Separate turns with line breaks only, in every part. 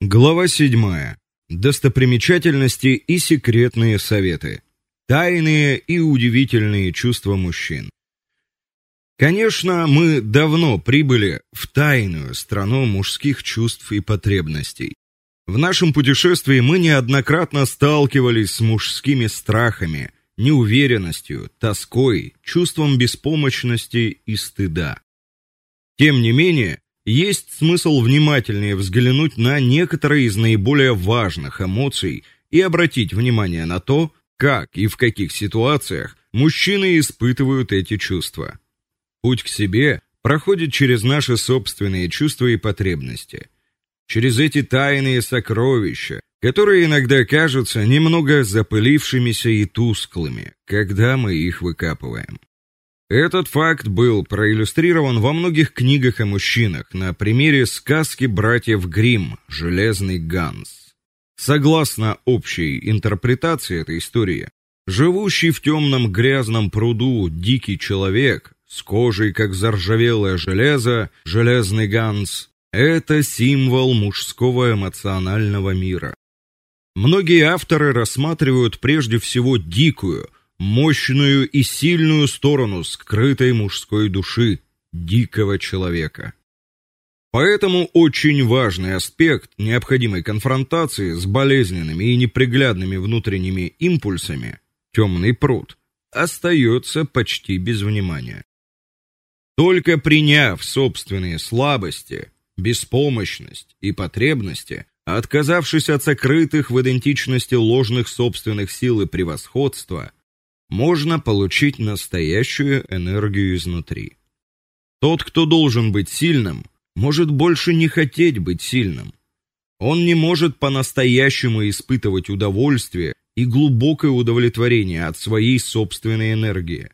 Глава 7. Достопримечательности и секретные советы. Тайные и удивительные чувства мужчин. Конечно, мы давно прибыли в тайную страну мужских чувств и потребностей. В нашем путешествии мы неоднократно сталкивались с мужскими страхами, неуверенностью, тоской, чувством беспомощности и стыда. Тем не менее, есть смысл внимательнее взглянуть на некоторые из наиболее важных эмоций и обратить внимание на то, как и в каких ситуациях мужчины испытывают эти чувства. Путь к себе проходит через наши собственные чувства и потребности, через эти тайные сокровища, которые иногда кажутся немного запылившимися и тусклыми, когда мы их выкапываем. Этот факт был проиллюстрирован во многих книгах о мужчинах на примере сказки братьев Гримм Железный Ганс. Согласно общей интерпретации этой истории, живущий в темном грязном пруду дикий человек с кожей как заржавелое железо, Железный Ганс это символ мужского эмоционального мира. Многие авторы рассматривают прежде всего дикую, мощную и сильную сторону скрытой мужской души дикого человека. Поэтому очень важный аспект необходимой конфронтации с болезненными и неприглядными внутренними импульсами темный пруд остается почти без внимания. Только приняв собственные слабости, беспомощность и потребности, отказавшись от сокрытых в идентичности ложных собственных сил и превосходства, можно получить настоящую энергию изнутри. Тот, кто должен быть сильным, может больше не хотеть быть сильным. Он не может по-настоящему испытывать удовольствие и глубокое удовлетворение от своей собственной энергии.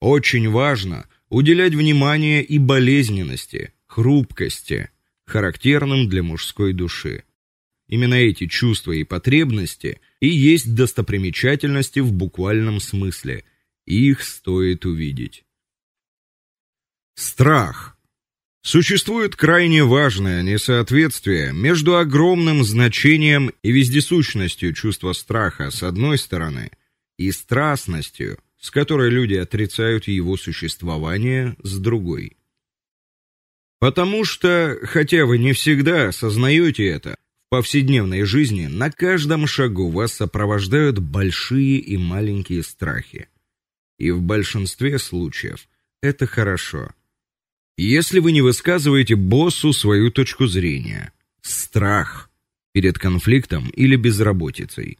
Очень важно уделять внимание и болезненности, хрупкости, характерным для мужской души. Именно эти чувства и потребности и есть достопримечательности в буквальном смысле. Их стоит увидеть. Страх. Существует крайне важное несоответствие между огромным значением и вездесущностью чувства страха с одной стороны и страстностью, с которой люди отрицают его существование, с другой. Потому что, хотя вы не всегда осознаете это, в повседневной жизни на каждом шагу вас сопровождают большие и маленькие страхи. И в большинстве случаев это хорошо. Если вы не высказываете боссу свою точку зрения, страх перед конфликтом или безработицей.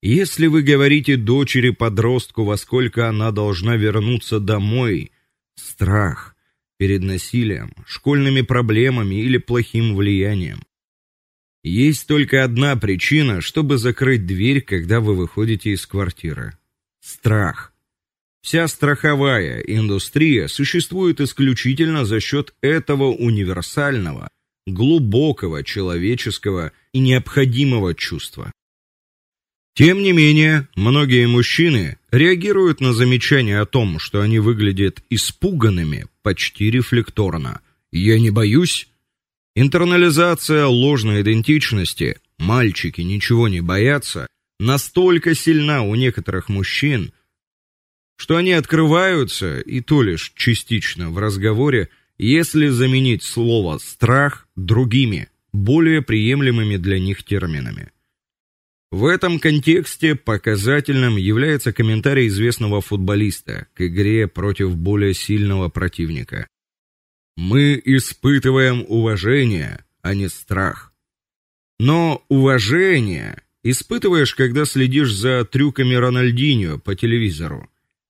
Если вы говорите дочери-подростку, во сколько она должна вернуться домой, страх перед насилием, школьными проблемами или плохим влиянием. Есть только одна причина, чтобы закрыть дверь, когда вы выходите из квартиры. Страх. Вся страховая индустрия существует исключительно за счет этого универсального, глубокого человеческого и необходимого чувства. Тем не менее, многие мужчины реагируют на замечание о том, что они выглядят испуганными, почти рефлекторно. Я не боюсь. Интернализация ложной идентичности, мальчики ничего не боятся, настолько сильна у некоторых мужчин, что они открываются и то лишь частично в разговоре, если заменить слово страх другими, более приемлемыми для них терминами. В этом контексте показательным является комментарий известного футболиста к игре против более сильного противника. Мы испытываем уважение, а не страх. Но уважение испытываешь, когда следишь за трюками Рональдиньо по телевизору.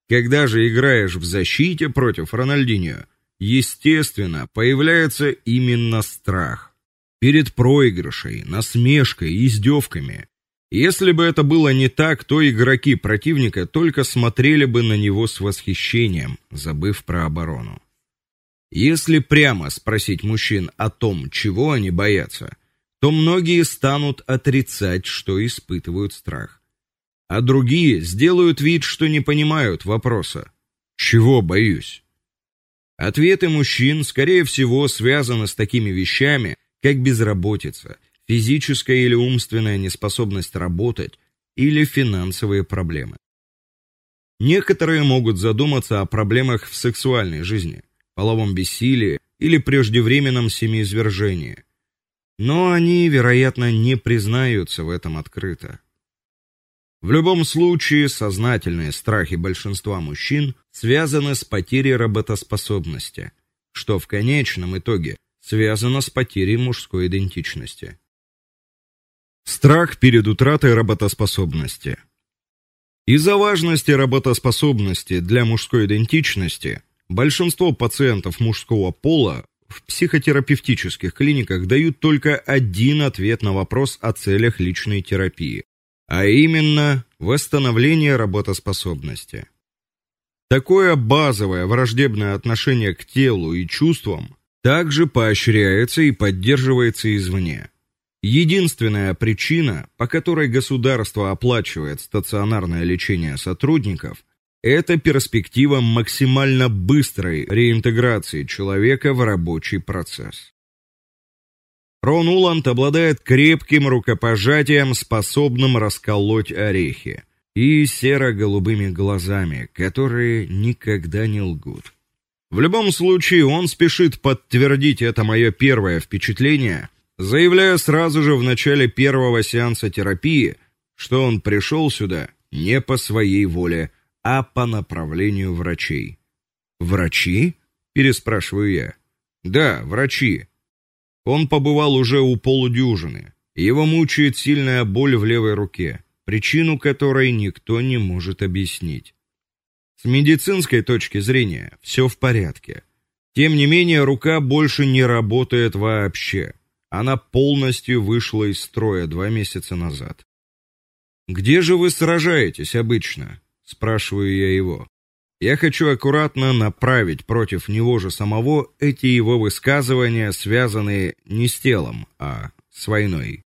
Когда же играешь в защите против Рональдиньо, естественно, появляется именно страх. Перед проигрышей, насмешкой и издевками если бы это было не так, то игроки противника только смотрели бы на него с восхищением, забыв про оборону. Если прямо спросить мужчин о том, чего они боятся, то многие станут отрицать, что испытывают страх. А другие сделают вид, что не понимают вопроса: чего боюсь? Ответы мужчин, скорее всего, связаны с такими вещами, как безработица, физическая или умственная неспособность работать или финансовые проблемы. Некоторые могут задуматься о проблемах в сексуальной жизни, половом бессилии или преждевременном семяизвержении. Но они, вероятно, не признаются в этом открыто. В любом случае, сознательные страхи большинства мужчин связаны с потерей работоспособности, что в конечном итоге связано с потерей мужской идентичности. Страх перед утратой работоспособности. Из-за важности работоспособности для мужской идентичности большинство пациентов мужского пола в психотерапевтических клиниках дают только один ответ на вопрос о целях личной терапии, а именно восстановление работоспособности. Такое базовое враждебное отношение к телу и чувствам также поощряется и поддерживается извне. Единственная причина, по которой государство оплачивает стационарное лечение сотрудников, это перспектива максимально быстрой реинтеграции человека в рабочий процесс. Рон Уланд обладает крепким рукопожатием, способным расколоть орехи, и серо-голубыми глазами, которые никогда не лгут. В любом случае, он спешит подтвердить это мое первое впечатление – заявляя сразу же в начале первого сеанса терапии, что он пришел сюда не по своей воле, а по направлению врачей. Врачи? переспрашиваю я. Да, врачи. Он побывал уже у полудюжины. Его мучает сильная боль в левой руке, причину которой никто не может объяснить. С медицинской точки зрения все в порядке. Тем не менее, рука больше не работает вообще. Она полностью вышла из строя два месяца назад. Где же вы сражаетесь обычно? Спрашиваю я его. Я хочу аккуратно направить против него же самого эти его высказывания, связанные не с телом, а с войной.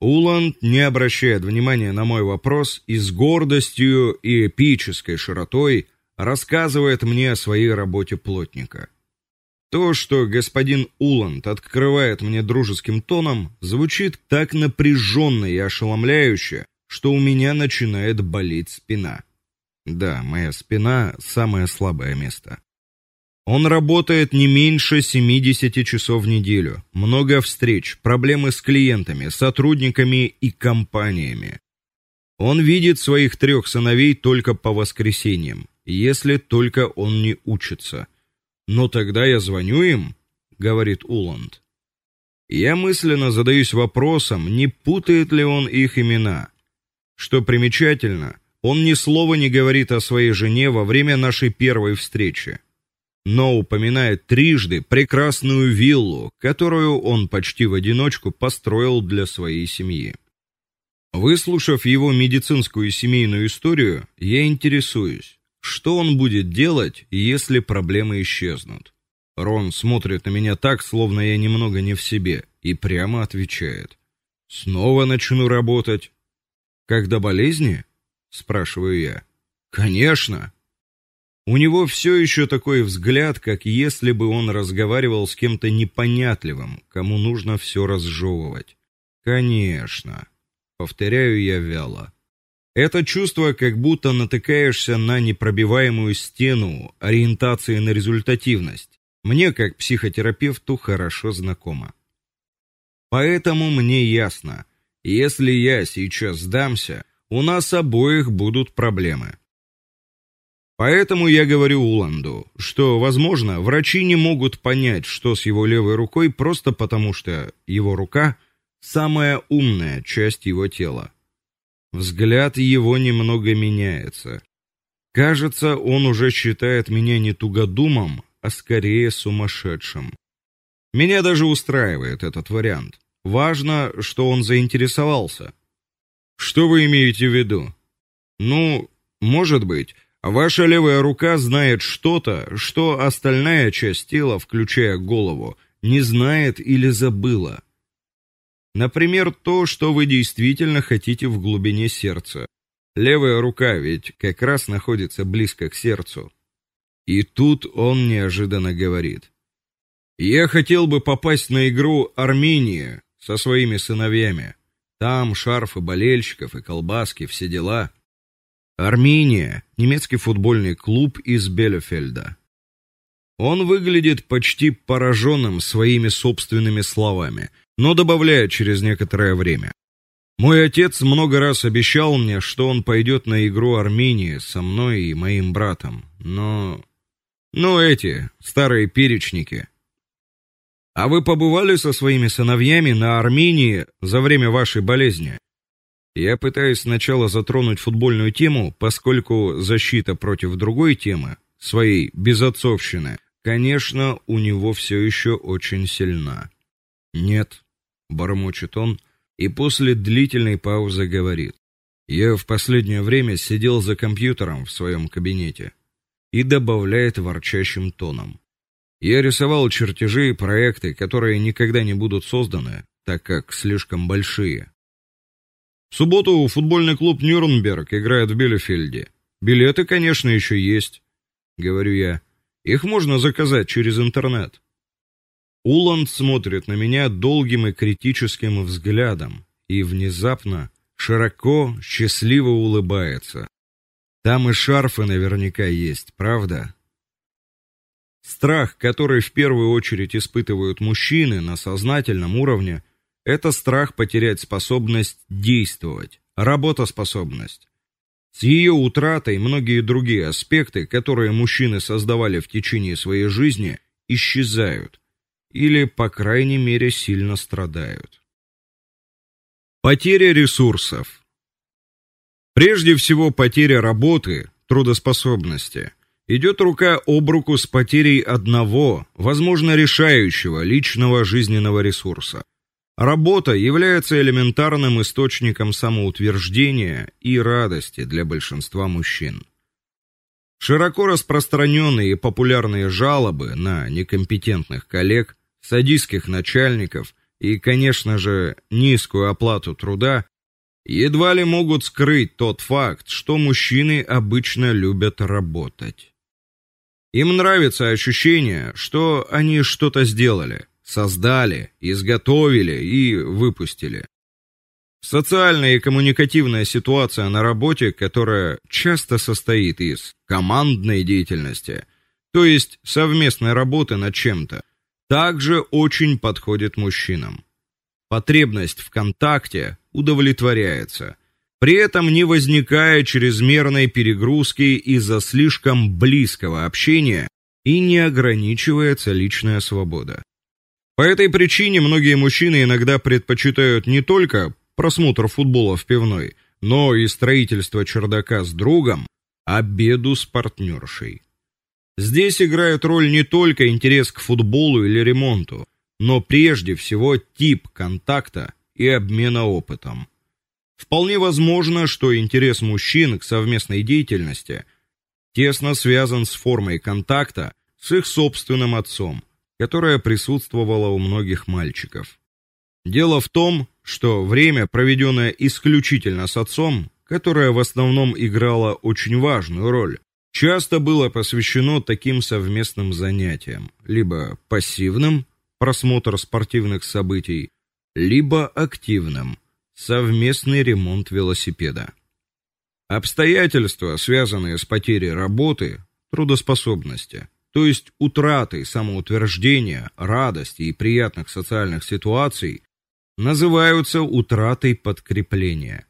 Уланд не обращает внимания на мой вопрос и с гордостью и эпической широтой рассказывает мне о своей работе плотника. То, что господин Уланд открывает мне дружеским тоном, звучит так напряженно и ошеломляюще, что у меня начинает болеть спина. Да, моя спина самое слабое место. Он работает не меньше 70 часов в неделю. Много встреч, проблемы с клиентами, сотрудниками и компаниями. Он видит своих трех сыновей только по воскресеньям, если только он не учится. Но тогда я звоню им, говорит Уланд. Я мысленно задаюсь вопросом, не путает ли он их имена. Что примечательно, он ни слова не говорит о своей жене во время нашей первой встречи, но упоминает трижды прекрасную виллу, которую он почти в одиночку построил для своей семьи. Выслушав его медицинскую и семейную историю, я интересуюсь, что он будет делать, если проблемы исчезнут? Рон смотрит на меня так, словно я немного не в себе, и прямо отвечает: "Снова начну работать". Когда болезни? Спрашиваю я. Конечно. У него все еще такой взгляд, как если бы он разговаривал с кем-то непонятливым, кому нужно все разжевывать. Конечно, повторяю я вяло. Это чувство, как будто натыкаешься на непробиваемую стену ориентации на результативность. Мне, как психотерапевту, хорошо знакомо. Поэтому мне ясно, если я сейчас сдамся, у нас обоих будут проблемы. Поэтому я говорю Уланду, что, возможно, врачи не могут понять, что с его левой рукой просто потому, что его рука самая умная часть его тела. Взгляд его немного меняется. Кажется, он уже считает меня не тугодумом, а скорее сумасшедшим. Меня даже устраивает этот вариант. Важно, что он заинтересовался. Что вы имеете в виду? Ну, может быть, ваша левая рука знает что-то, что остальная часть тела, включая голову, не знает или забыла. Например, то, что вы действительно хотите в глубине сердца. Левая рука ведь как раз находится близко к сердцу. И тут он неожиданно говорит: Я хотел бы попасть на игру Армения со своими сыновьями. Там шарфы болельщиков и колбаски, все дела. Армения немецкий футбольный клуб из Белефельда. Он выглядит почти пораженным своими собственными словами, но добавляет через некоторое время: "Мой отец много раз обещал мне, что он пойдет на игру Армении со мной и моим братом, но ну эти старые перечники а вы побывали со своими сыновьями на Армении за время вашей болезни? Я пытаюсь сначала затронуть футбольную тему, поскольку защита против другой темы, своей безотцовщины, конечно, у него все еще очень сильна. Нет, бормочет он и после длительной паузы говорит: "Я в последнее время сидел за компьютером в своем кабинете" и добавляет ворчащим тоном: я рисовал чертежи и проекты, которые никогда не будут созданы, так как слишком большие. В субботу футбольный клуб Нюрнберг играет в Белефельде. Билеты, конечно, еще есть, говорю я. Их можно заказать через интернет. Уланд смотрит на меня долгим и критическим взглядом и внезапно широко, счастливо улыбается. Там и шарфы наверняка есть, правда? Страх, который в первую очередь испытывают мужчины на сознательном уровне, это страх потерять способность действовать, работоспособность. С ее утратой многие другие аспекты, которые мужчины создавали в течение своей жизни, исчезают или, по крайней мере, сильно страдают. Потеря ресурсов. Прежде всего, потеря работы, трудоспособности – идет рука об руку с потерей одного, возможно, решающего личного жизненного ресурса. Работа является элементарным источником самоутверждения и радости для большинства мужчин. Широко распространенные и популярные жалобы на некомпетентных коллег, садистских начальников и, конечно же, низкую оплату труда едва ли могут скрыть тот факт, что мужчины обычно любят работать. Им нравится ощущение, что они что-то сделали, создали, изготовили и выпустили. Социальная и коммуникативная ситуация на работе, которая часто состоит из командной деятельности, то есть совместной работы над чем-то, также очень подходит мужчинам. Потребность в контакте удовлетворяется, при этом не возникая чрезмерной перегрузки из-за слишком близкого общения и не ограничивается личная свобода. По этой причине многие мужчины иногда предпочитают не только просмотр футбола в пивной, но и строительство чердака с другом, обеду с партнершей. Здесь играет роль не только интерес к футболу или ремонту, но прежде всего тип контакта и обмена опытом. Вполне возможно, что интерес мужчин к совместной деятельности тесно связан с формой контакта с их собственным отцом, которая присутствовала у многих мальчиков. Дело в том, что время, проведенное исключительно с отцом, которое в основном играло очень важную роль, часто было посвящено таким совместным занятиям, либо пассивным просмотр спортивных событий, либо активным совместный ремонт велосипеда. Обстоятельства, связанные с потерей работы, трудоспособности, то есть утратой самоутверждения, радости и приятных социальных ситуаций, называются утратой подкрепления.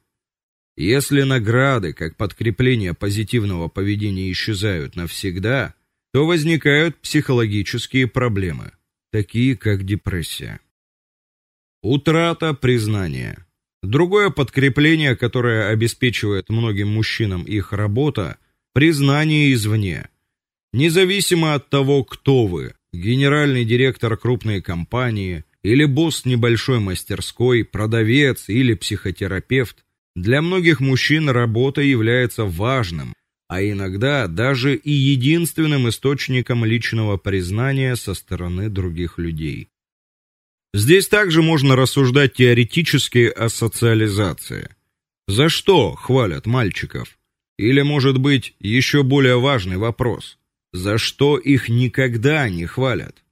Если награды как подкрепление позитивного поведения исчезают навсегда, то возникают психологические проблемы, такие как депрессия. Утрата признания Другое подкрепление, которое обеспечивает многим мужчинам их работа признание извне. Независимо от того, кто вы: генеральный директор крупной компании или босс небольшой мастерской, продавец или психотерапевт, для многих мужчин работа является важным, а иногда даже и единственным источником личного признания со стороны других людей. Здесь также можно рассуждать теоретически о социализации. За что хвалят мальчиков? Или, может быть, еще более важный вопрос: за что их никогда не хвалят?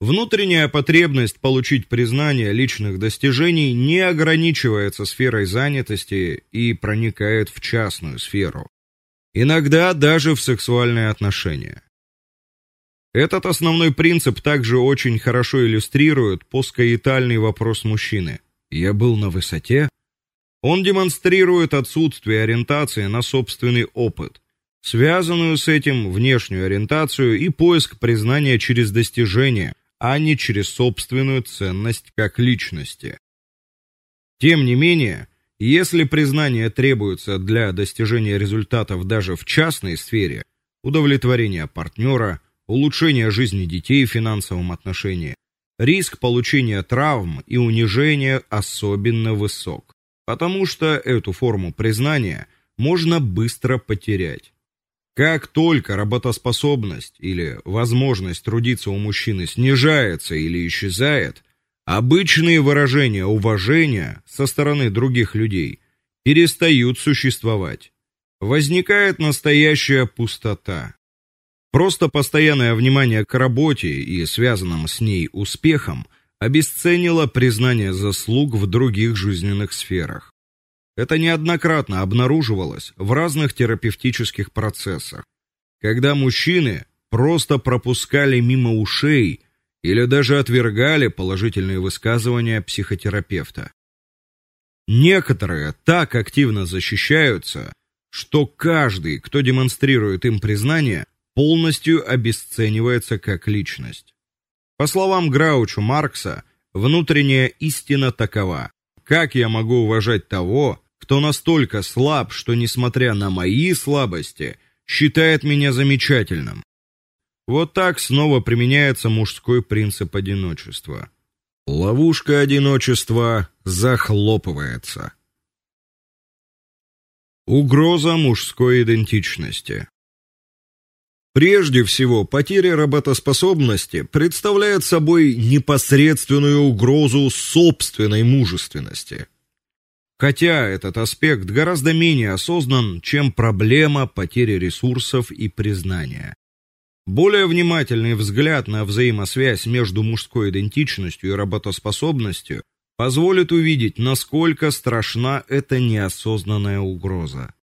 Внутренняя потребность получить признание личных достижений не ограничивается сферой занятости и проникает в частную сферу. Иногда даже в сексуальные отношения. Этот основной принцип также очень хорошо иллюстрирует поскоитальный вопрос мужчины. Я был на высоте? Он демонстрирует отсутствие ориентации на собственный опыт, связанную с этим внешнюю ориентацию и поиск признания через достижения, а не через собственную ценность как личности. Тем не менее, если признание требуется для достижения результатов даже в частной сфере, удовлетворения партнера, улучшения жизни детей в финансовом отношении, риск получения травм и унижения особенно высок, потому что эту форму признания можно быстро потерять. Как только работоспособность или возможность трудиться у мужчины снижается или исчезает, обычные выражения уважения со стороны других людей перестают существовать. Возникает настоящая пустота. Просто постоянное внимание к работе и связанным с ней успехам обесценило признание заслуг в других жизненных сферах. Это неоднократно обнаруживалось в разных терапевтических процессах, когда мужчины просто пропускали мимо ушей или даже отвергали положительные высказывания психотерапевта. Некоторые так активно защищаются, что каждый, кто демонстрирует им признание, полностью обесценивается как личность. По словам Граучо Маркса, внутренняя истина такова: как я могу уважать того, кто настолько слаб, что несмотря на мои слабости, считает меня замечательным? Вот так снова применяется мужской принцип одиночества. Ловушка одиночества захлопывается. Угроза мужской идентичности. Прежде всего, потеря работоспособности представляет собой непосредственную угрозу собственной мужественности. Хотя этот аспект гораздо менее осознан, чем проблема потери ресурсов и признания. Более внимательный взгляд на взаимосвязь между мужской идентичностью и работоспособностью позволит увидеть, насколько страшна эта неосознанная угроза.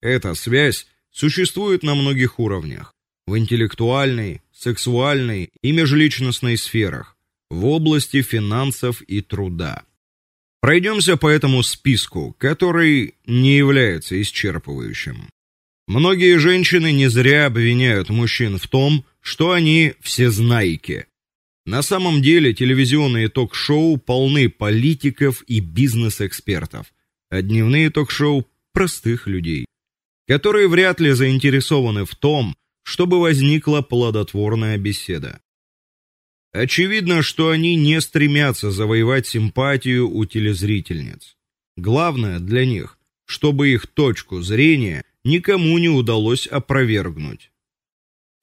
Эта связь существует на многих уровнях: в интеллектуальной, сексуальной и межличностной сферах, в области финансов и труда. Пройдемся по этому списку, который не является исчерпывающим. Многие женщины не зря обвиняют мужчин в том, что они всезнайки. На самом деле телевизионные ток-шоу полны политиков и бизнес-экспертов, а дневные ток-шоу простых людей которые вряд ли заинтересованы в том, чтобы возникла плодотворная беседа. Очевидно, что они не стремятся завоевать симпатию у телезрительниц. Главное для них, чтобы их точку зрения никому не удалось опровергнуть.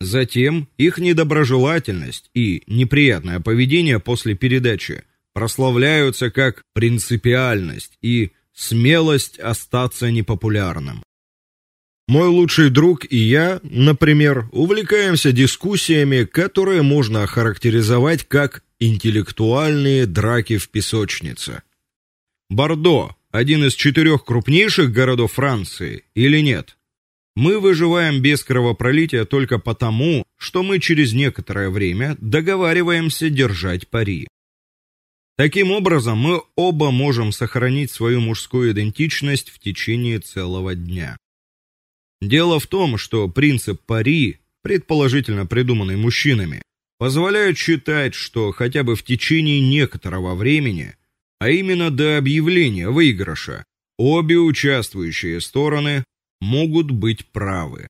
Затем их недоброжелательность и неприятное поведение после передачи прославляются как принципиальность и смелость остаться непопулярным. Мой лучший друг и я, например, увлекаемся дискуссиями, которые можно охарактеризовать как интеллектуальные драки в песочнице. Бордо один из четырех крупнейших городов Франции или нет? Мы выживаем без кровопролития только потому, что мы через некоторое время договариваемся держать пари. Таким образом, мы оба можем сохранить свою мужскую идентичность в течение целого дня. Дело в том, что принцип пари, предположительно придуманный мужчинами, позволяет считать, что хотя бы в течение некоторого времени, а именно до объявления выигрыша, обе участвующие стороны могут быть правы.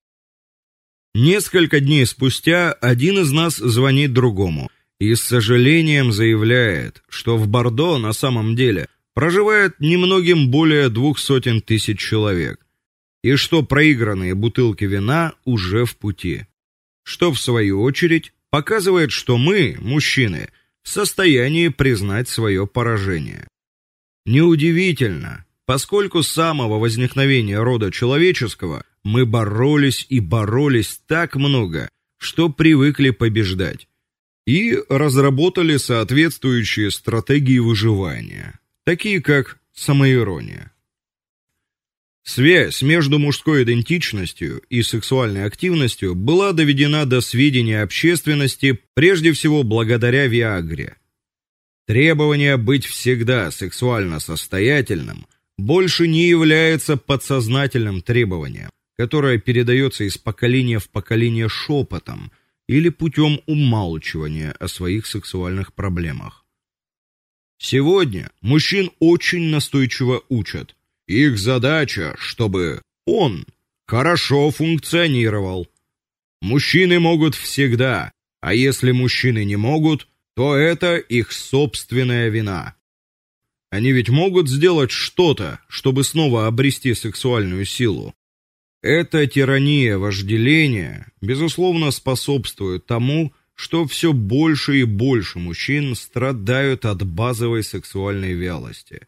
Несколько дней спустя один из нас звонит другому и с сожалением заявляет, что в Бордо на самом деле проживает немногим более двух сотен тысяч человек и что проигранные бутылки вина уже в пути. Что в свою очередь показывает, что мы, мужчины, в состоянии признать свое поражение. Неудивительно, поскольку с самого возникновения рода человеческого мы боролись и боролись так много, что привыкли побеждать. и разработали соответствующие стратегии выживания, такие как самоирония. Связь между мужской идентичностью и сексуальной активностью была доведена до сведения общественности прежде всего благодаря Виагре. Требование быть всегда сексуально состоятельным больше не является подсознательным требованием, которое передается из поколения в поколение шепотом или путем умалчивания о своих сексуальных проблемах. Сегодня мужчин очень настойчиво учат. Их задача, чтобы он хорошо функционировал. Мужчины могут всегда, а если мужчины не могут, то это их собственная вина. Они ведь могут сделать что-то, чтобы снова обрести сексуальную силу. Эта тирания вожделения безусловно способствует тому, что все больше и больше мужчин страдают от базовой сексуальной вялости.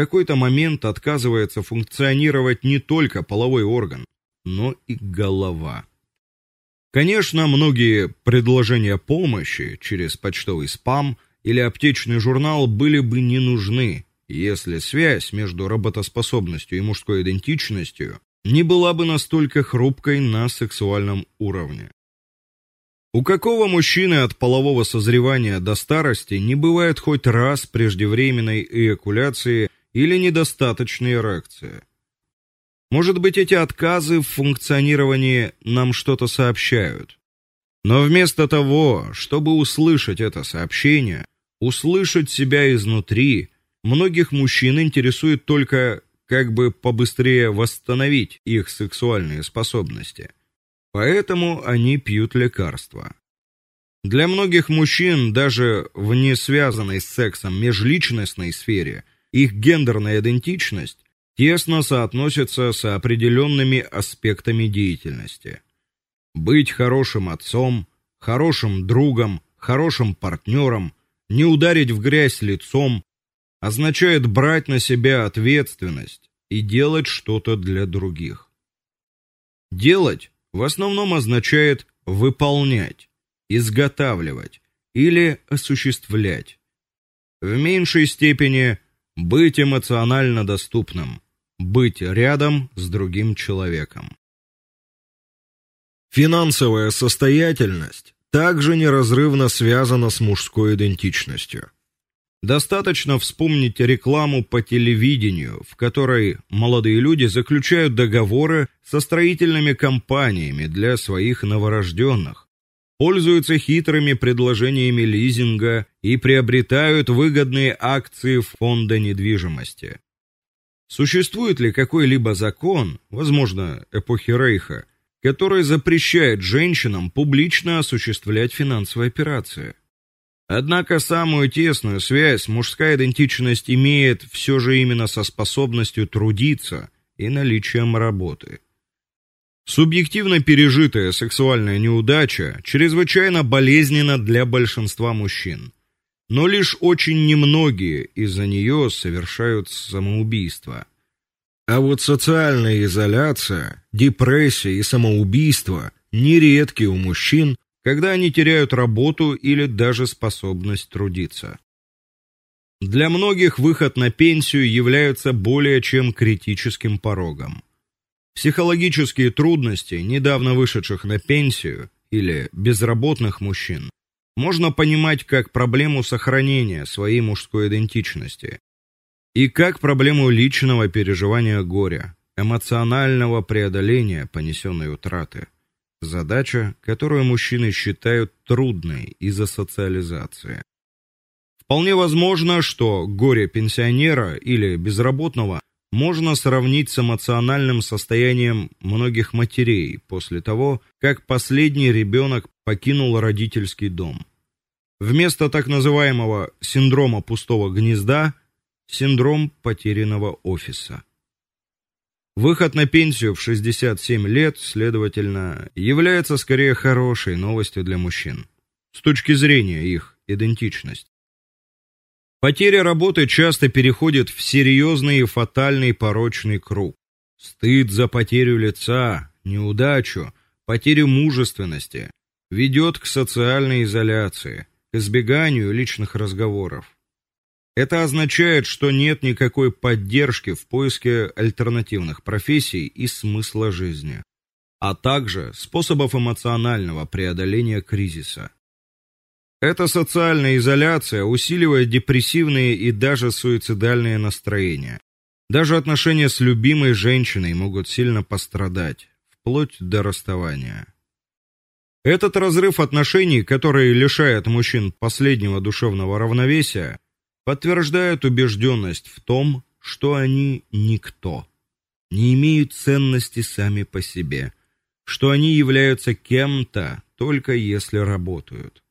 Какой-то момент отказывается функционировать не только половой орган, но и голова. Конечно, многие предложения помощи через почтовый спам или аптечный журнал были бы не нужны, если связь между работоспособностью и мужской идентичностью не была бы настолько хрупкой на сексуальном уровне. У какого мужчины от полового созревания до старости не бывает хоть раз преждевременной эякуляции или недостаточной эрекции? Может быть, эти отказы в функционировании нам что-то сообщают. Но вместо того, чтобы услышать это сообщение, услышать себя изнутри, многих мужчин интересует только как бы побыстрее восстановить их сексуальные способности. Поэтому они пьют лекарства. Для многих мужчин даже в не связанной с сексом межличностной сфере их гендерная идентичность тесно соотносится с определенными аспектами деятельности. Быть хорошим отцом, хорошим другом, хорошим партнером, не ударить в грязь лицом означает брать на себя ответственность и делать что-то для других. Делать в основном означает выполнять, изготавливать или осуществлять. В меньшей степени быть эмоционально доступным быть рядом с другим человеком. Финансовая состоятельность также неразрывно связана с мужской идентичностью. Достаточно вспомнить рекламу по телевидению, в которой молодые люди заключают договоры со строительными компаниями для своих новорожденных, пользуются хитрыми предложениями лизинга и приобретают выгодные акции фонда недвижимости. Существует ли какой-либо закон, возможно, эпохи Рейха, который запрещает женщинам публично осуществлять финансовые операции? Однако самую тесную связь мужская идентичность имеет все же именно со способностью трудиться и наличием работы. Субъективно пережитая сексуальная неудача чрезвычайно болезненна для большинства мужчин но лишь очень немногие из-за нее совершают самоубийство. А вот социальная изоляция, депрессия и самоубийство нередки у мужчин, когда они теряют работу или даже способность трудиться. Для многих выход на пенсию является более чем критическим порогом. Психологические трудности недавно вышедших на пенсию или безработных мужчин можно понимать как проблему сохранения своей мужской идентичности и как проблему личного переживания горя, эмоционального преодоления понесенной утраты. Задача, которую мужчины считают трудной из-за социализации. Вполне возможно, что горе пенсионера или безработного можно сравнить с эмоциональным состоянием многих матерей после того, как последний ребенок покинул родительский дом. Вместо так называемого синдрома пустого гнезда синдром потерянного офиса. Выход на пенсию в 67 лет, следовательно, является скорее хорошей новостью для мужчин с точки зрения их идентичности. Потеря работы часто переходит в серьезный и фатальный порочный круг. Стыд за потерю лица, неудачу, потерю мужественности ведет к социальной изоляции, к избеганию личных разговоров. Это означает, что нет никакой поддержки в поиске альтернативных профессий и смысла жизни, а также способов эмоционального преодоления кризиса. Эта социальная изоляция усиливает депрессивные и даже суицидальные настроения. Даже отношения с любимой женщиной могут сильно пострадать, вплоть до расставания. Этот разрыв отношений, который лишает мужчин последнего душевного равновесия, подтверждает убежденность в том, что они никто, не имеют ценности сами по себе, что они являются кем-то только если работают.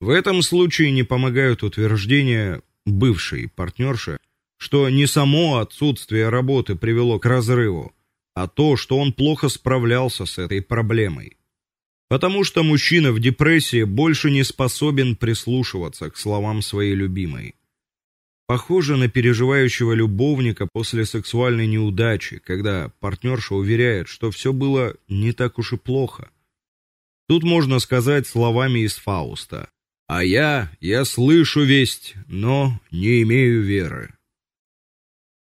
В этом случае не помогают утверждения бывшей партнерши, что не само отсутствие работы привело к разрыву, а то, что он плохо справлялся с этой проблемой. Потому что мужчина в депрессии больше не способен прислушиваться к словам своей любимой. Похоже на переживающего любовника после сексуальной неудачи, когда партнерша уверяет, что все было не так уж и плохо. Тут можно сказать словами из Фауста: "А я, я слышу весть, но не имею веры".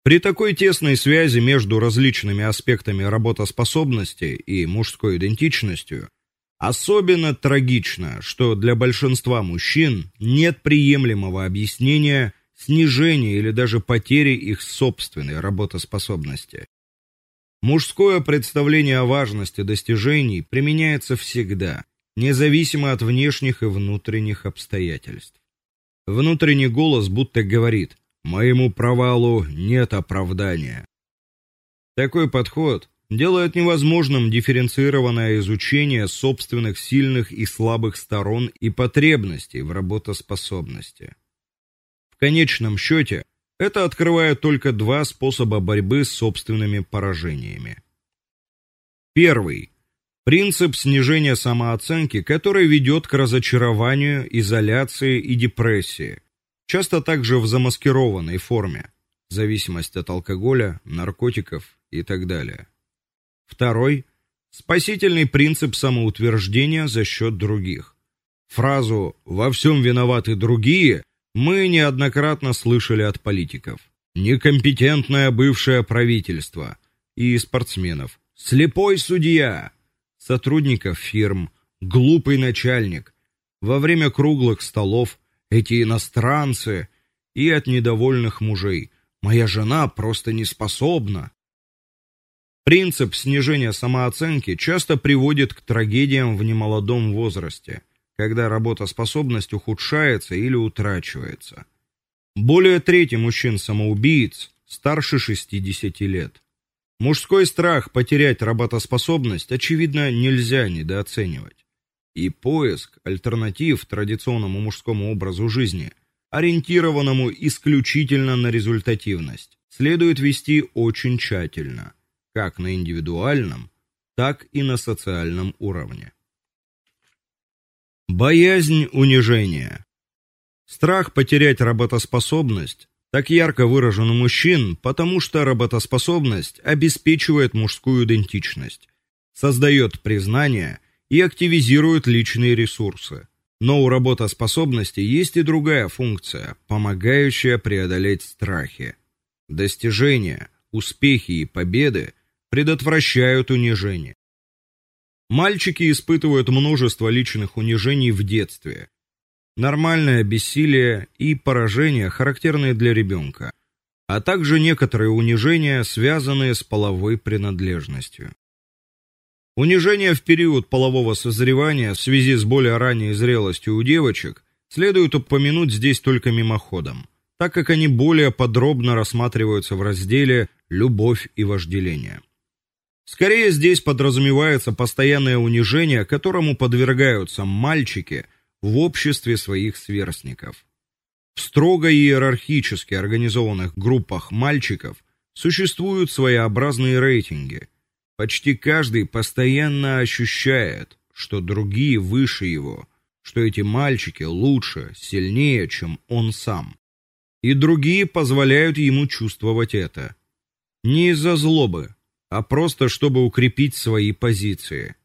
При такой тесной связи между различными аспектами работоспособности и мужской идентичностью особенно трагично, что для большинства мужчин нет приемлемого объяснения снижения или даже потери их собственной работоспособности. Мужское представление о важности достижений применяется всегда, независимо от внешних и внутренних обстоятельств. Внутренний голос будто говорит: "Моему провалу нет оправдания". Такой подход делает невозможным дифференцированное изучение собственных сильных и слабых сторон и потребностей в работоспособности. В конечном счете, это открывает только два способа борьбы с собственными поражениями. Первый принцип снижения самооценки, который ведет к разочарованию, изоляции и депрессии, часто также в замаскированной форме, зависимость от алкоголя, наркотиков и так далее. Второй спасительный принцип самоутверждения за счет других. Фразу во всем виноваты другие мы неоднократно слышали от политиков, некомпетентное бывшее правительство и спортсменов, слепой судья, сотрудников фирм, глупый начальник. Во время круглых столов эти иностранцы и от недовольных мужей. Моя жена просто не способна. Принцип снижения самооценки часто приводит к трагедиям в немолодом возрасте когда работоспособность ухудшается или утрачивается. Более трети мужчин-самоубийц старше 60 лет. Мужской страх потерять работоспособность очевидно нельзя недооценивать. И поиск альтернатив традиционному мужскому образу жизни, ориентированному исключительно на результативность, следует вести очень тщательно, как на индивидуальном, так и на социальном уровне. Боязнь унижения. Страх потерять работоспособность так ярко выражен у мужчин, потому что работоспособность обеспечивает мужскую идентичность, создает признание и активизирует личные ресурсы. Но у работоспособности есть и другая функция, помогающая преодолеть страхи. Достижения, успехи и победы предотвращают унижение. Мальчики испытывают множество личных унижений в детстве. Нормальное бессилие и поражения, характерные для ребенка, а также некоторые унижения, связанные с половой принадлежностью. Унижение в период полового созревания в связи с более ранней зрелостью у девочек следует упомянуть здесь только мимоходом, так как они более подробно рассматриваются в разделе Любовь и вожделение. Скорее здесь подразумевается постоянное унижение, которому подвергаются мальчики в обществе своих сверстников. В строго иерархически организованных группах мальчиков существуют своеобразные рейтинги. Почти каждый постоянно ощущает, что другие выше его, что эти мальчики лучше, сильнее, чем он сам. И другие позволяют ему чувствовать это. Не из-за злобы, а просто чтобы укрепить свои позиции.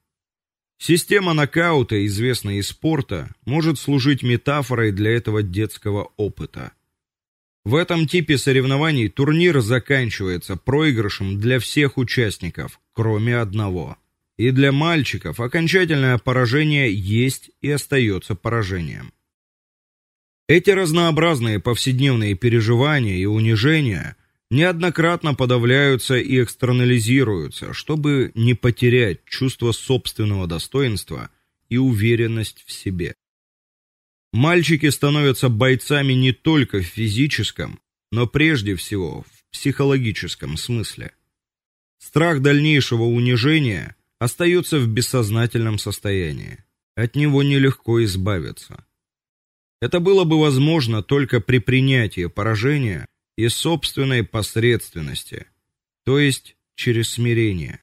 Система нокаута, известная из спорта, может служить метафорой для этого детского опыта. В этом типе соревнований турнир заканчивается проигрышем для всех участников, кроме одного. И для мальчиков окончательное поражение есть и остается поражением. Эти разнообразные повседневные переживания и унижения неоднократно подавляются и экстернализируются, чтобы не потерять чувство собственного достоинства и уверенность в себе. Мальчики становятся бойцами не только в физическом, но прежде всего в психологическом смысле. Страх дальнейшего унижения остается в бессознательном состоянии. От него нелегко избавиться. Это было бы возможно только при принятии поражения и собственной посредственности, то есть через смирение.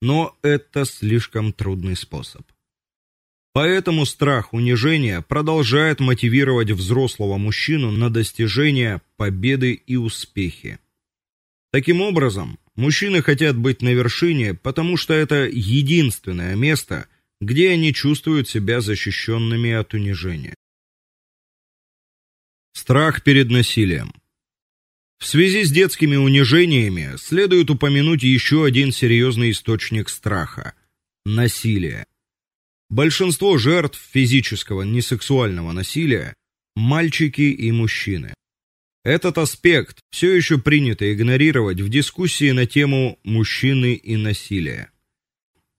Но это слишком трудный способ. Поэтому страх унижения продолжает мотивировать взрослого мужчину на достижение победы и успехи. Таким образом, мужчины хотят быть на вершине, потому что это единственное место, где они чувствуют себя защищенными от унижения. Страх перед насилием. В связи с детскими унижениями следует упомянуть еще один серьезный источник страха насилие. Большинство жертв физического несексуального насилия мальчики и мужчины. Этот аспект все еще принято игнорировать в дискуссии на тему мужчины и насилие.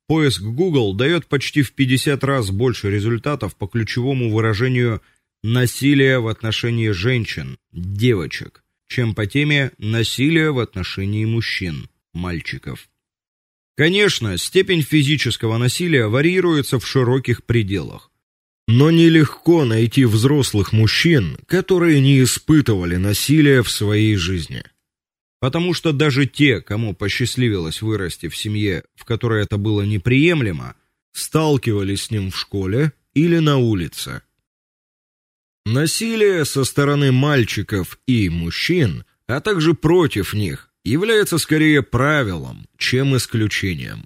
Поиск Google дает почти в 50 раз больше результатов по ключевому выражению насилие в отношении женщин, девочек, чем по теме насилие в отношении мужчин, мальчиков. Конечно, степень физического насилия варьируется в широких пределах. Но нелегко найти взрослых мужчин, которые не испытывали насилия в своей жизни. Потому что даже те, кому посчастливилось вырасти в семье, в которой это было неприемлемо, сталкивались с ним в школе или на улице. Насилие со стороны мальчиков и мужчин, а также против них, является скорее правилом, чем исключением.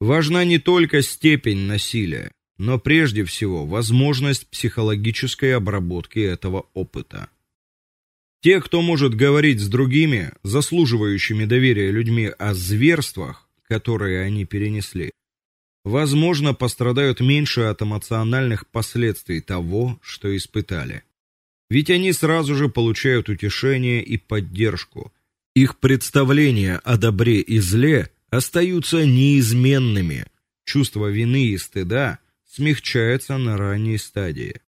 Важна не только степень насилия, но прежде всего возможность психологической обработки этого опыта. Те, кто может говорить с другими, заслуживающими доверия людьми о зверствах, которые они перенесли, возможно, пострадают меньше от эмоциональных последствий того, что испытали. Ведь они сразу же получают утешение и поддержку, их представления о добре и зле остаются неизменными. Чувство вины и стыда смягчается на ранней стадии.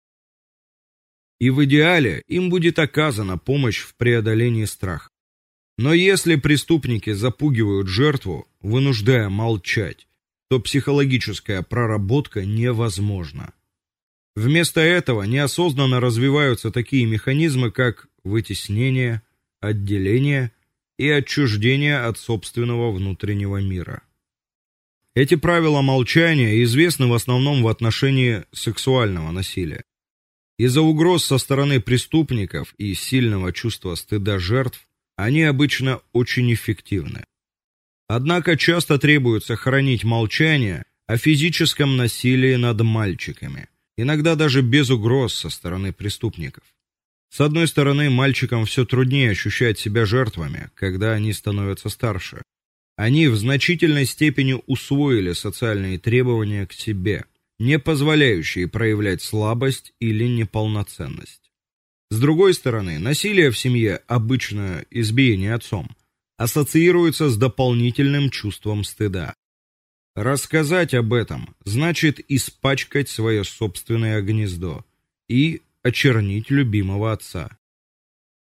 И в идеале им будет оказана помощь в преодолении страха. Но если преступники запугивают жертву, вынуждая молчать, то психологическая проработка невозможна. Вместо этого неосознанно развиваются такие механизмы, как вытеснение, отделение и отчуждение от собственного внутреннего мира. Эти правила молчания известны в основном в отношении сексуального насилия. Из-за угроз со стороны преступников и сильного чувства стыда жертв они обычно очень эффективны. Однако часто требуется хранить молчание о физическом насилии над мальчиками, иногда даже без угроз со стороны преступников. С одной стороны, мальчикам все труднее ощущать себя жертвами, когда они становятся старше. Они в значительной степени усвоили социальные требования к себе, не позволяющие проявлять слабость или неполноценность. С другой стороны, насилие в семье, обычно избиение отцом, ассоциируется с дополнительным чувством стыда. Рассказать об этом значит испачкать свое собственное гнездо и очернить любимого отца.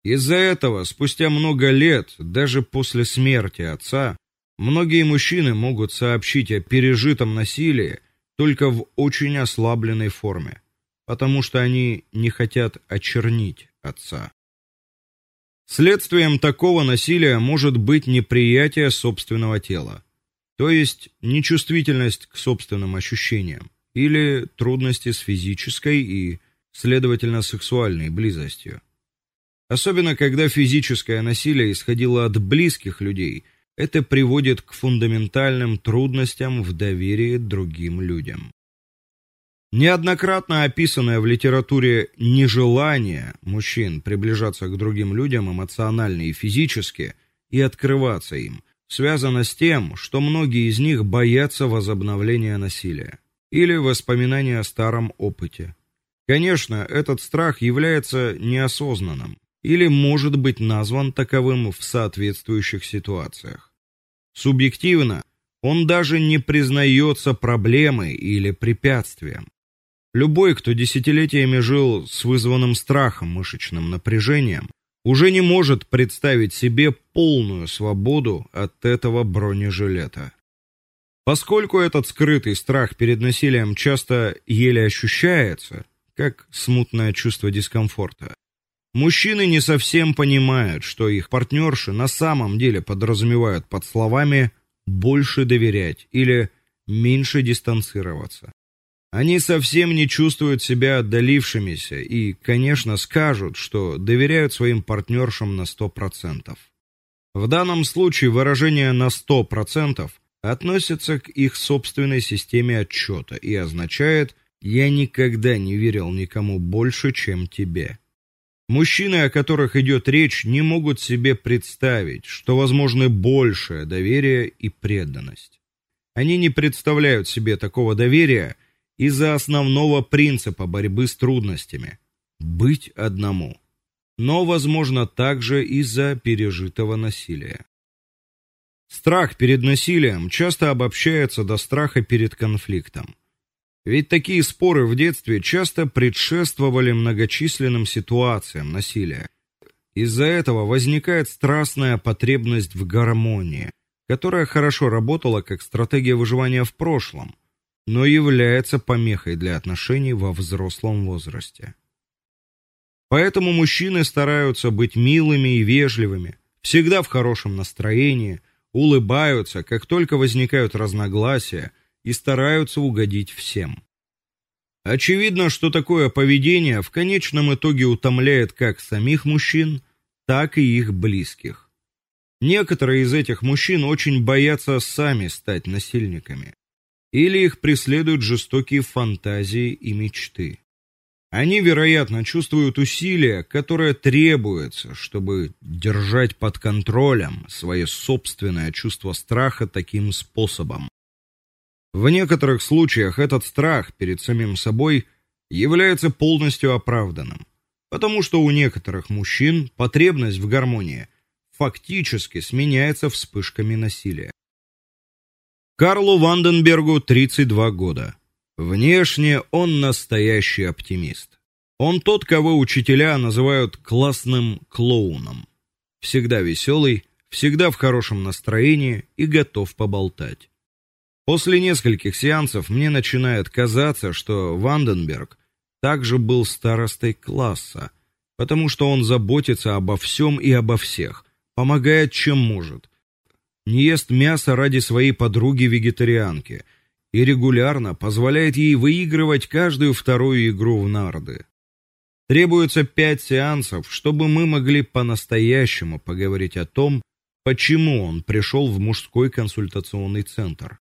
Из-за этого спустя много лет, даже после смерти отца, многие мужчины могут сообщить о пережитом насилии только в очень ослабленной форме, потому что они не хотят очернить отца. Следствием такого насилия может быть неприятие собственного тела, то есть нечувствительность к собственным ощущениям или трудности с физической и следовательно, сексуальной близостью. Особенно когда физическое насилие исходило от близких людей, это приводит к фундаментальным трудностям в доверии другим людям. Неоднократно описанное в литературе нежелание мужчин приближаться к другим людям эмоционально и физически и открываться им связано с тем, что многие из них боятся возобновления насилия или воспоминания о старом опыте. Конечно, этот страх является неосознанным или может быть назван таковым в соответствующих ситуациях. Субъективно он даже не признается проблемой или препятствием. Любой, кто десятилетиями жил с вызванным страхом, мышечным напряжением, уже не может представить себе полную свободу от этого бронежилета. Поскольку этот скрытый страх перед насилием часто еле ощущается, как смутное чувство дискомфорта, мужчины не совсем понимают, что их партнерши на самом деле подразумевают под словами больше доверять или меньше дистанцироваться. Они совсем не чувствуют себя отдалившимися и, конечно, скажут, что доверяют своим партнершам на сто процентов. В данном случае выражение на сто процентов относится к их собственной системе отчета и означает я никогда не верил никому больше, чем тебе. Мужчины, о которых идет речь, не могут себе представить, что возможны большее доверие и преданность. Они не представляют себе такого доверия, из-за основного принципа борьбы с трудностями быть одному. Но, возможно, также из-за пережитого насилия. Страх перед насилием часто обобщается до страха перед конфликтом. Ведь такие споры в детстве часто предшествовали многочисленным ситуациям насилия. Из-за этого возникает страстная потребность в гармонии, которая хорошо работала как стратегия выживания в прошлом – но является помехой для отношений во взрослом возрасте. Поэтому мужчины стараются быть милыми и вежливыми, всегда в хорошем настроении, улыбаются, как только возникают разногласия, и стараются угодить всем. Очевидно, что такое поведение в конечном итоге утомляет как самих мужчин, так и их близких. Некоторые из этих мужчин очень боятся сами стать насильниками или их преследуют жестокие фантазии и мечты. Они, вероятно, чувствуют усилия, которое требуется, чтобы держать под контролем свое собственное чувство страха таким способом. В некоторых случаях этот страх перед самим собой является полностью оправданным, потому что у некоторых мужчин потребность в гармонии фактически сменяется вспышками насилия. Карлу Ванденбергу 32 года. Внешне он настоящий оптимист. Он тот, кого учителя называют классным клоуном. Всегда веселый, всегда в хорошем настроении и готов поболтать. После нескольких сеансов мне начинает казаться, что Ванденберг также был старостой класса, потому что он заботится обо всем и обо всех, помогает чем может не ест мясо ради своей подруги-вегетарианки и регулярно позволяет ей выигрывать каждую вторую игру в нарды. Требуется пять сеансов, чтобы мы могли по-настоящему поговорить о том, почему он пришел в мужской консультационный центр.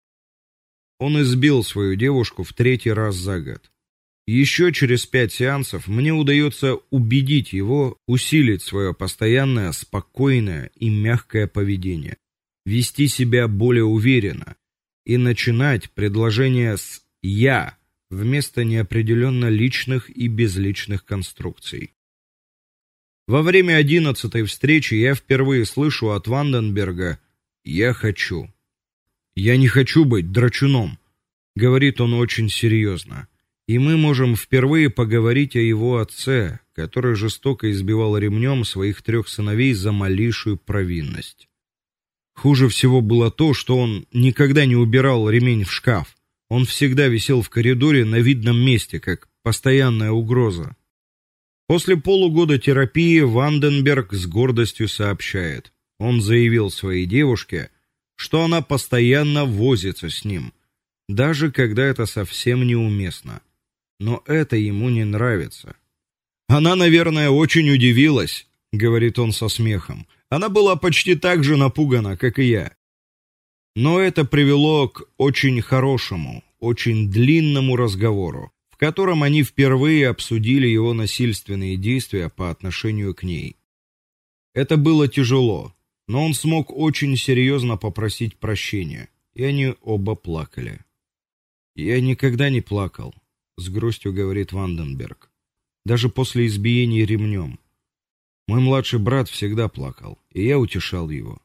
Он избил свою девушку в третий раз за год. Еще через пять сеансов мне удается убедить его усилить свое постоянное спокойное и мягкое поведение вести себя более уверенно и начинать предложение с я вместо неопределенно личных и безличных конструкций. Во время одиннадцатой встречи я впервые слышу от Ванденберга: "Я хочу". "Я не хочу быть драчуном", говорит он очень серьезно. И мы можем впервые поговорить о его отце, который жестоко избивал ремнем своих трех сыновей за малейшую провинность. Хуже всего было то, что он никогда не убирал ремень в шкаф. Он всегда висел в коридоре на видном месте, как постоянная угроза. После полугода терапии Ванденберг с гордостью сообщает: он заявил своей девушке, что она постоянно возится с ним, даже когда это совсем неуместно. Но это ему не нравится. Она, наверное, очень удивилась, говорит он со смехом. Она была почти так же напугана, как и я. Но это привело к очень хорошему, очень длинному разговору, в котором они впервые обсудили его насильственные действия по отношению к ней. Это было тяжело, но он смог очень серьезно попросить прощения, и они оба плакали. Я никогда не плакал, с грустью говорит Ванденберг. Даже после избиения ремнем. Мой младший брат всегда плакал, и я утешал его.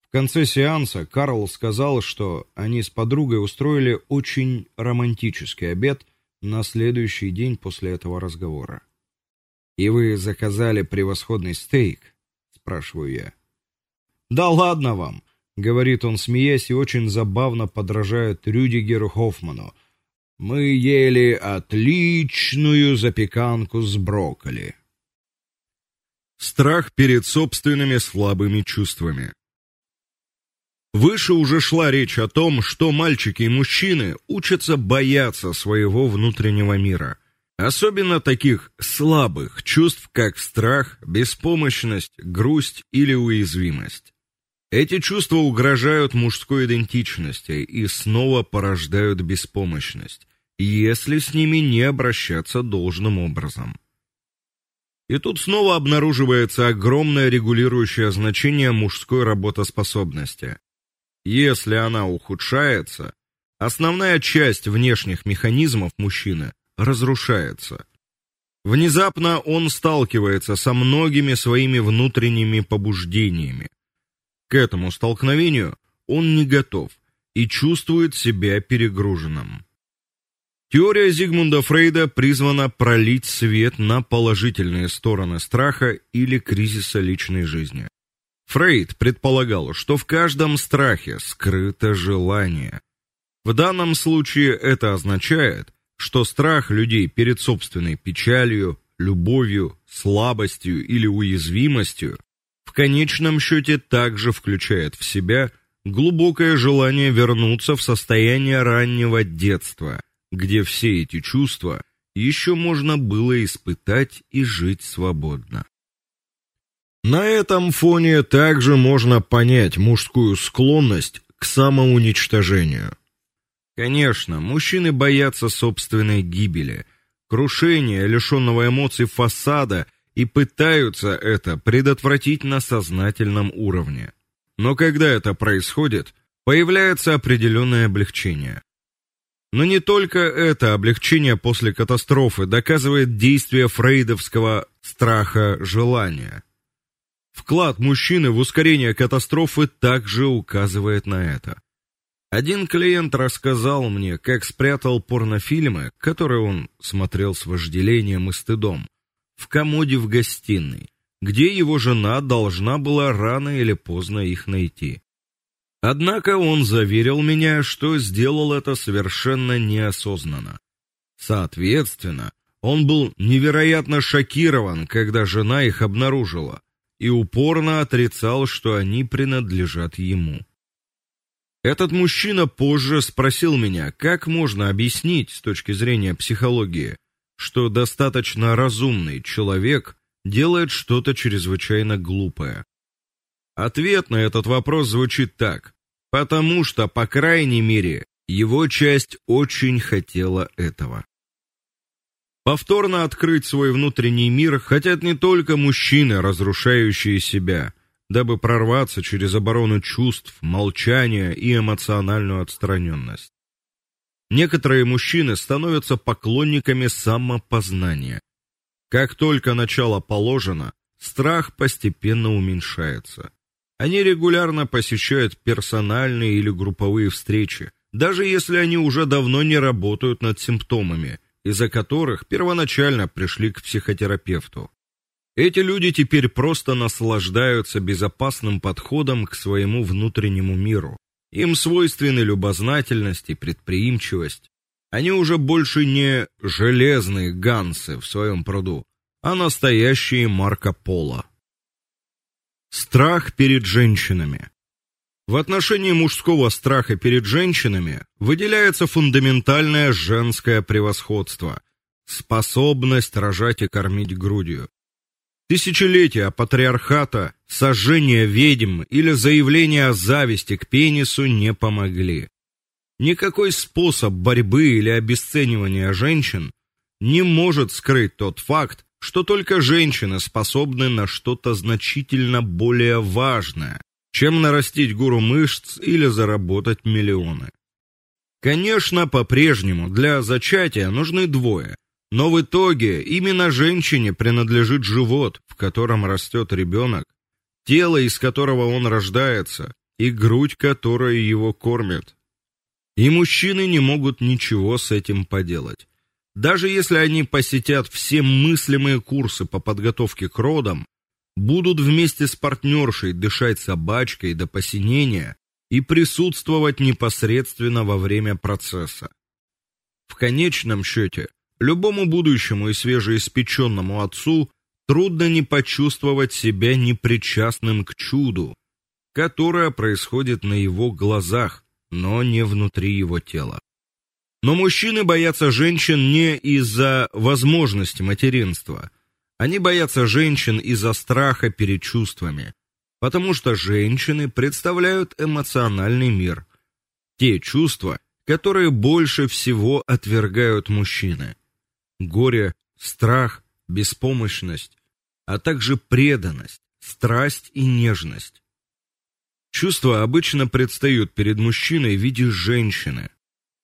В конце сеанса Карл сказал, что они с подругой устроили очень романтический обед на следующий день после этого разговора. И вы заказали превосходный стейк, спрашиваю я. Да ладно вам, говорит он, смеясь и очень забавно подражает Рюдигеру Хоффману. Мы ели отличную запеканку с брокколи. Страх перед собственными слабыми чувствами. Выше уже шла речь о том, что мальчики и мужчины учатся бояться своего внутреннего мира, особенно таких слабых чувств, как страх, беспомощность, грусть или уязвимость. Эти чувства угрожают мужской идентичности и снова порождают беспомощность, если с ними не обращаться должным образом. И тут снова обнаруживается огромное регулирующее значение мужской работоспособности. Если она ухудшается, основная часть внешних механизмов мужчины разрушается. Внезапно он сталкивается со многими своими внутренними побуждениями, к этому столкновению он не готов и чувствует себя перегруженным. Теория Зигмунда Фрейда призвана пролить свет на положительные стороны страха или кризиса личной жизни. Фрейд предполагал, что в каждом страхе скрыто желание. В данном случае это означает, что страх людей перед собственной печалью, любовью, слабостью или уязвимостью в конечном счете также включает в себя глубокое желание вернуться в состояние раннего детства, где все эти чувства еще можно было испытать и жить свободно. На этом фоне также можно понять мужскую склонность к самоуничтожению. Конечно, мужчины боятся собственной гибели, крушения лишенного эмоций фасада и пытаются это предотвратить на сознательном уровне. Но когда это происходит, появляется определенное облегчение. Но не только это облегчение после катастрофы доказывает действие фрейдовского страха желания. Вклад мужчины в ускорение катастрофы также указывает на это. Один клиент рассказал мне, как спрятал порнофильмы, которые он смотрел с вожделением и стыдом, в комоде в гостиной, где его жена должна была рано или поздно их найти. Однако он заверил меня, что сделал это совершенно неосознанно. Соответственно, он был невероятно шокирован, когда жена их обнаружила, и упорно отрицал, что они принадлежат ему. Этот мужчина позже спросил меня, как можно объяснить с точки зрения психологии, что достаточно разумный человек делает что-то чрезвычайно глупое. Ответ на этот вопрос звучит так: потому что, по крайней мере, его часть очень хотела этого. Повторно открыть свой внутренний мир хотят не только мужчины, разрушающие себя, дабы прорваться через оборону чувств, молчания и эмоциональную отстраненность. Некоторые мужчины становятся поклонниками самопознания. Как только начало положено, страх постепенно уменьшается. Они регулярно посещают персональные или групповые встречи, даже если они уже давно не работают над симптомами, из-за которых первоначально пришли к психотерапевту. Эти люди теперь просто наслаждаются безопасным подходом к своему внутреннему миру, им свойственны любознательность и предприимчивость. Они уже больше не железные гансы в своем пруду, а настоящие Марко Поло. Страх перед женщинами. В отношении мужского страха перед женщинами выделяется фундаментальное женское превосходство, способность рожать и кормить грудью. Тысячелетия патриархата, сожжение ведьм или заявление о зависти к пенису не помогли. Никакой способ борьбы или обесценивания женщин не может скрыть тот факт, что только женщины способны на что-то значительно более важное, чем нарастить гору мышц или заработать миллионы. Конечно, по-прежнему для зачатия нужны двое, но в итоге именно женщине принадлежит живот, в котором растет ребенок, тело, из которого он рождается, и грудь, которая его кормит. И мужчины не могут ничего с этим поделать. Даже если они посетят все мыслимые курсы по подготовке к родам, будут вместе с партнершей дышать собачкой до посинения и присутствовать непосредственно во время процесса. В конечном счете, Любому будущему и свежеиспеченному отцу трудно не почувствовать себя непричастным к чуду, которое происходит на его глазах, но не внутри его тела. Но мужчины боятся женщин не из-за возможности материнства. Они боятся женщин из-за страха перед чувствами, потому что женщины представляют эмоциональный мир, те чувства, которые больше всего отвергают мужчины горе, страх, беспомощность, а также преданность, страсть и нежность. Чувства обычно предстают перед мужчиной в виде женщины.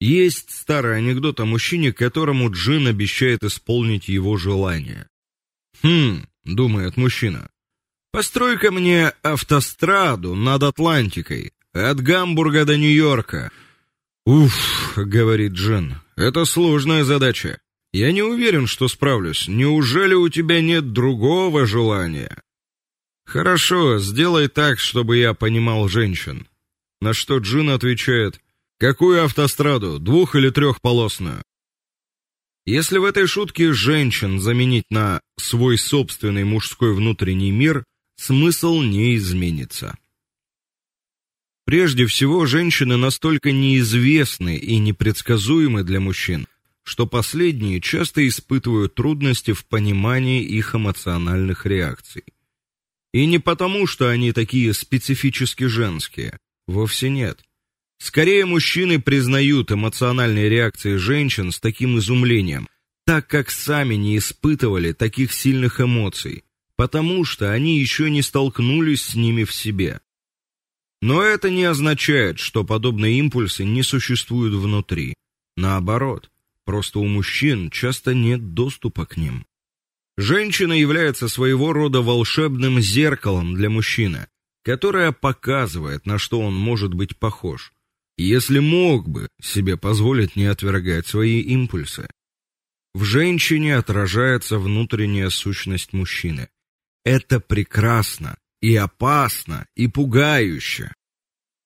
Есть старый анекдот о мужчине, которому джин обещает исполнить его желание. Хм, думает мужчина. Построй-ка мне автостраду над Атлантикой, от Гамбурга до Нью-Йорка. Уф, говорит джин. Это сложная задача. Я не уверен, что справлюсь. Неужели у тебя нет другого желания? Хорошо, сделай так, чтобы я понимал женщин. На что Джин отвечает: "Какую автостраду, двух- или трехполосную?» Если в этой шутке женщин заменить на свой собственный мужской внутренний мир, смысл не изменится. Прежде всего, женщины настолько неизвестны и непредсказуемы для мужчин, что последние часто испытывают трудности в понимании их эмоциональных реакций. И не потому, что они такие специфически женские, вовсе нет. Скорее мужчины признают эмоциональные реакции женщин с таким изумлением, так как сами не испытывали таких сильных эмоций, потому что они еще не столкнулись с ними в себе. Но это не означает, что подобные импульсы не существуют внутри. Наоборот, Просто у мужчин часто нет доступа к ним. Женщина является своего рода волшебным зеркалом для мужчины, которое показывает, на что он может быть похож, если мог бы себе позволить не отвергать свои импульсы. В женщине отражается внутренняя сущность мужчины. Это прекрасно и опасно и пугающе.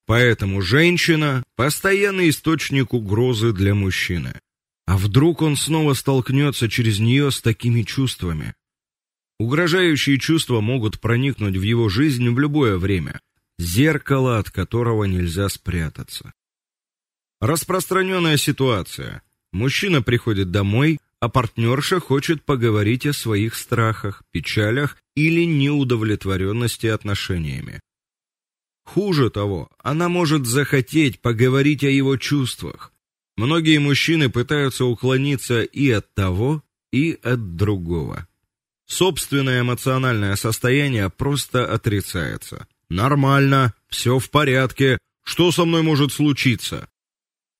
Поэтому женщина постоянный источник угрозы для мужчины. А вдруг он снова столкнется через нее с такими чувствами? Угрожающие чувства могут проникнуть в его жизнь в любое время, зеркало, от которого нельзя спрятаться. Распространенная ситуация. Мужчина приходит домой, а партнерша хочет поговорить о своих страхах, печалях или неудовлетворенности отношениями. Хуже того, она может захотеть поговорить о его чувствах, Многие мужчины пытаются уклониться и от того, и от другого. Собственное эмоциональное состояние просто отрицается. Нормально, все в порядке, что со мной может случиться?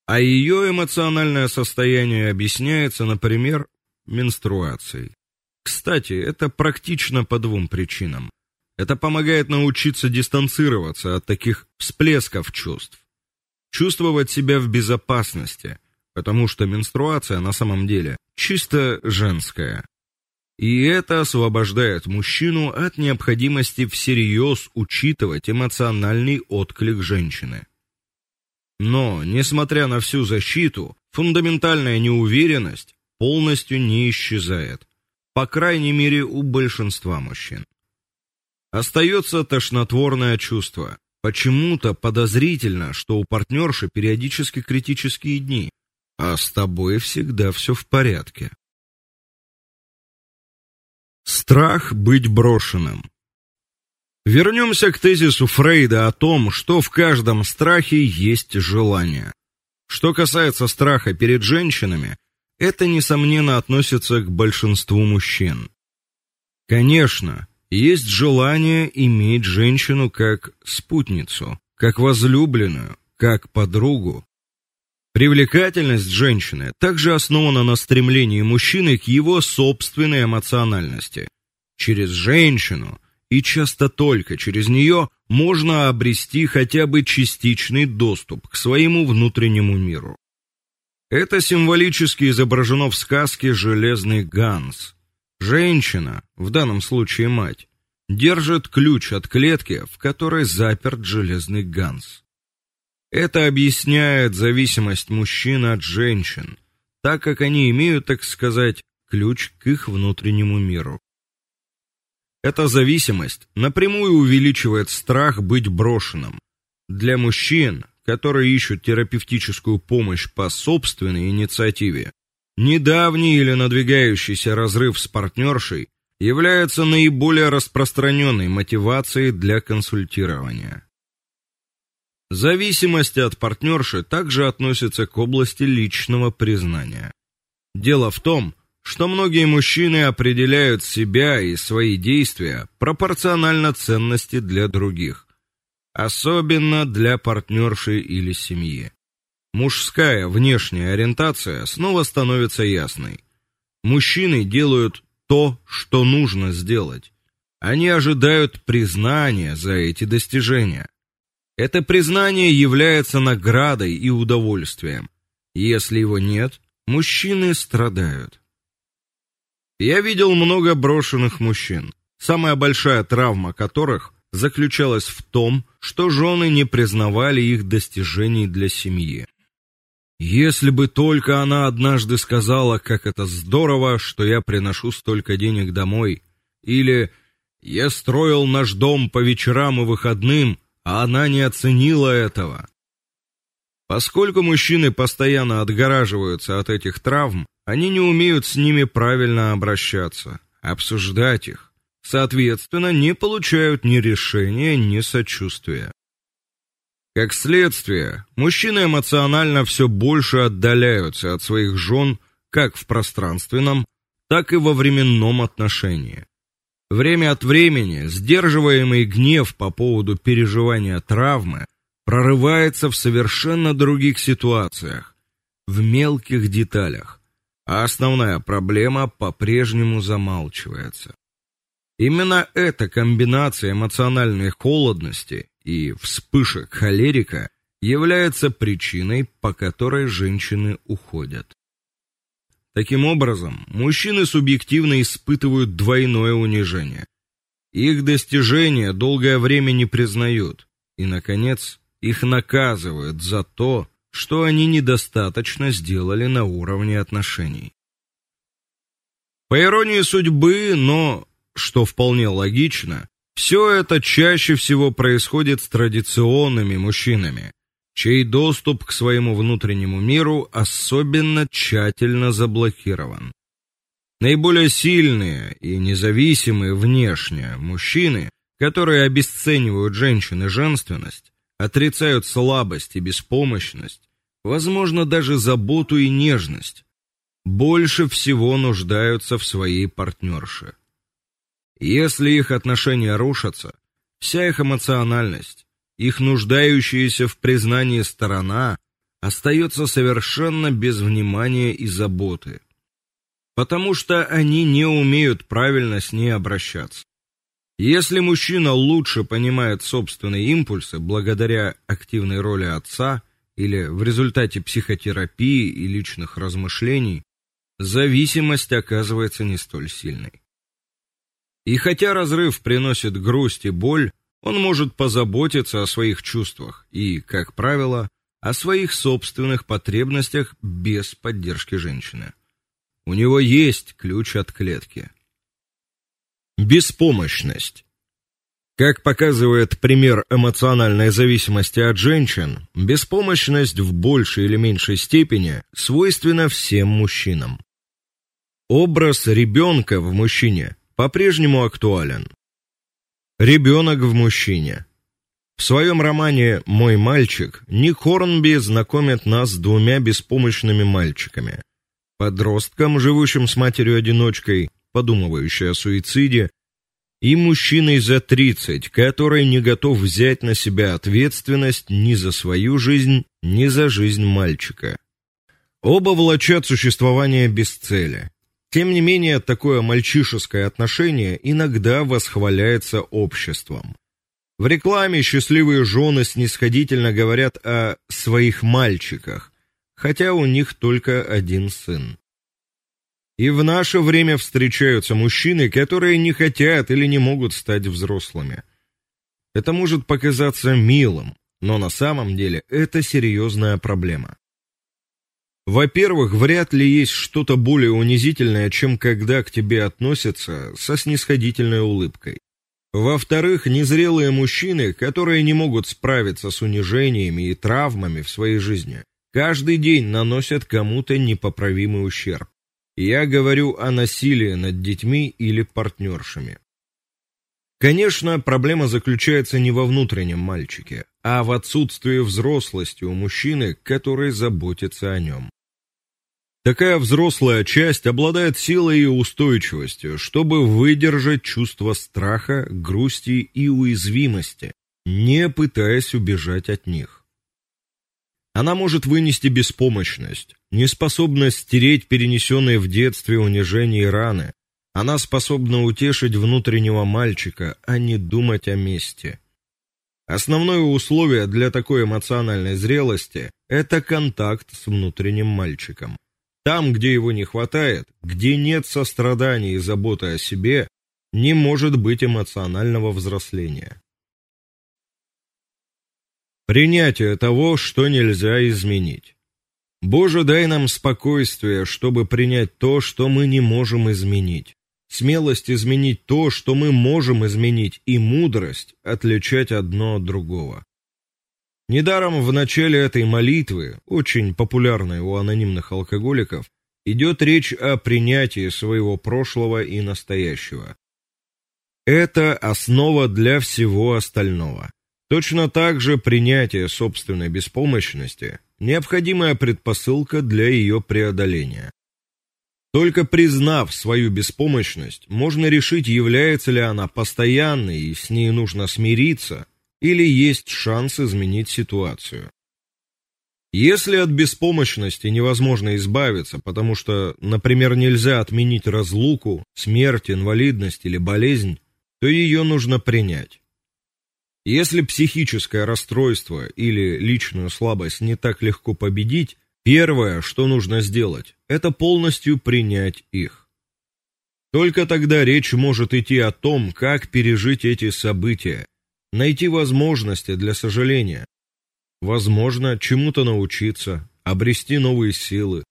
А ее эмоциональное состояние объясняется, например, менструацией. Кстати, это практично по двум причинам. Это помогает научиться дистанцироваться от таких всплесков чувств чувствовать себя в безопасности, потому что менструация на самом деле чисто женская. И это освобождает мужчину от необходимости всерьез учитывать эмоциональный отклик женщины. Но, несмотря на всю защиту, фундаментальная неуверенность полностью не исчезает, по крайней мере, у большинства мужчин. Остается тошнотворное чувство, Почему-то подозрительно, что у партнерши периодически критические дни, а с тобой всегда все в порядке. Страх быть брошенным. Вернемся к тезису Фрейда о том, что в каждом страхе есть желание. Что касается страха перед женщинами, это несомненно относится к большинству мужчин. Конечно, есть желание иметь женщину как спутницу, как возлюбленную, как подругу. Привлекательность женщины также основана на стремлении мужчины к его собственной эмоциональности. Через женщину и часто только через нее можно обрести хотя бы частичный доступ к своему внутреннему миру. Это символически изображено в сказке Железный Ганс. Женщина, в данном случае мать, держит ключ от клетки, в которой заперт Железный Ганс. Это объясняет зависимость мужчин от женщин, так как они имеют, так сказать, ключ к их внутреннему миру. Эта зависимость напрямую увеличивает страх быть брошенным. Для мужчин, которые ищут терапевтическую помощь по собственной инициативе, недавний или надвигающийся разрыв с партнершей является наиболее распространенной мотивацией для консультирования. Зависимость от партнерши также относится к области личного признания. Дело в том, что многие мужчины определяют себя и свои действия пропорционально ценности для других, особенно для партнерши или семьи. Мужская внешняя ориентация снова становится ясной. Мужчины делают то, что нужно сделать. Они ожидают признания за эти достижения. Это признание является наградой и удовольствием. Если его нет, мужчины страдают. Я видел много брошенных мужчин, самая большая травма которых заключалась в том, что жены не признавали их достижений для семьи. Если бы только она однажды сказала, как это здорово, что я приношу столько денег домой, или я строил наш дом по вечерам и выходным, а она не оценила этого. Поскольку мужчины постоянно отгораживаются от этих травм, они не умеют с ними правильно обращаться, обсуждать их. Соответственно, не получают ни решения, ни сочувствия. Как следствие, мужчины эмоционально все больше отдаляются от своих жен как в пространственном, так и во временном отношении. Время от времени сдерживаемый гнев по поводу переживания травмы прорывается в совершенно других ситуациях, в мелких деталях, а основная проблема по-прежнему замалчивается. Именно эта комбинация эмоциональной холодности и вспышек холерика является причиной, по которой женщины уходят. Таким образом, мужчины субъективно испытывают двойное унижение. Их достижения долгое время не признают, и наконец, их наказывают за то, что они недостаточно сделали на уровне отношений. По иронии судьбы, но что вполне логично, все это чаще всего происходит с традиционными мужчинами, чей доступ к своему внутреннему миру особенно тщательно заблокирован. Наиболее сильные и независимые внешне мужчины, которые обесценивают женщин и женственность, отрицают слабость и беспомощность, возможно, даже заботу и нежность, больше всего нуждаются в своей партнерше. Если их отношения рушатся, вся их эмоциональность, их нуждающаяся в признании сторона остается совершенно без внимания и заботы, потому что они не умеют правильно с ней обращаться. Если мужчина лучше понимает собственные импульсы благодаря активной роли отца или в результате психотерапии и личных размышлений, зависимость оказывается не столь сильной. И хотя разрыв приносит грусть и боль, он может позаботиться о своих чувствах и, как правило, о своих собственных потребностях без поддержки женщины. У него есть ключ от клетки. Беспомощность. Как показывает пример эмоциональной зависимости от женщин, беспомощность в большей или меньшей степени свойственна всем мужчинам. Образ ребенка в мужчине по-прежнему актуален. Ребенок в мужчине. В своем романе Мой мальчик Ник Хорнби знакомит нас с двумя беспомощными мальчиками. Подростком, живущим с матерью-одиночкой, подумывающей о суициде, и мужчиной за 30, который не готов взять на себя ответственность ни за свою жизнь, ни за жизнь мальчика. Оба влачат существование без цели. Тем не менее, такое мальчишеское отношение иногда восхваляется обществом. В рекламе счастливые жены снисходительно говорят о своих мальчиках, хотя у них только один сын. И в наше время встречаются мужчины, которые не хотят или не могут стать взрослыми. Это может показаться милым, но на самом деле это серьезная проблема. Во-первых, вряд ли есть что-то более унизительное, чем когда к тебе относятся со снисходительной улыбкой. Во-вторых, незрелые мужчины, которые не могут справиться с унижениями и травмами в своей жизни, каждый день наносят кому-то непоправимый ущерб. Я говорю о насилии над детьми или партнершами. Конечно, проблема заключается не во внутреннем мальчике, а в отсутствии взрослости у мужчины, который заботится о нем. Такая взрослая часть обладает силой и устойчивостью, чтобы выдержать чувство страха, грусти и уязвимости, не пытаясь убежать от них. Она может вынести беспомощность, неспособность стереть перенесенные в детстве унижения и раны. Она способна утешить внутреннего мальчика, а не думать о мести. Основное условие для такой эмоциональной зрелости это контакт с внутренним мальчиком. Там, где его не хватает, где нет сострадания и заботы о себе, не может быть эмоционального взросления. Принятие того, что нельзя изменить. Боже, дай нам спокойствие, чтобы принять то, что мы не можем изменить. Смелость изменить то, что мы можем изменить, и мудрость отличать одно от другого. Недаром в начале этой молитвы, очень популярной у анонимных алкоголиков, идет речь о принятии своего прошлого и настоящего. Это основа для всего остального. Точно так же принятие собственной беспомощности необходимая предпосылка для ее преодоления. Только признав свою беспомощность, можно решить, является ли она постоянной и с ней нужно смириться, или есть шанс изменить ситуацию. Если от беспомощности невозможно избавиться, потому что, например, нельзя отменить разлуку, смерть, инвалидность или болезнь, то ее нужно принять. Если психическое расстройство или личную слабость не так легко победить, первое, что нужно сделать, это полностью принять их. Только тогда речь может идти о том, как пережить эти события, найти возможности для сожаления, возможно, чему-то научиться, обрести новые силы.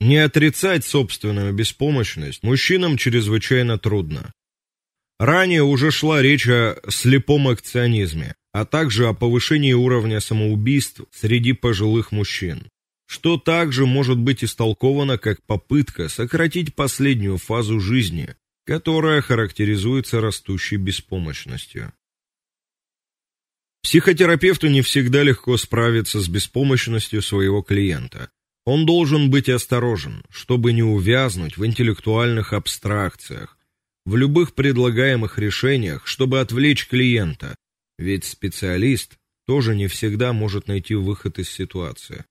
Не отрицать собственную беспомощность мужчинам чрезвычайно трудно. Ранее уже шла речь о слепом акционизме, а также о повышении уровня самоубийств среди пожилых мужчин, что также может быть истолковано как попытка сократить последнюю фазу жизни, которая характеризуется растущей беспомощностью. Психотерапевту не всегда легко справиться с беспомощностью своего клиента. Он должен быть осторожен, чтобы не увязнуть в интеллектуальных абстракциях, в любых предлагаемых решениях, чтобы отвлечь клиента, ведь специалист тоже не всегда может найти выход из ситуации.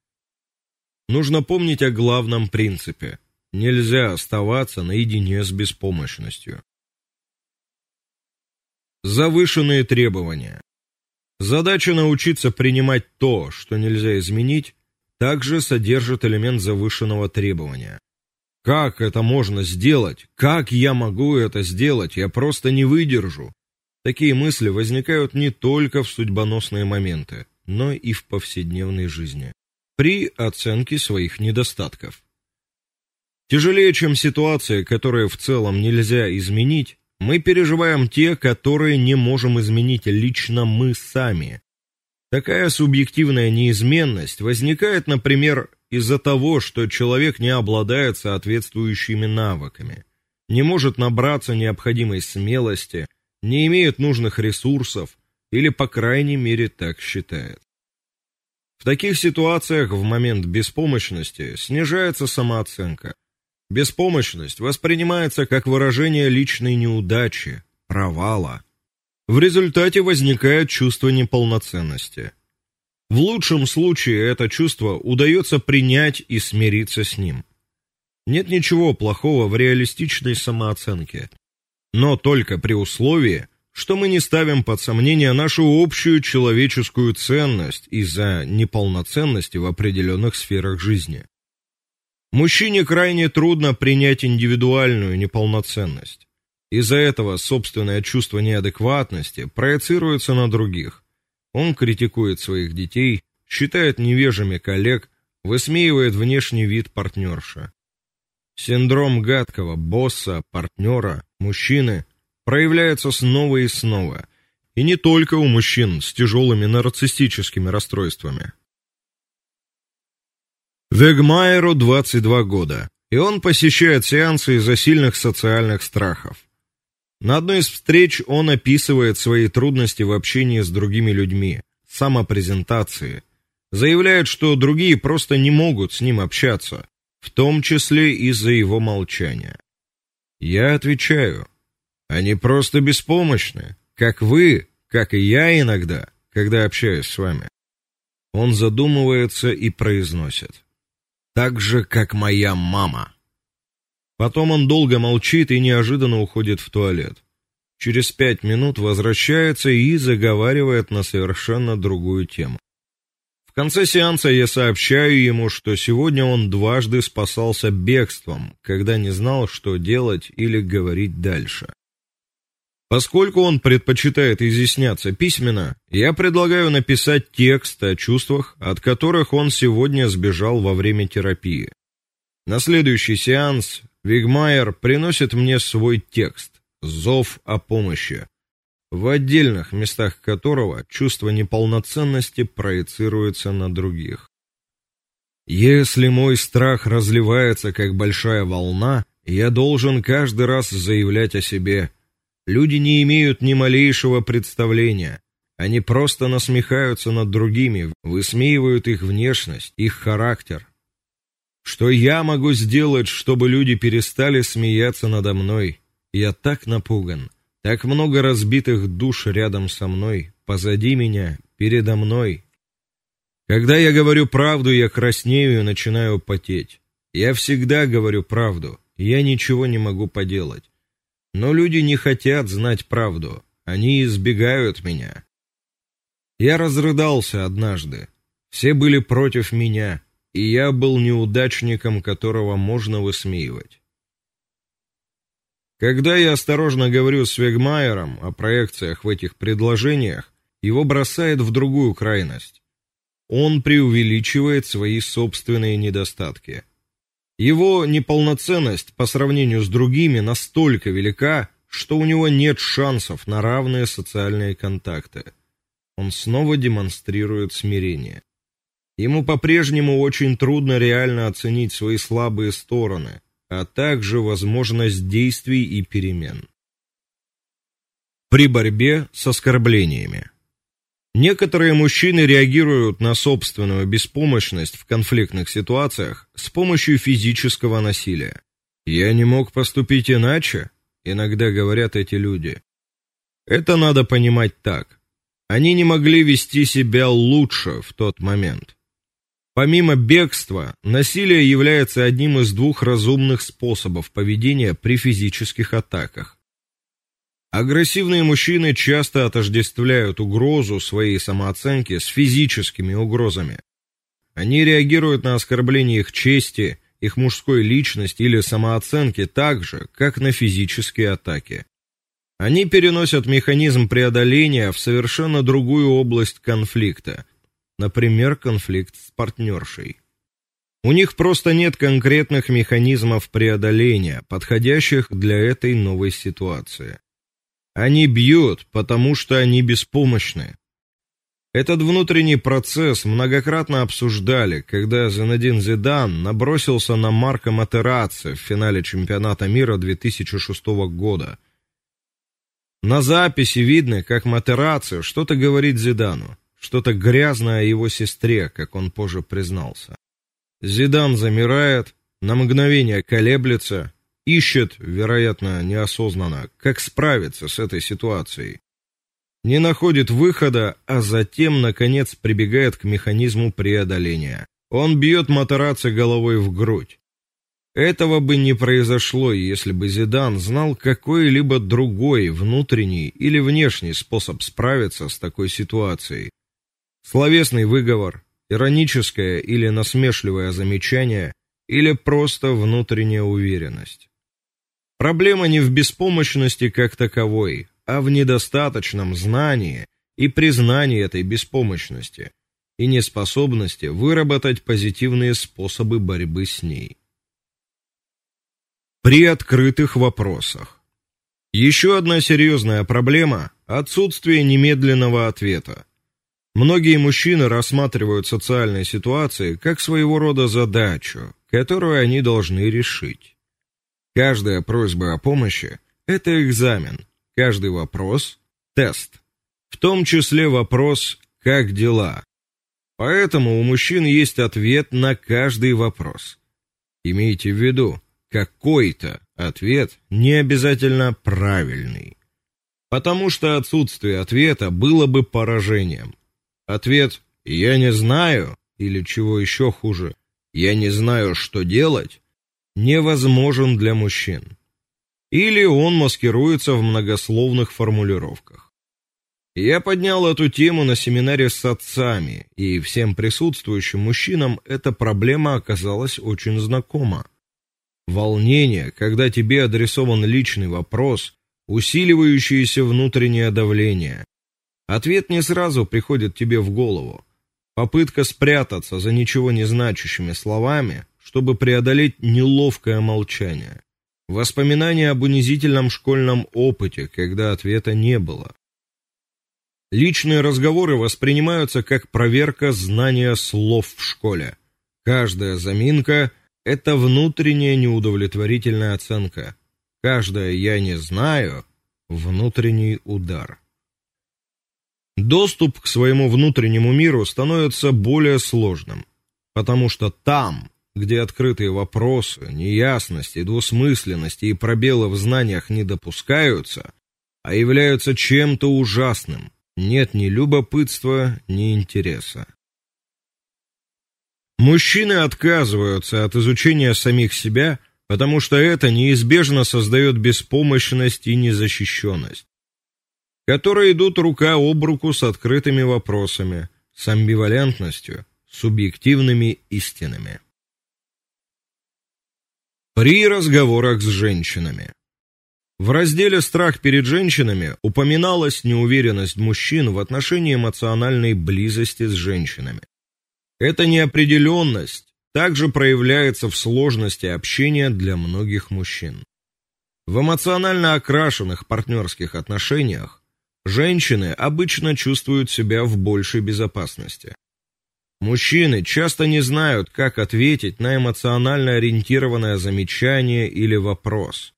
Нужно помнить о главном принципе: нельзя оставаться наедине с беспомощностью. Завышенные требования. Задача научиться принимать то, что нельзя изменить, также содержит элемент завышенного требования. Как это можно сделать? Как я могу это сделать? Я просто не выдержу. Такие мысли возникают не только в судьбоносные моменты, но и в повседневной жизни при оценке своих недостатков. Тяжелее, чем ситуации, которые в целом нельзя изменить, мы переживаем те, которые не можем изменить лично мы сами. Такая субъективная неизменность возникает, например, из-за того, что человек не обладает соответствующими навыками. не может набраться необходимой смелости, не имеет нужных ресурсов или по крайней мере так считает. В таких ситуациях в момент беспомощности снижается самооценка. Беспомощность воспринимается как выражение личной неудачи, провала. В результате возникает чувство неполноценности. В лучшем случае это чувство удается принять и смириться с ним. Нет ничего плохого в реалистичной самооценке, но только при условии, что мы не ставим под сомнение нашу общую человеческую ценность из-за неполноценности в определенных сферах жизни. Мужчине крайне трудно принять индивидуальную неполноценность. Из-за этого собственное чувство неадекватности проецируется на других. Он критикует своих детей, считает невежими коллег, высмеивает внешний вид партнерши. Синдром гадкого босса, партнера, мужчины проявляется снова и снова, и не только у мужчин с тяжелыми нарциссическими расстройствами. Вегмайеру 22 года, и он посещает сеансы из-за сильных социальных страхов. На одной из встреч он описывает свои трудности в общении с другими людьми, самопрезентации, заявляет, что другие просто не могут с ним общаться, в том числе из-за его молчания. Я отвечаю: они просто беспомощны, как вы, как и я иногда, когда общаюсь с вами. Он задумывается и произносит: так же, как моя мама. Потом он долго молчит и неожиданно уходит в туалет. Через пять минут возвращается и заговаривает на совершенно другую тему конце сеанса я сообщаю ему, что сегодня он дважды спасался бегством, когда не знал, что делать или говорить дальше. Поскольку он предпочитает изъясняться письменно, я предлагаю написать текст о чувствах, от которых он сегодня сбежал во время терапии. На следующий сеанс Вигмайер приносит мне свой текст Зов о помощи, в отдельных местах которого чувство неполноценности проецируется на других. Если мой страх разливается как большая волна, я должен каждый раз заявлять о себе. Люди не имеют ни малейшего представления. Они просто насмехаются над другими, высмеивают их внешность, их характер. Что я могу сделать, чтобы люди перестали смеяться надо мной? Я так напуган. Так много разбитых душ рядом со мной, позади меня, передо мной. Когда я говорю правду, я краснею и начинаю потеть. Я всегда говорю правду, я ничего не могу поделать. Но люди не хотят знать правду, они избегают меня. Я разрыдался однажды. Все были против меня, и я был неудачником, которого можно высмеивать. Когда я осторожно говорю с Вегмайером о проекциях в этих предложениях, его бросает в другую крайность. Он преувеличивает свои собственные недостатки. Его неполноценность по сравнению с другими настолько велика, что у него нет шансов на равные социальные контакты. Он снова демонстрирует смирение. Ему по-прежнему очень трудно реально оценить свои слабые стороны, а также возможность действий и перемен. При борьбе с оскорблениями. Некоторые мужчины реагируют на собственную беспомощность в конфликтных ситуациях с помощью физического насилия. Я не мог поступить иначе, иногда говорят эти люди. Это надо понимать так: они не могли вести себя лучше в тот момент. Помимо бегства, насилие является одним из двух разумных способов поведения при физических атаках. Агрессивные мужчины часто отождествляют угрозу своей самооценки с физическими угрозами. Они реагируют на оскорбление их чести, их мужской личности или самооценки так же, как на физические атаки. Они переносят механизм преодоления в совершенно другую область конфликта, например, конфликт с партнершей. У них просто нет конкретных механизмов преодоления, подходящих для этой новой ситуации. Они бьют, потому что они беспомощны. Этот внутренний процесс многократно обсуждали, когда Зинедин Зидан набросился на Марко Матерацци в финале чемпионата мира 2006 года. На записи видно, как Матерацци что-то говорит Зидану, что-то грязное о его сестре, как он позже признался. Зидан замирает, на мгновение колеблется, ищет, вероятно, неосознанно, как справиться с этой ситуацией не находит выхода, а затем наконец прибегает к механизму преодоления. Он бьет Матарацци головой в грудь. Этого бы не произошло, если бы Зидан знал какой-либо другой внутренний или внешний способ справиться с такой ситуацией. Словесный выговор, ироническое или насмешливое замечание или просто внутренняя уверенность. Проблема не в беспомощности как таковой, а в недостаточном знании и признании этой беспомощности и неспособности выработать позитивные способы борьбы с ней. При открытых вопросах. Еще одна серьезная проблема отсутствие немедленного ответа. Многие мужчины рассматривают социальные ситуации как своего рода задачу, которую они должны решить. Каждая просьба о помощи это экзамен, Каждый вопрос тест, в том числе вопрос как дела. Поэтому у мужчин есть ответ на каждый вопрос. Имейте в виду, какой-то ответ не обязательно правильный. Потому что отсутствие ответа было бы поражением. Ответ я не знаю или чего еще хуже, я не знаю, что делать, невозможен для мужчин или он маскируется в многословных формулировках. Я поднял эту тему на семинаре с отцами, и всем присутствующим мужчинам эта проблема оказалась очень знакома. Волнение, когда тебе адресован личный вопрос, усиливающееся внутреннее давление. Ответ не сразу приходит тебе в голову. Попытка спрятаться за ничего не значащими словами, чтобы преодолеть неловкое молчание. Воспоминания об унизительном школьном опыте, когда ответа не было. Личные разговоры воспринимаются как проверка знания слов в школе. Каждая заминка это внутренняя неудовлетворительная оценка. Каждое я не знаю внутренний удар. Доступ к своему внутреннему миру становится более сложным, потому что там где открытые вопросы, неясности, двусмысленности и пробелы в знаниях не допускаются, а являются чем-то ужасным, нет ни любопытства, ни интереса. Мужчины отказываются от изучения самих себя, потому что это неизбежно создает беспомощность и незащищенность, которые идут рука об руку с открытыми вопросами, с амбивалентностью, субъективными истинами. При разговорах с женщинами. В разделе Страх перед женщинами упоминалась неуверенность мужчин в отношении эмоциональной близости с женщинами. Эта неопределенность также проявляется в сложности общения для многих мужчин. В эмоционально окрашенных партнерских отношениях женщины обычно чувствуют себя в большей безопасности. Мужчины часто не знают, как ответить на эмоционально ориентированное замечание или вопрос,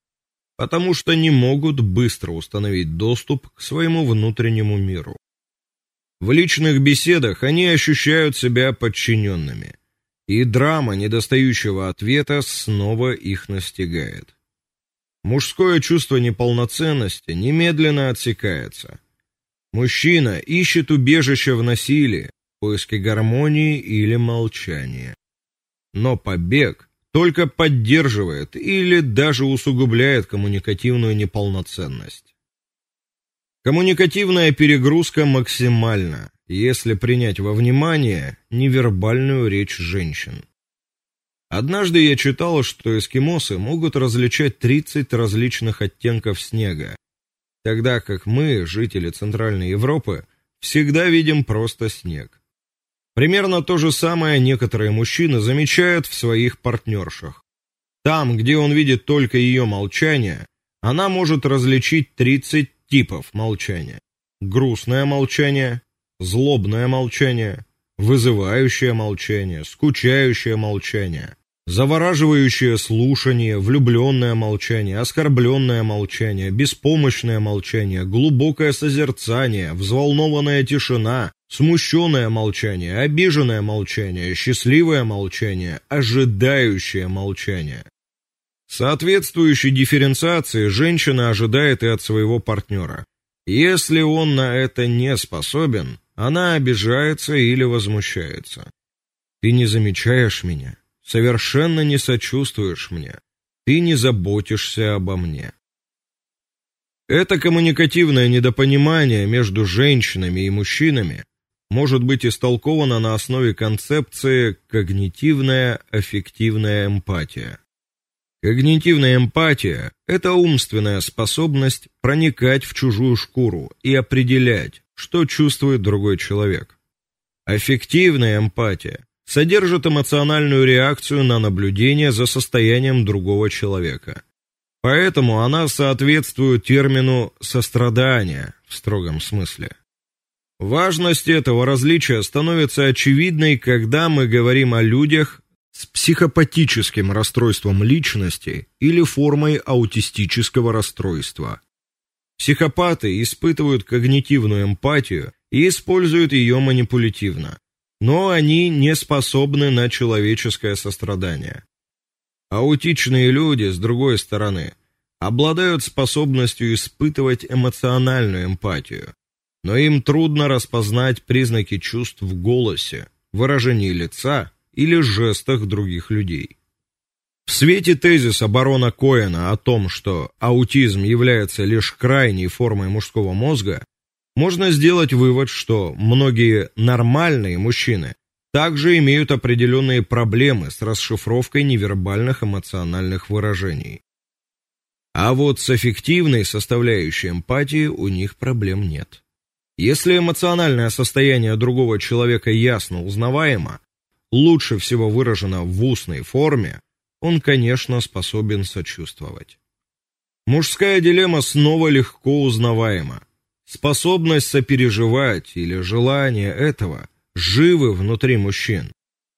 потому что не могут быстро установить доступ к своему внутреннему миру. В личных беседах они ощущают себя подчиненными, и драма недостающего ответа снова их настигает. Мужское чувство неполноценности немедленно отсекается. Мужчина ищет убежище в насилии, поиске гармонии или молчания. Но побег только поддерживает или даже усугубляет коммуникативную неполноценность. Коммуникативная перегрузка максимальна, если принять во внимание невербальную речь женщин. Однажды я читал, что эскимосы могут различать 30 различных оттенков снега, тогда как мы, жители Центральной Европы, всегда видим просто снег. Примерно то же самое некоторые мужчины замечают в своих партнершах. Там, где он видит только ее молчание, она может различить 30 типов молчания. Грустное молчание, злобное молчание, вызывающее молчание, скучающее молчание, завораживающее слушание, влюбленное молчание, оскорбленное молчание, беспомощное молчание, глубокое созерцание, взволнованная тишина, смущенное молчание, обиженное молчание, счастливое молчание, ожидающее молчание. Соответствующей дифференциации женщина ожидает и от своего партнера. Если он на это не способен, она обижается или возмущается. Ты не замечаешь меня, совершенно не сочувствуешь мне. Ты не заботишься обо мне. Это коммуникативное недопонимание между женщинами и мужчинами может быть истолковано на основе концепции когнитивная аффективная эмпатия. Когнитивная эмпатия это умственная способность проникать в чужую шкуру и определять, что чувствует другой человек. Аффективная эмпатия содержит эмоциональную реакцию на наблюдение за состоянием другого человека. Поэтому она соответствует термину сострадание в строгом смысле. Важность этого различия становится очевидной, когда мы говорим о людях, с психопатическим расстройством личности или формой аутистического расстройства. Психопаты испытывают когнитивную эмпатию и используют ее манипулятивно, но они не способны на человеческое сострадание. Аутичные люди, с другой стороны, обладают способностью испытывать эмоциональную эмпатию, но им трудно распознать признаки чувств в голосе, выражении лица или жестах других людей. В свете тезиса барона Коэна о том, что аутизм является лишь крайней формой мужского мозга, можно сделать вывод, что многие нормальные мужчины также имеют определенные проблемы с расшифровкой невербальных эмоциональных выражений. А вот с аффективной составляющей эмпатии у них проблем нет. Если эмоциональное состояние другого человека ясно узнаваемо, лучше всего выражено в устной форме, он, конечно, способен сочувствовать. Мужская дилемма снова легко узнаваема. Способность сопереживать или желание этого живы внутри мужчин.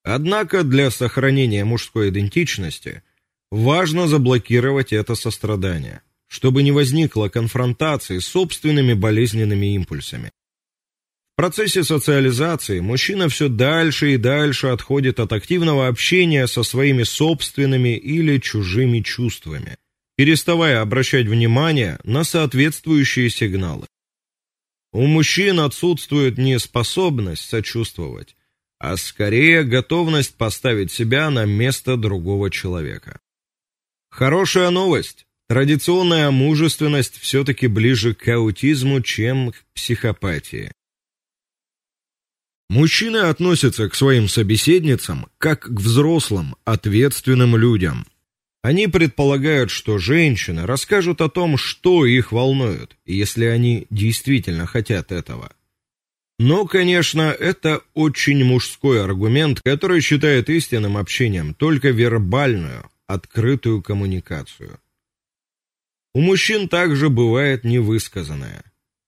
Однако для сохранения мужской идентичности важно заблокировать это сострадание, чтобы не возникло конфронтации с собственными болезненными импульсами процессе социализации мужчина все дальше и дальше отходит от активного общения со своими собственными или чужими чувствами, переставая обращать внимание на соответствующие сигналы. У мужчин отсутствует не способность сочувствовать, а скорее готовность поставить себя на место другого человека. Хорошая новость. Традиционная мужественность все таки ближе к аутизму, чем к психопатии. Мужчины относятся к своим собеседницам как к взрослым, ответственным людям. Они предполагают, что женщины расскажут о том, что их волнует, если они действительно хотят этого. Но, конечно, это очень мужской аргумент, который считает истинным общением только вербальную, открытую коммуникацию. У мужчин также бывает невысказанное,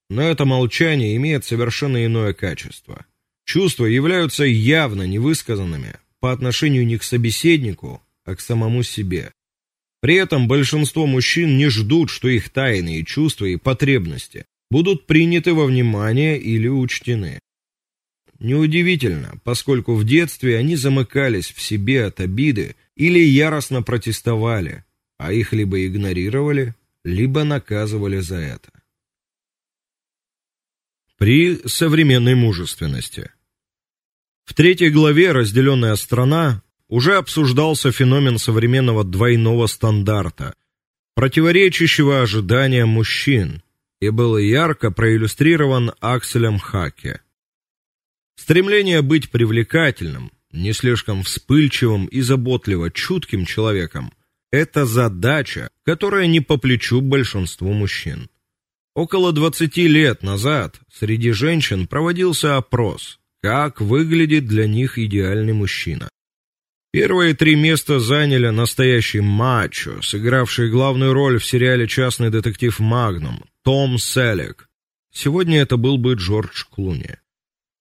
но это молчание имеет совершенно иное качество. Чувства являются явно невысказанными по отношению не к собеседнику, а к самому себе. При этом большинство мужчин не ждут, что их тайные чувства и потребности будут приняты во внимание или учтены. Неудивительно, поскольку в детстве они замыкались в себе от обиды или яростно протестовали, а их либо игнорировали, либо наказывали за это. При современной мужественности в третьей главе «Разделенная страна» уже обсуждался феномен современного двойного стандарта, противоречащего ожиданиям мужчин, и был ярко проиллюстрирован Акселем Хаке. Стремление быть привлекательным, не слишком вспыльчивым и заботливо чутким человеком это задача, которая не по плечу большинству мужчин. Около 20 лет назад среди женщин проводился опрос, как выглядит для них идеальный мужчина. Первые три места заняли настоящий мачо, сыгравший главную роль в сериале Частный детектив Магнум, Том Селлек. Сегодня это был бы Джордж Клуни.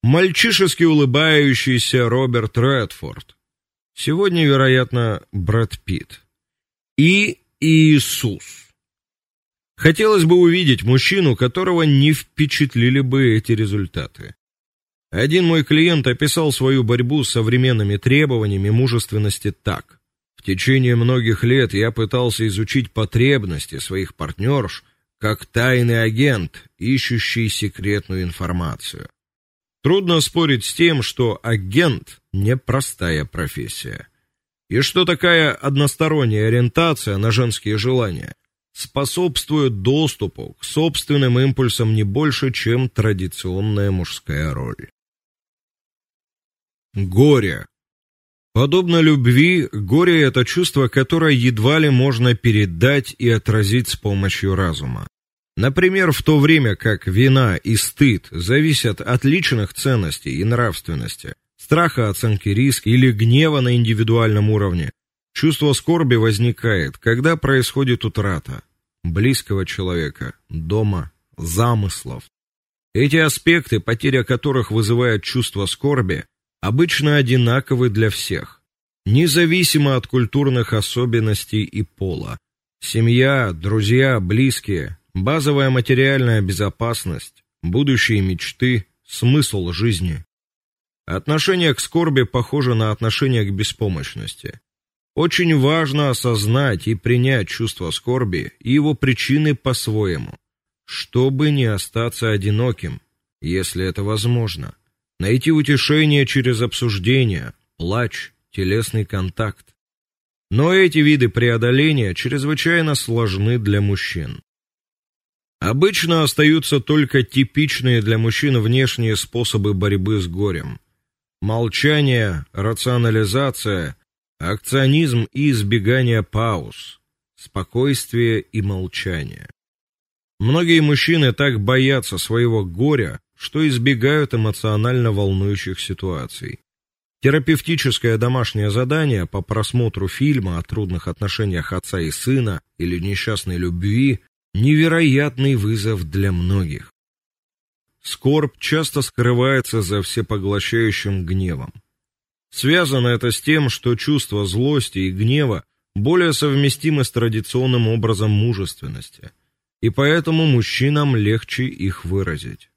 мальчишески улыбающийся Роберт Редфорд. Сегодня, вероятно, Брэд Питт. И Иисус. Хотелось бы увидеть мужчину, которого не впечатлили бы эти результаты. Один мой клиент описал свою борьбу с современными требованиями мужественности так: в течение многих лет я пытался изучить потребности своих партнерш как тайный агент, ищущий секретную информацию. Трудно спорить с тем, что агент непростая профессия. И что такая односторонняя ориентация на женские желания способствует доступу к собственным импульсам не больше, чем традиционная мужская роль. Горе Подобно любви, горе это чувство, которое едва ли можно передать и отразить с помощью разума. Например, в то время как вина и стыд зависят от личных ценностей и нравственности, страха оценки риска или гнева на индивидуальном уровне, чувство скорби возникает, когда происходит утрата близкого человека, дома, замыслов. Эти аспекты, потеря которых вызывает чувство скорби, обычно одинаковы для всех, независимо от культурных особенностей и пола. Семья, друзья, близкие, базовая материальная безопасность, будущие мечты, смысл жизни. Отношение к скорби похоже на отношение к беспомощности. Очень важно осознать и принять чувство скорби и его причины по-своему, чтобы не остаться одиноким, если это возможно найти утешение через обсуждение, плач, телесный контакт. Но эти виды преодоления чрезвычайно сложны для мужчин. Обычно остаются только типичные для мужчин внешние способы борьбы с горем: молчание, рационализация, акционизм и избегание пауз, спокойствие и молчание. Многие мужчины так боятся своего горя, что избегают эмоционально волнующих ситуаций. Терапевтическое домашнее задание по просмотру фильма о трудных отношениях отца и сына или несчастной любви невероятный вызов для многих. Скорбь часто скрывается за всепоглощающим гневом. Связано это с тем, что чувства злости и гнева более совместимы с традиционным образом мужественности, и поэтому мужчинам легче их выразить.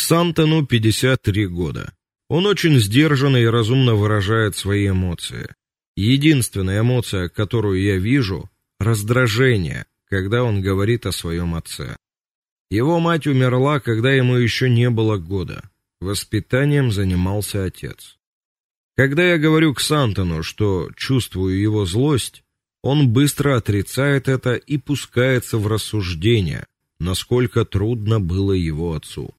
Ксантону 53 года. Он очень сдержанно и разумно выражает свои эмоции. Единственная эмоция, которую я вижу раздражение, когда он говорит о своем отце. Его мать умерла, когда ему еще не было года. Воспитанием занимался отец. Когда я говорю к Сантону, что чувствую его злость, он быстро отрицает это и пускается в рассуждения, насколько трудно было его отцу.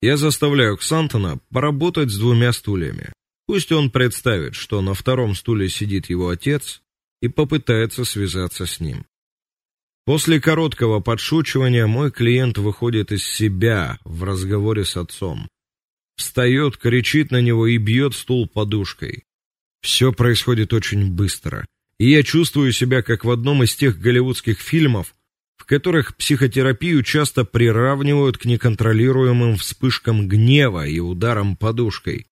Я заставляю Ксантона поработать с двумя стульями. Пусть он представит, что на втором стуле сидит его отец, и попытается связаться с ним. После короткого подшучивания мой клиент выходит из себя в разговоре с отцом. Встает, кричит на него и бьет стул подушкой. Все происходит очень быстро, и я чувствую себя как в одном из тех голливудских фильмов, которых психотерапию часто приравнивают к неконтролируемым вспышкам гнева и ударам подушкой.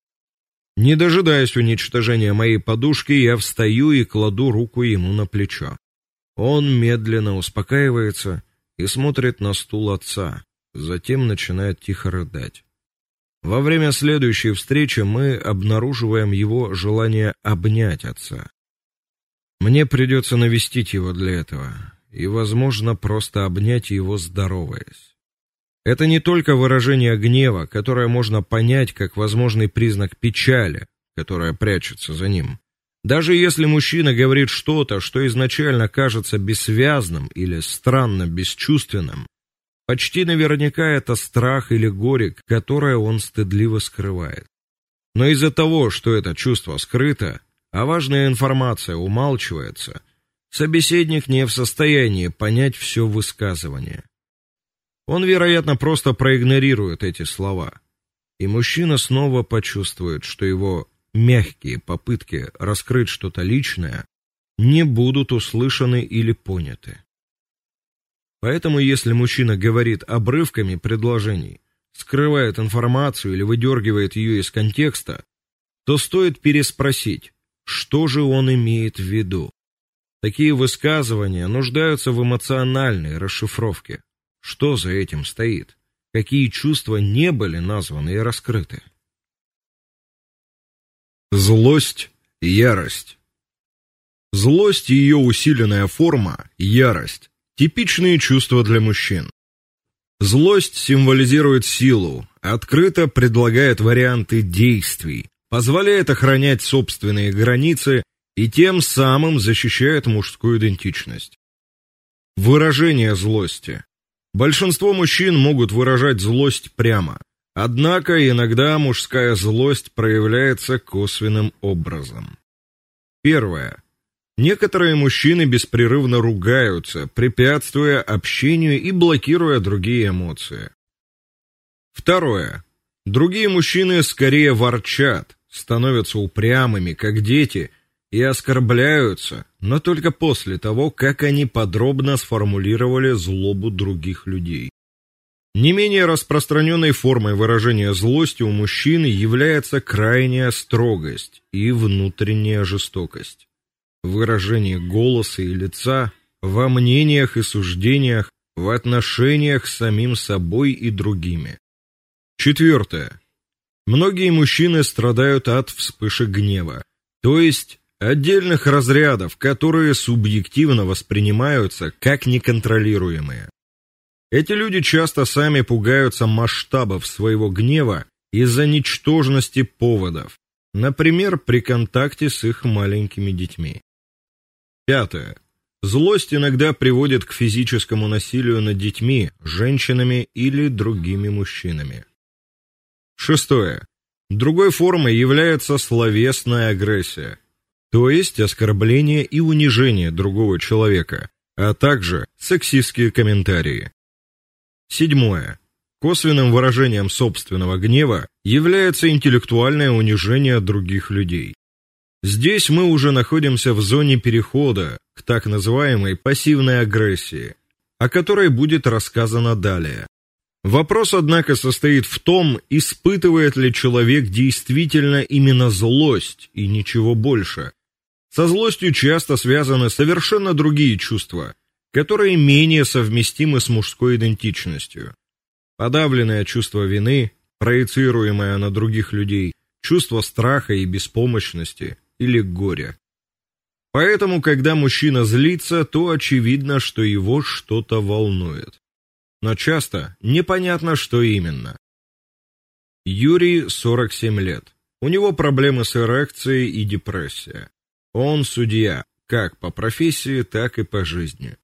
Не дожидаясь уничтожения моей подушки, я встаю и кладу руку ему на плечо. Он медленно успокаивается и смотрит на стул отца, затем начинает тихо рыдать. Во время следующей встречи мы обнаруживаем его желание обнять отца. Мне придется навестить его для этого и, возможно, просто обнять его, здороваясь. Это не только выражение гнева, которое можно понять как возможный признак печали, которая прячется за ним. Даже если мужчина говорит что-то, что изначально кажется бессвязным или странно бесчувственным, почти наверняка это страх или горе, которое он стыдливо скрывает. Но из-за того, что это чувство скрыто, а важная информация умалчивается, Собеседник не в состоянии понять все высказывание. Он, вероятно, просто проигнорирует эти слова. И мужчина снова почувствует, что его мягкие попытки раскрыть что-то личное не будут услышаны или поняты. Поэтому если мужчина говорит обрывками предложений, скрывает информацию или выдергивает ее из контекста, то стоит переспросить, что же он имеет в виду. Такие высказывания нуждаются в эмоциональной расшифровке. Что за этим стоит? Какие чувства не были названы и раскрыты? Злость, ярость. Злость и ее усиленная форма ярость типичные чувства для мужчин. Злость символизирует силу, открыто предлагает варианты действий, позволяет охранять собственные границы и тем самым защищает мужскую идентичность. Выражение злости. Большинство мужчин могут выражать злость прямо. Однако иногда мужская злость проявляется косвенным образом. Первое. Некоторые мужчины беспрерывно ругаются, препятствуя общению и блокируя другие эмоции. Второе. Другие мужчины скорее ворчат, становятся упрямыми, как дети, и оскорбляются, но только после того, как они подробно сформулировали злобу других людей. Не менее распространенной формой выражения злости у мужчин является крайняя строгость и внутренняя жестокость. В выражении голоса и лица, во мнениях и суждениях, в отношениях с самим собой и другими. Четвертое. Многие мужчины страдают от вспышек гнева, то есть отдельных разрядов, которые субъективно воспринимаются как неконтролируемые. Эти люди часто сами пугаются масштабов своего гнева из-за ничтожности поводов, например, при контакте с их маленькими детьми. Пятое. Злость иногда приводит к физическому насилию над детьми, женщинами или другими мужчинами. Шестое. Другой формой является словесная агрессия, то есть оскорбление и унижение другого человека, а также сексистские комментарии. Седьмое. Косвенным выражением собственного гнева является интеллектуальное унижение других людей. Здесь мы уже находимся в зоне перехода к так называемой пассивной агрессии, о которой будет рассказано далее. Вопрос, однако, состоит в том, испытывает ли человек действительно именно злость и ничего больше. Со злостью часто связаны совершенно другие чувства, которые менее совместимы с мужской идентичностью. Подавленное чувство вины, проецируемое на других людей, чувство страха и беспомощности или горя. Поэтому, когда мужчина злится, то очевидно, что его что-то волнует. Но часто непонятно, что именно. Юрий 47 лет. У него проблемы с эрекцией и депрессия. Он судья, как по профессии, так и по жизни.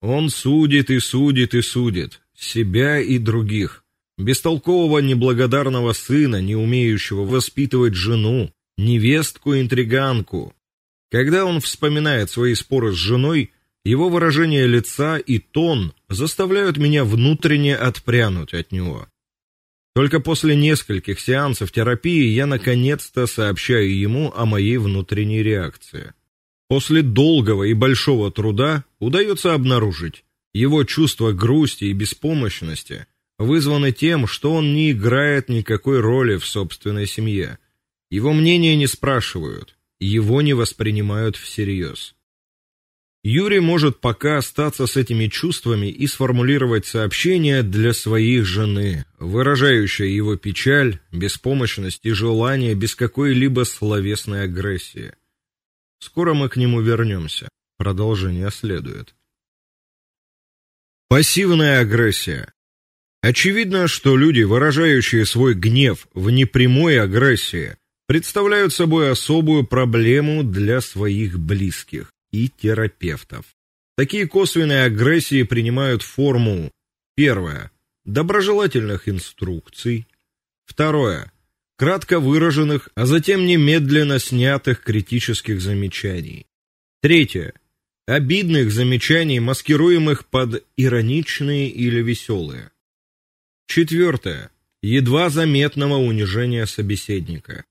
Он судит и судит и судит себя и других. Бестолкового неблагодарного сына, не умеющего воспитывать жену, невестку-интриганку. Когда он вспоминает свои споры с женой, его выражение лица и тон заставляют меня внутренне отпрянуть от него. Только после нескольких сеансов терапии я наконец-то сообщаю ему о моей внутренней реакции. После долгого и большого труда удается обнаружить, его чувство грусти и беспомощности вызваны тем, что он не играет никакой роли в собственной семье. Его мнение не спрашивают, его не воспринимают всерьез. Юрий может пока остаться с этими чувствами и сформулировать сообщение для своей жены, выражающее его печаль, беспомощность и желание без какой-либо словесной агрессии. Скоро мы к нему вернемся. Продолжение следует. Пассивная агрессия. Очевидно, что люди, выражающие свой гнев в непрямой агрессии, представляют собой особую проблему для своих близких и терапевтов. Такие косвенные агрессии принимают форму: первое доброжелательных инструкций, второе кратко выраженных, а затем немедленно снятых критических замечаний. Третье. Обидных замечаний, маскируемых под ироничные или веселые. Четвертое. Едва заметного унижения собеседника.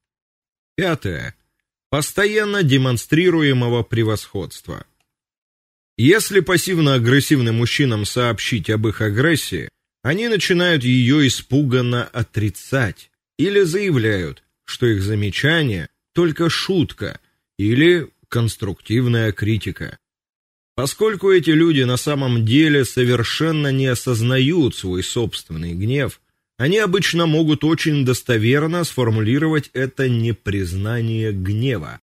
Пятое. Постоянно демонстрируемого превосходства. Если пассивно-агрессивным мужчинам сообщить об их агрессии, они начинают ее испуганно отрицать или заявляют, что их замечание только шутка или конструктивная критика. Поскольку эти люди на самом деле совершенно не осознают свой собственный гнев, они обычно могут очень достоверно сформулировать это непризнание гнева.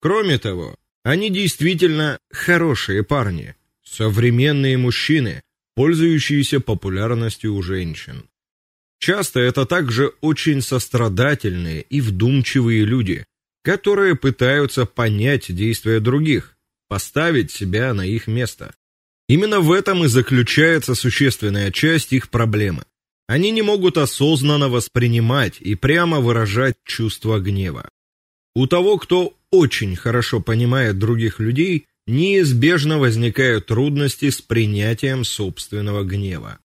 Кроме того, они действительно хорошие парни, современные мужчины, пользующиеся популярностью у женщин. Часто это также очень сострадательные и вдумчивые люди, которые пытаются понять действия других, поставить себя на их место. Именно в этом и заключается существенная часть их проблемы. Они не могут осознанно воспринимать и прямо выражать чувство гнева. У того, кто очень хорошо понимает других людей, неизбежно возникают трудности с принятием собственного гнева.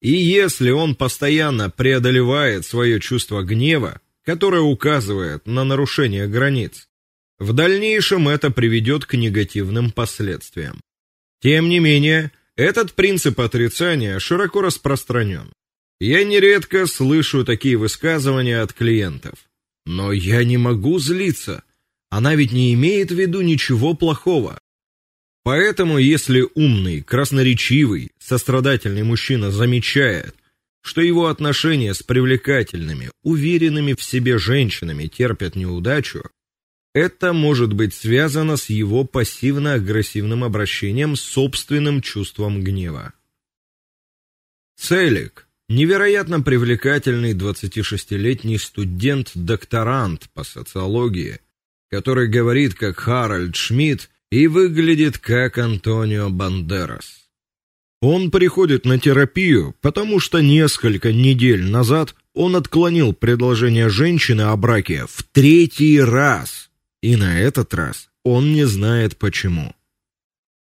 И если он постоянно преодолевает свое чувство гнева, которое указывает на нарушение границ, в дальнейшем это приведет к негативным последствиям. Тем не менее, этот принцип отрицания широко распространен. Я нередко слышу такие высказывания от клиентов. Но я не могу злиться. Она ведь не имеет в виду ничего плохого. Поэтому, если умный, красноречивый, сострадательный мужчина замечает, что его отношения с привлекательными, уверенными в себе женщинами терпят неудачу, это может быть связано с его пассивно-агрессивным обращением с собственным чувством гнева. Целик невероятно привлекательный 26-летний студент-докторант по социологии, который говорит как Харальд Шмидт и выглядит как Антонио Бандерас. Он приходит на терапию, потому что несколько недель назад он отклонил предложение женщины о браке в третий раз. И на этот раз он не знает почему.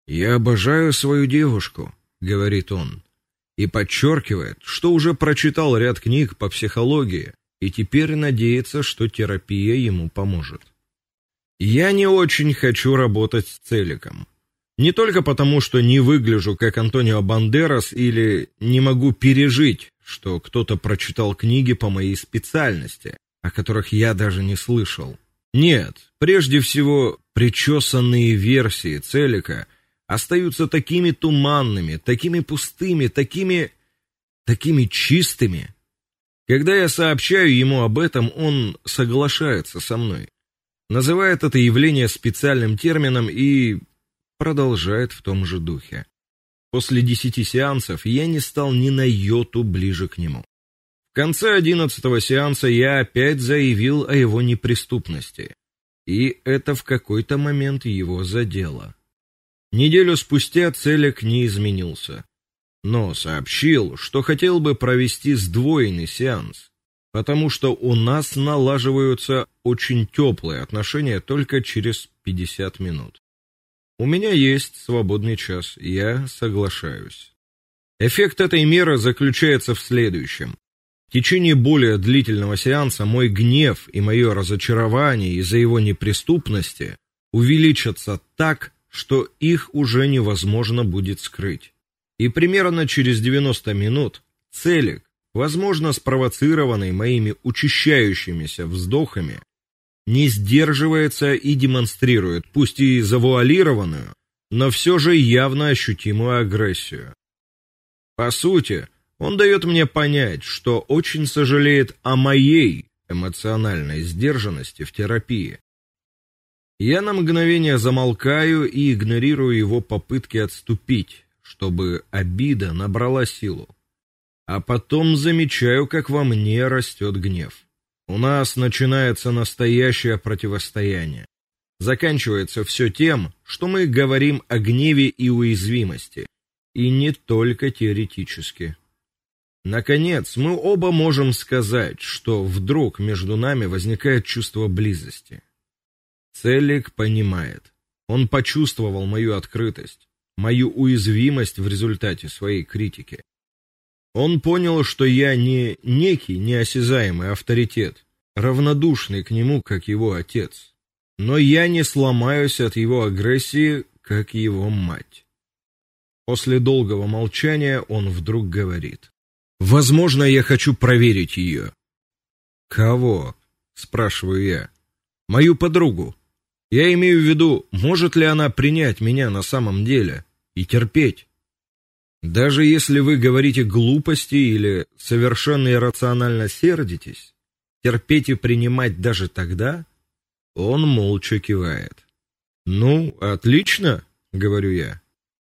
Я обожаю свою девушку, говорит он, и подчеркивает, что уже прочитал ряд книг по психологии и теперь надеется, что терапия ему поможет. Я не очень хочу работать с Целиком. Не только потому, что не выгляжу как Антонио Бандерас или не могу пережить, что кто-то прочитал книги по моей специальности, о которых я даже не слышал. Нет, прежде всего, причесанные версии Целика остаются такими туманными, такими пустыми, такими такими чистыми. Когда я сообщаю ему об этом, он соглашается со мной называет это явление специальным термином и продолжает в том же духе. После десяти сеансов я не стал ни на йоту ближе к нему. В конце одиннадцатого сеанса я опять заявил о его неприступности, и это в какой-то момент его задело. Неделю спустя Целик не изменился, но сообщил, что хотел бы провести сдвоенный сеанс потому что у нас налаживаются очень теплые отношения только через 50 минут. У меня есть свободный час, я соглашаюсь. Эффект этой меры заключается в следующем. В течение более длительного сеанса мой гнев и мое разочарование из-за его неприступности увеличатся так, что их уже невозможно будет скрыть. И примерно через 90 минут Целик, возможно, спровоцированный моими учащающимися вздохами, не сдерживается и демонстрирует, пусть и завуалированную, но все же явно ощутимую агрессию. По сути, он дает мне понять, что очень сожалеет о моей эмоциональной сдержанности в терапии. Я на мгновение замолкаю и игнорирую его попытки отступить, чтобы обида набрала силу а потом замечаю, как во мне растет гнев. У нас начинается настоящее противостояние. Заканчивается все тем, что мы говорим о гневе и уязвимости, и не только теоретически. Наконец, мы оба можем сказать, что вдруг между нами возникает чувство близости. Целик понимает. Он почувствовал мою открытость, мою уязвимость в результате своей критики. Он понял, что я не некий неосязаемый авторитет, равнодушный к нему, как его отец. Но я не сломаюсь от его агрессии, как его мать. После долгого молчания он вдруг говорит: "Возможно, я хочу проверить ее». "Кого?" спрашиваю я. "Мою подругу. Я имею в виду, может ли она принять меня на самом деле и терпеть. Даже если вы говорите глупости или совершенно иррационально сердитесь, терпеть и принимать даже тогда, он молча кивает. Ну, отлично, говорю я.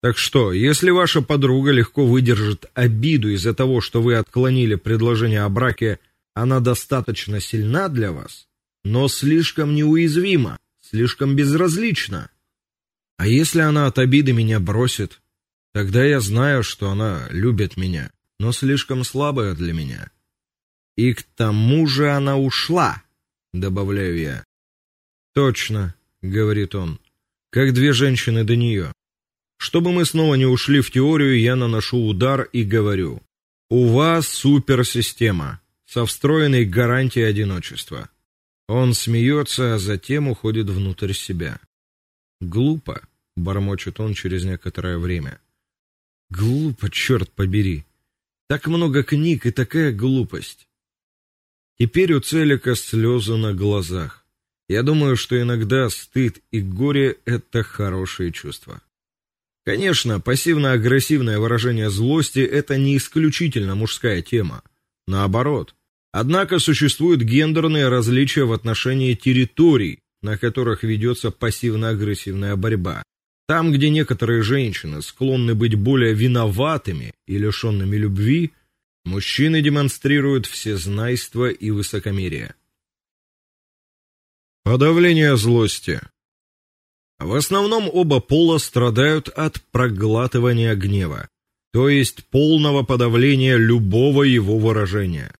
Так что, если ваша подруга легко выдержит обиду из-за того, что вы отклонили предложение о браке, она достаточно сильна для вас, но слишком неуязвима слишком безразлична. А если она от обиды меня бросит, тогда я знаю, что она любит меня, но слишком слабая для меня. И к тому же она ушла, добавляю я. Точно, говорит он. Как две женщины до нее. Чтобы мы снова не ушли в теорию, я наношу удар и говорю: "У вас суперсистема со встроенной гарантией одиночества. Он смеется, а затем уходит внутрь себя. Глупо, бормочет он через некоторое время. Глупо, черт побери. Так много книг и такая глупость. Теперь у Целика слезы на глазах. Я думаю, что иногда стыд и горе это хорошие чувства. Конечно, пассивно-агрессивное выражение злости это не исключительно мужская тема. Наоборот, Однако существуют гендерные различия в отношении территорий, на которых ведется пассивно-агрессивная борьба. Там, где некоторые женщины склонны быть более виноватыми и лишенными любви, мужчины демонстрируют всезнайство и высокомерие. Подавление злости. В основном оба пола страдают от проглатывания гнева, то есть полного подавления любого его выражения.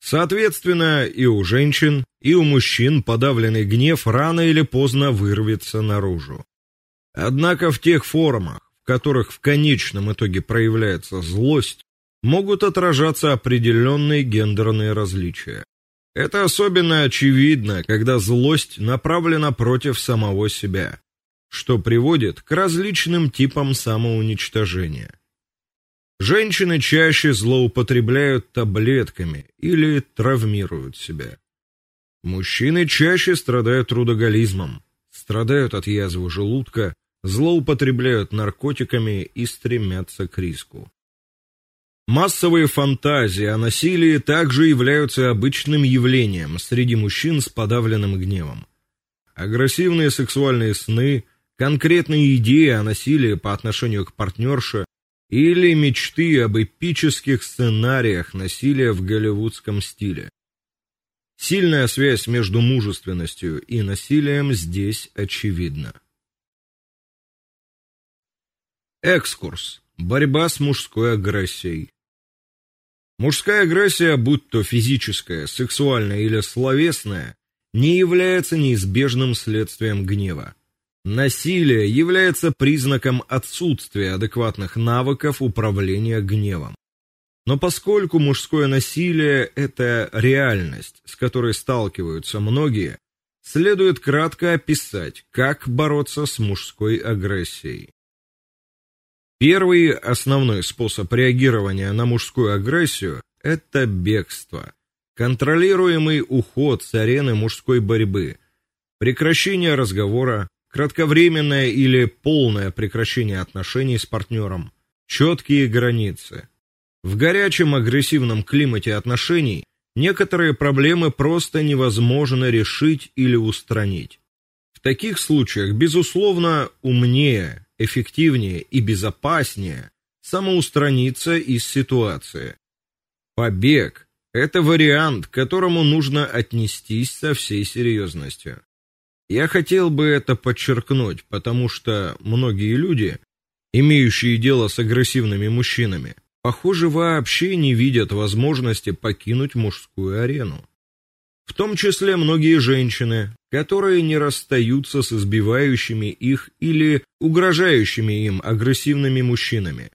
Соответственно, и у женщин, и у мужчин подавленный гнев рано или поздно вырвется наружу. Однако в тех формах, в которых в конечном итоге проявляется злость, могут отражаться определенные гендерные различия. Это особенно очевидно, когда злость направлена против самого себя, что приводит к различным типам самоуничтожения. Женщины чаще злоупотребляют таблетками или травмируют себя. Мужчины чаще страдают трудоголизмом, страдают от язвы желудка, злоупотребляют наркотиками и стремятся к риску. Массовые фантазии о насилии также являются обычным явлением среди мужчин с подавленным гневом. Агрессивные сексуальные сны, конкретные идеи о насилии по отношению к партнерше или мечты об эпических сценариях насилия в голливудском стиле. Сильная связь между мужественностью и насилием здесь очевидна. Экскурс. Борьба с мужской агрессией. Мужская агрессия, будь то физическая, сексуальная или словесная, не является неизбежным следствием гнева. Насилие является признаком отсутствия адекватных навыков управления гневом. Но поскольку мужское насилие это реальность, с которой сталкиваются многие, следует кратко описать, как бороться с мужской агрессией. Первый основной способ реагирования на мужскую агрессию это бегство, контролируемый уход с арены мужской борьбы, прекращение разговора, кратковременное или полное прекращение отношений с партнером, четкие границы. В горячем агрессивном климате отношений некоторые проблемы просто невозможно решить или устранить. В таких случаях, безусловно, умнее, эффективнее и безопаснее самоустраниться из ситуации. Побег это вариант, к которому нужно отнестись со всей серьезностью. Я хотел бы это подчеркнуть, потому что многие люди, имеющие дело с агрессивными мужчинами, похоже, вообще не видят возможности покинуть мужскую арену. В том числе многие женщины, которые не расстаются с избивающими их или угрожающими им агрессивными мужчинами,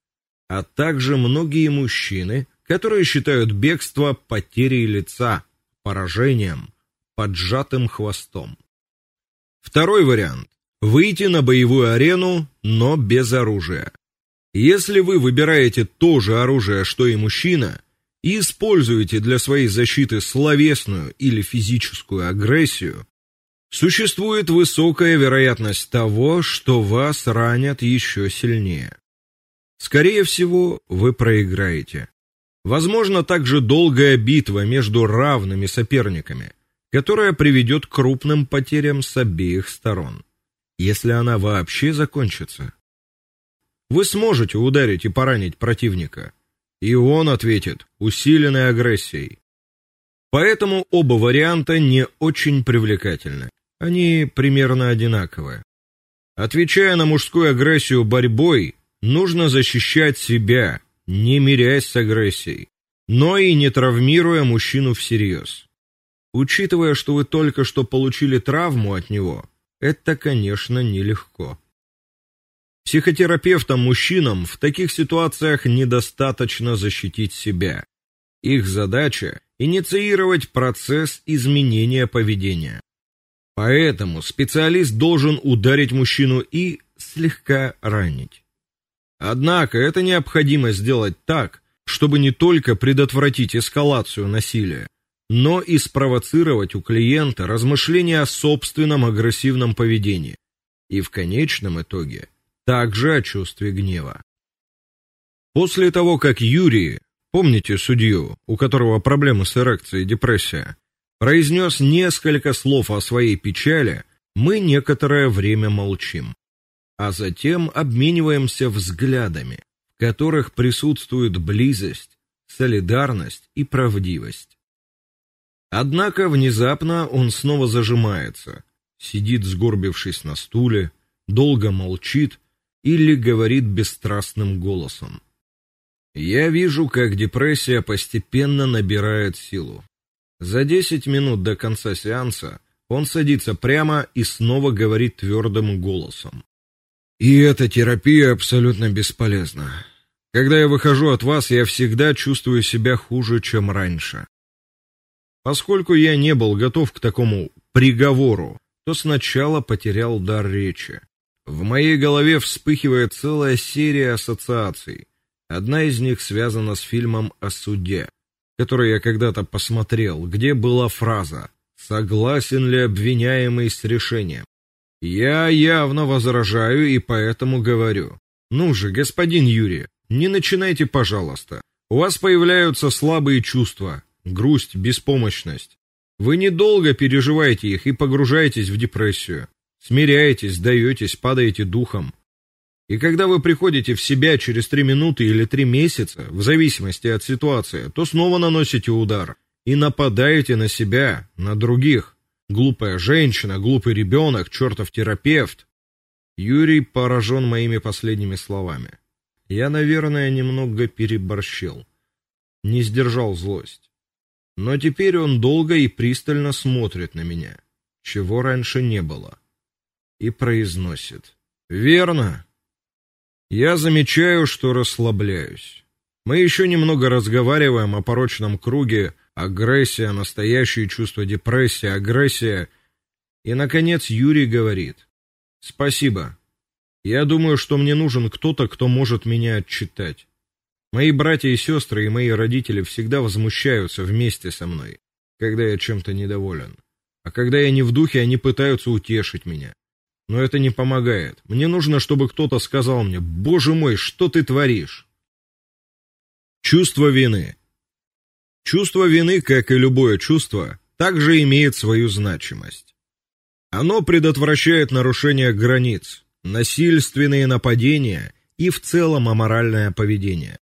а также многие мужчины, которые считают бегство потерей лица, поражением, поджатым хвостом. Второй вариант выйти на боевую арену, но без оружия. Если вы выбираете то же оружие, что и мужчина, и используете для своей защиты словесную или физическую агрессию, существует высокая вероятность того, что вас ранят еще сильнее. Скорее всего, вы проиграете. Возможно, также долгая битва между равными соперниками, которая приведет к крупным потерям с обеих сторон, если она вообще закончится. Вы сможете ударить и поранить противника, и он ответит усиленной агрессией. Поэтому оба варианта не очень привлекательны. Они примерно одинаковые. Отвечая на мужскую агрессию борьбой, нужно защищать себя, не мирясь с агрессией, но и не травмируя мужчину всерьез. Учитывая, что вы только что получили травму от него, это, конечно, нелегко. Психотерапевтам-мужчинам в таких ситуациях недостаточно защитить себя. Их задача инициировать процесс изменения поведения. Поэтому специалист должен ударить мужчину и слегка ранить. Однако это необходимо сделать так, чтобы не только предотвратить эскалацию насилия, но и спровоцировать у клиента размышления о собственном агрессивном поведении и в конечном итоге также о чувстве гнева. После того, как Юрий, помните судью, у которого проблемы с эрекцией и депрессия, произнес несколько слов о своей печали, мы некоторое время молчим, а затем обмениваемся взглядами, в которых присутствует близость, солидарность и правдивость. Однако внезапно он снова зажимается, сидит сгорбившись на стуле, долго молчит или говорит бесстрастным голосом. Я вижу, как депрессия постепенно набирает силу. За 10 минут до конца сеанса он садится прямо и снова говорит твердым голосом. И эта терапия абсолютно бесполезна. Когда я выхожу от вас, я всегда чувствую себя хуже, чем раньше. Поскольку я не был готов к такому приговору, то сначала потерял дар речи. В моей голове вспыхивает целая серия ассоциаций. Одна из них связана с фильмом о суде, который я когда-то посмотрел, где была фраза: "Согласен ли обвиняемый с решением?" Я явно возражаю и поэтому говорю: "Ну же, господин Юрий, не начинайте, пожалуйста. У вас появляются слабые чувства, грусть, беспомощность. Вы недолго переживаете их и погружаетесь в депрессию. Смиряетесь, сдаетесь, падаете духом. И когда вы приходите в себя через три минуты или три месяца, в зависимости от ситуации, то снова наносите удар и нападаете на себя, на других. Глупая женщина, глупый ребенок, чертов терапевт. Юрий поражен моими последними словами. Я, наверное, немного переборщил. Не сдержал злость. Но теперь он долго и пристально смотрит на меня, чего раньше не было и произносит: "Верно. Я замечаю, что расслабляюсь. Мы еще немного разговариваем о порочном круге, агрессия, настоящее чувство депрессии, агрессия. И наконец Юрий говорит: "Спасибо. Я думаю, что мне нужен кто-то, кто может меня отчитать. Мои братья и сестры и мои родители всегда возмущаются вместе со мной, когда я чем-то недоволен. А когда я не в духе, они пытаются утешить меня. Но это не помогает. Мне нужно, чтобы кто-то сказал мне: "Боже мой, что ты творишь?" Чувство вины. Чувство вины, как и любое чувство, также имеет свою значимость. Оно предотвращает нарушение границ, насильственные нападения и в целом аморальное поведение.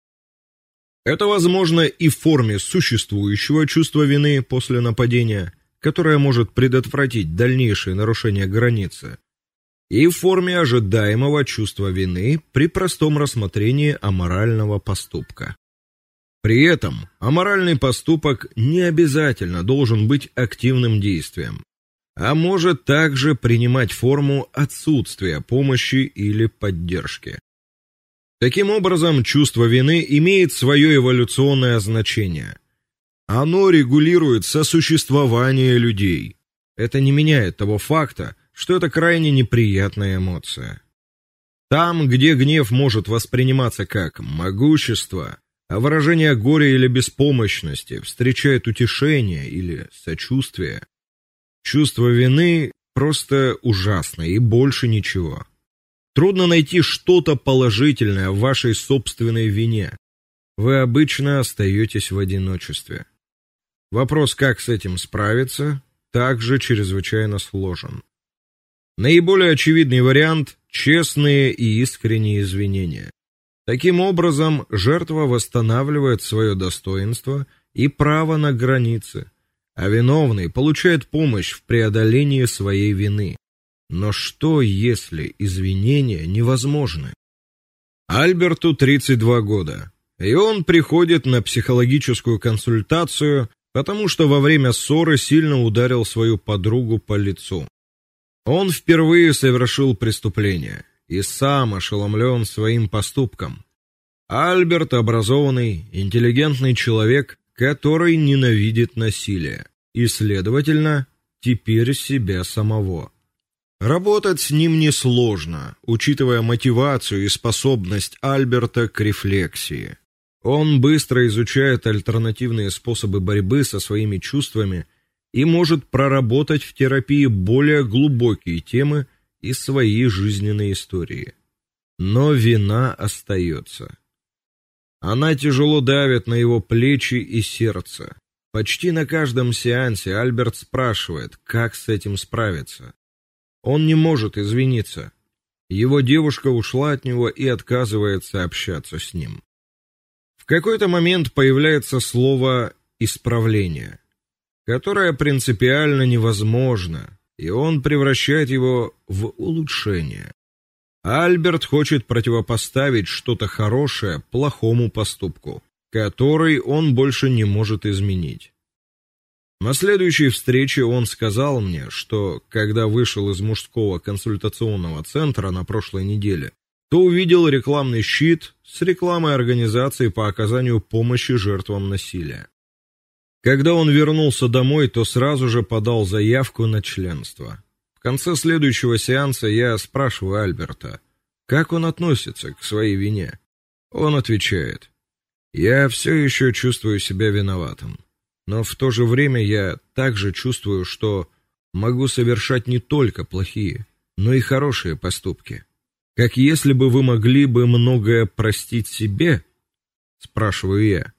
Это возможно и в форме существующего чувства вины после нападения, которое может предотвратить дальнейшее нарушение границы, и в форме ожидаемого чувства вины при простом рассмотрении аморального поступка. При этом аморальный поступок не обязательно должен быть активным действием, а может также принимать форму отсутствия помощи или поддержки. Таким образом, чувство вины имеет свое эволюционное значение. Оно регулирует сосуществование людей. Это не меняет того факта, что это крайне неприятная эмоция. Там, где гнев может восприниматься как могущество, а выражение горя или беспомощности встречает утешение или сочувствие, чувство вины просто ужасно и больше ничего. Трудно найти что-то положительное в вашей собственной вине. Вы обычно остаетесь в одиночестве. Вопрос, как с этим справиться, также чрезвычайно сложен. Наиболее очевидный вариант честные и искренние извинения. Таким образом, жертва восстанавливает свое достоинство и право на границы, а виновный получает помощь в преодолении своей вины. Но что, если извинения невозможны? Альберту 32 года, и он приходит на психологическую консультацию, потому что во время ссоры сильно ударил свою подругу по лицу. Он впервые совершил преступление и сам ошеломлен своим поступком. Альберт образованный, интеллигентный человек, который ненавидит насилие и, следовательно, теперь себя самого. Работать с ним несложно, учитывая мотивацию и способность Альберта к рефлексии. Он быстро изучает альтернативные способы борьбы со своими чувствами и может проработать в терапии более глубокие темы из своей жизненной истории. Но вина остается. Она тяжело давит на его плечи и сердце. Почти на каждом сеансе Альберт спрашивает, как с этим справиться. Он не может извиниться. Его девушка ушла от него и отказывается общаться с ним. В какой-то момент появляется слово исправление которое принципиально невозможно, и он превращает его в улучшение. Альберт хочет противопоставить что-то хорошее плохому поступку, который он больше не может изменить. На следующей встрече он сказал мне, что когда вышел из мужского консультационного центра на прошлой неделе, то увидел рекламный щит с рекламой организации по оказанию помощи жертвам насилия. Когда он вернулся домой, то сразу же подал заявку на членство. В конце следующего сеанса я спрашиваю Альберта, как он относится к своей вине. Он отвечает: "Я все еще чувствую себя виноватым, но в то же время я также чувствую, что могу совершать не только плохие, но и хорошие поступки. Как если бы вы могли бы многое простить себе?" спрашиваю я.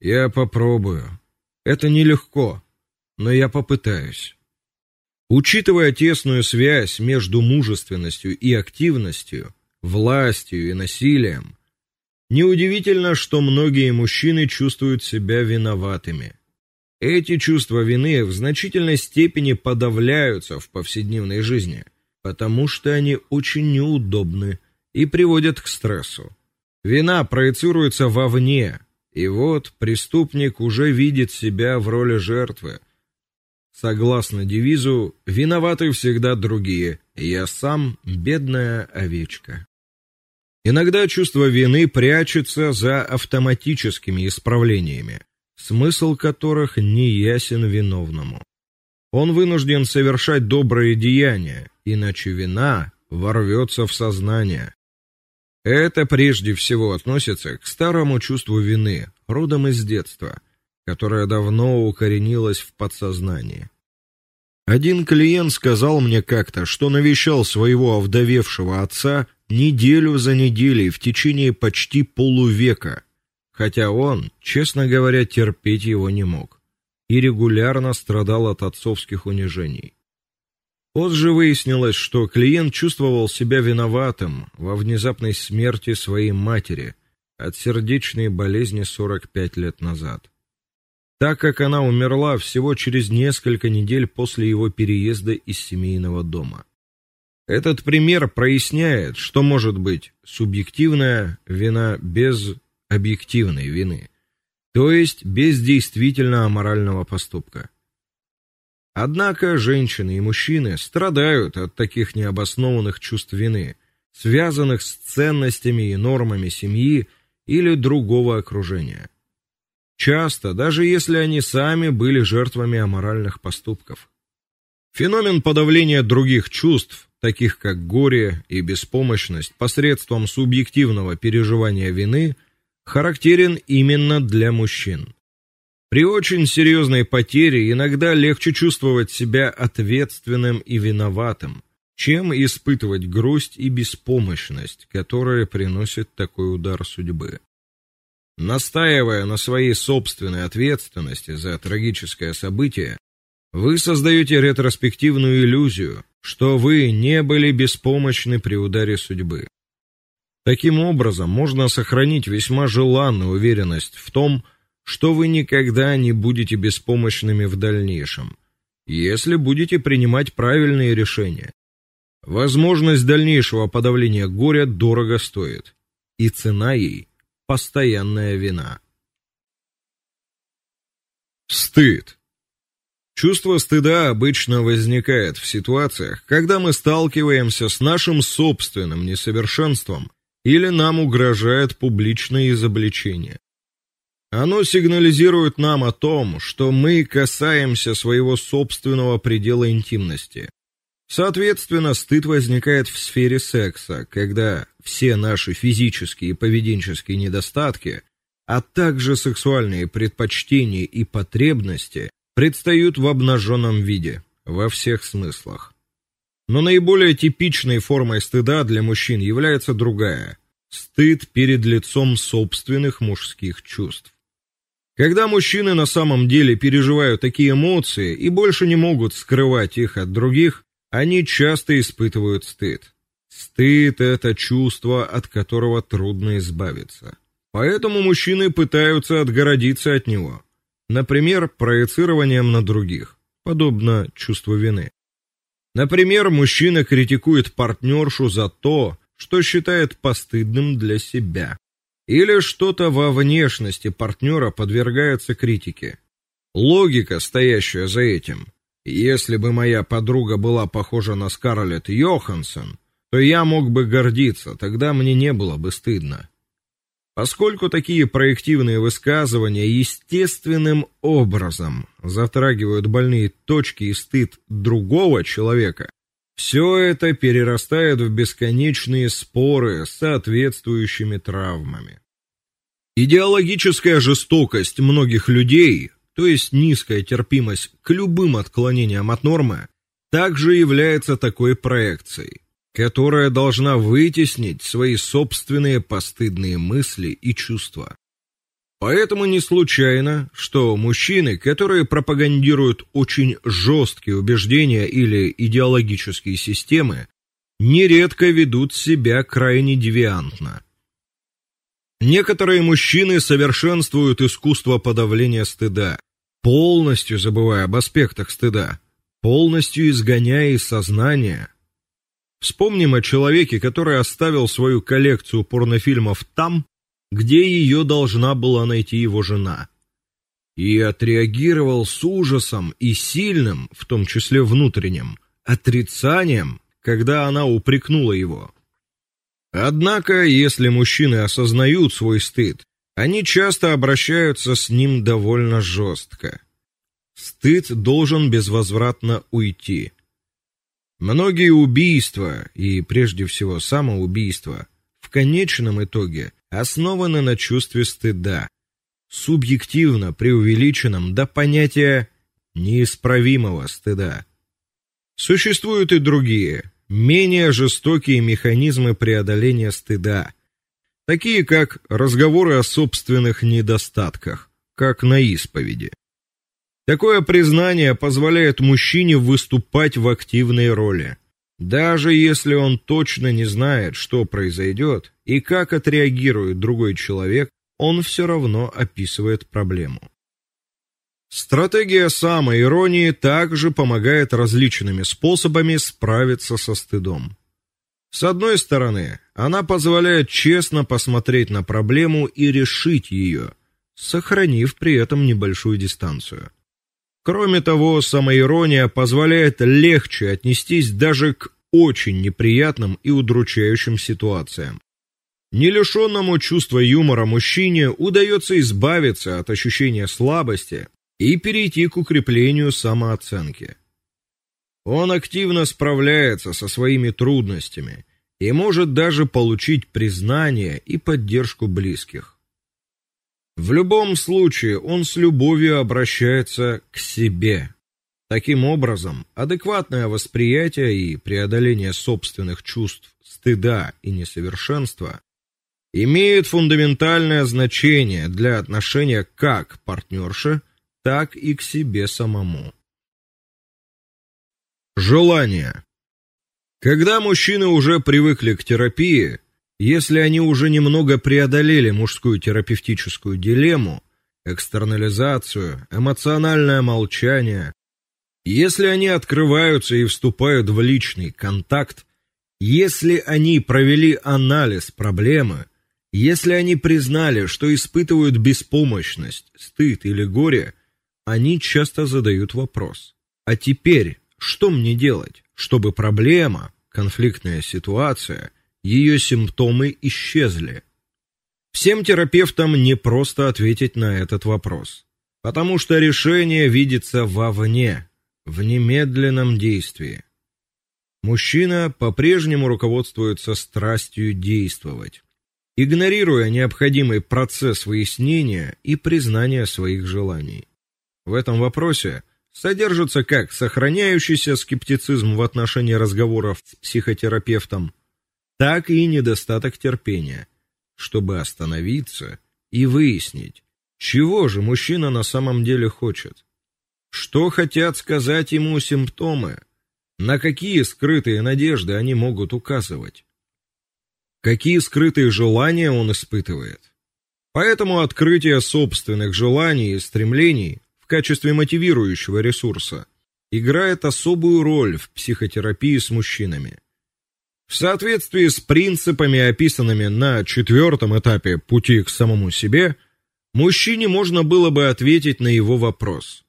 "Я попробую", это нелегко, но я попытаюсь. Учитывая тесную связь между мужественностью и активностью, властью и насилием, неудивительно, что многие мужчины чувствуют себя виноватыми. Эти чувства вины в значительной степени подавляются в повседневной жизни, потому что они очень неудобны и приводят к стрессу. Вина проецируется вовне, и вот преступник уже видит себя в роли жертвы. Согласно девизу «Виноваты всегда другие, я сам бедная овечка». Иногда чувство вины прячется за автоматическими исправлениями, смысл которых не ясен виновному. Он вынужден совершать добрые деяния, иначе вина ворвется в сознание. Это прежде всего относится к старому чувству вины, родом из детства, которое давно укоренилось в подсознании. Один клиент сказал мне как-то, что навещал своего овдовевшего отца неделю за неделей в течение почти полувека, хотя он, честно говоря, терпеть его не мог и регулярно страдал от отцовских унижений. Позже выяснилось, что клиент чувствовал себя виноватым во внезапной смерти своей матери от сердечной болезни 45 лет назад. Так как она умерла всего через несколько недель после его переезда из семейного дома. Этот пример проясняет, что может быть субъективная вина без объективной вины, то есть без действительно аморального поступка. Однако женщины и мужчины страдают от таких необоснованных чувств вины, связанных с ценностями и нормами семьи или другого окружения. Часто, даже если они сами были жертвами аморальных поступков. Феномен подавления других чувств, таких как горе и беспомощность посредством субъективного переживания вины, характерен именно для мужчин. При очень серьезной потере иногда легче чувствовать себя ответственным и виноватым, чем испытывать грусть и беспомощность, которые приносит такой удар судьбы. Настаивая на своей собственной ответственности за трагическое событие, вы создаете ретроспективную иллюзию, что вы не были беспомощны при ударе судьбы. Таким образом, можно сохранить весьма желанную уверенность в том, что вы никогда не будете беспомощными в дальнейшем, если будете принимать правильные решения. Возможность дальнейшего подавления горя дорого стоит, и цена ей постоянная вина. Стыд. Чувство стыда обычно возникает в ситуациях, когда мы сталкиваемся с нашим собственным несовершенством или нам угрожает публичное изобличение. Оно сигнализирует нам о том, что мы касаемся своего собственного предела интимности. Соответственно, стыд возникает в сфере секса, когда все наши физические и поведенческие недостатки, а также сексуальные предпочтения и потребности предстают в обнаженном виде во всех смыслах. Но наиболее типичной формой стыда для мужчин является другая стыд перед лицом собственных мужских чувств. Когда мужчины на самом деле переживают такие эмоции и больше не могут скрывать их от других, они часто испытывают стыд. Стыд это чувство, от которого трудно избавиться. Поэтому мужчины пытаются отгородиться от него. Например, проецированием на других, подобно чувству вины. Например, мужчина критикует партнершу за то, что считает постыдным для себя, или что-то во внешности партнера подвергается критике. Логика, стоящая за этим, если бы моя подруга была похожа на Скарлетт Йоханссон, то я мог бы гордиться, тогда мне не было бы стыдно. Поскольку такие проективные высказывания естественным образом затрагивают больные точки и стыд другого человека, все это перерастает в бесконечные споры с соответствующими травмами. Идеологическая жестокость многих людей то есть низкая терпимость к любым отклонениям от нормы, также является такой проекцией, которая должна вытеснить свои собственные постыдные мысли и чувства. Поэтому не случайно, что мужчины, которые пропагандируют очень жесткие убеждения или идеологические системы, нередко ведут себя крайне девиантно. Некоторые мужчины совершенствуют искусство подавления стыда, полностью забывая об аспектах стыда, полностью изгоняя из сознания. Вспомним о человеке, который оставил свою коллекцию порнофильмов там, где ее должна была найти его жена, и отреагировал с ужасом и сильным, в том числе внутренним, отрицанием, когда она упрекнула его. Однако, если мужчины осознают свой стыд они часто обращаются с ним довольно жестко. Стыд должен безвозвратно уйти. Многие убийства и прежде всего самоубийства в конечном итоге основаны на чувстве стыда, субъективно преувеличенном до понятия неисправимого стыда. Существуют и другие, менее жестокие механизмы преодоления стыда, такие как разговоры о собственных недостатках, как на исповеди. Такое признание позволяет мужчине выступать в активной роли, даже если он точно не знает, что произойдет и как отреагирует другой человек, он все равно описывает проблему. Стратегия самоиронии также помогает различными способами справиться со стыдом. С одной стороны, она позволяет честно посмотреть на проблему и решить ее, сохранив при этом небольшую дистанцию. Кроме того, самоирония позволяет легче отнестись даже к очень неприятным и удручающим ситуациям. Не лишенному чувства юмора мужчине удается избавиться от ощущения слабости и перейти к укреплению самооценки. Он активно справляется со своими трудностями и может даже получить признание и поддержку близких. В любом случае, он с любовью обращается к себе. Таким образом, адекватное восприятие и преодоление собственных чувств стыда и несовершенства имеет фундаментальное значение для отношения как к партнерше, так и к себе самому. Желание. Когда мужчины уже привыкли к терапии, если они уже немного преодолели мужскую терапевтическую дилемму, экстернализацию, эмоциональное молчание, если они открываются и вступают в личный контакт, если они провели анализ проблемы, если они признали, что испытывают беспомощность, стыд или горе, они часто задают вопрос: "А теперь что мне делать, чтобы проблема, конфликтная ситуация, ее симптомы исчезли?" Всем терапевтам не просто ответить на этот вопрос, потому что решение видится вовне, в немедленном действии. Мужчина по-прежнему руководствуется страстью действовать, игнорируя необходимый процесс выяснения и признания своих желаний. В этом вопросе содержится как сохраняющийся скептицизм в отношении разговоров с психотерапевтом, так и недостаток терпения, чтобы остановиться и выяснить, чего же мужчина на самом деле хочет. Что хотят сказать ему симптомы? На какие скрытые надежды они могут указывать? Какие скрытые желания он испытывает? Поэтому открытие собственных желаний и стремлений в качестве мотивирующего ресурса играет особую роль в психотерапии с мужчинами. В соответствии с принципами, описанными на четвертом этапе пути к самому себе, мужчине можно было бы ответить на его вопрос: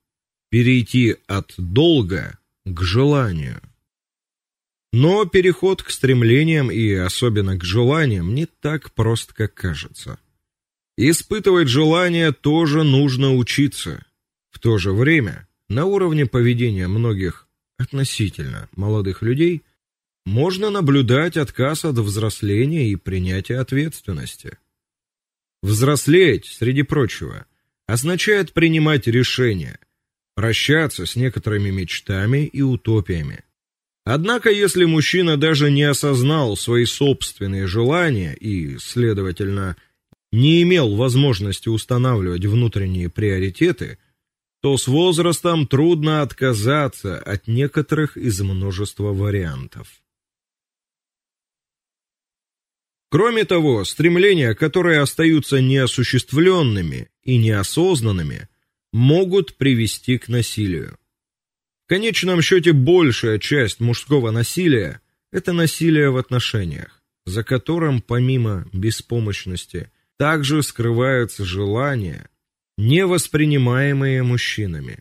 перейти от долга к желанию. Но переход к стремлениям и особенно к желаниям не так прост, как кажется. Испытывать желание тоже нужно учиться. В то же время, на уровне поведения многих относительно молодых людей можно наблюдать отказ от взросления и принятия ответственности. Взрослеть, среди прочего, означает принимать решения, прощаться с некоторыми мечтами и утопиями. Однако, если мужчина даже не осознал свои собственные желания и, следовательно, не имел возможности устанавливать внутренние приоритеты, то с возрастом трудно отказаться от некоторых из множества вариантов. Кроме того, стремления, которые остаются неосуществленными и неосознанными, могут привести к насилию. В конечном счете большая часть мужского насилия это насилие в отношениях, за которым помимо беспомощности также скрываются желания, не воспринимаемые мужчинами.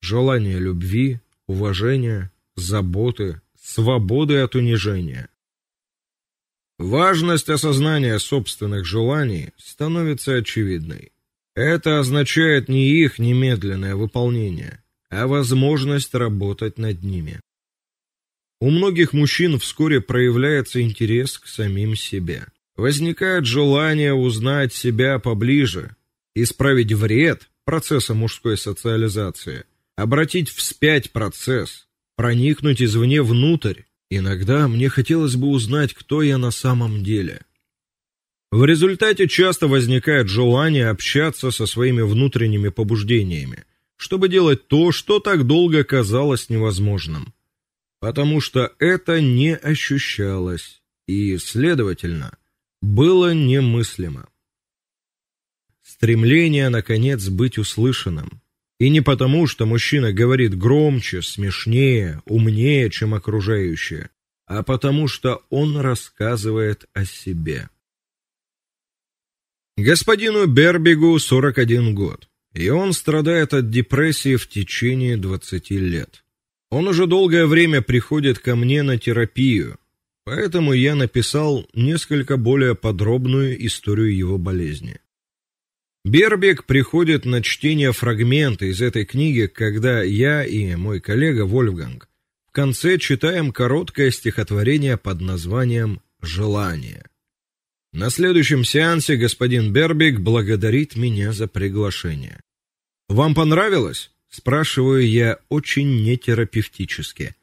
Желание любви, уважения, заботы, свободы от унижения. Важность осознания собственных желаний становится очевидной. Это означает не их немедленное выполнение, а возможность работать над ними. У многих мужчин вскоре проявляется интерес к самим себе. Возникает желание узнать себя поближе, исправить вред процесса мужской социализации, обратить вспять процесс, проникнуть извне внутрь. Иногда мне хотелось бы узнать, кто я на самом деле. В результате часто возникает желание общаться со своими внутренними побуждениями, чтобы делать то, что так долго казалось невозможным, потому что это не ощущалось и, следовательно, было немыслимо. Стремление наконец быть услышанным, и не потому, что мужчина говорит громче, смешнее, умнее, чем окружающие, а потому что он рассказывает о себе. Господину Бербигу 41 год, и он страдает от депрессии в течение 20 лет. Он уже долгое время приходит ко мне на терапию, поэтому я написал несколько более подробную историю его болезни. Бербек приходит на чтение фрагмента из этой книги, когда я и мой коллега Вольфганг в конце читаем короткое стихотворение под названием Желание. На следующем сеансе господин Бербик благодарит меня за приглашение. Вам понравилось? спрашиваю я очень нетерапевтически.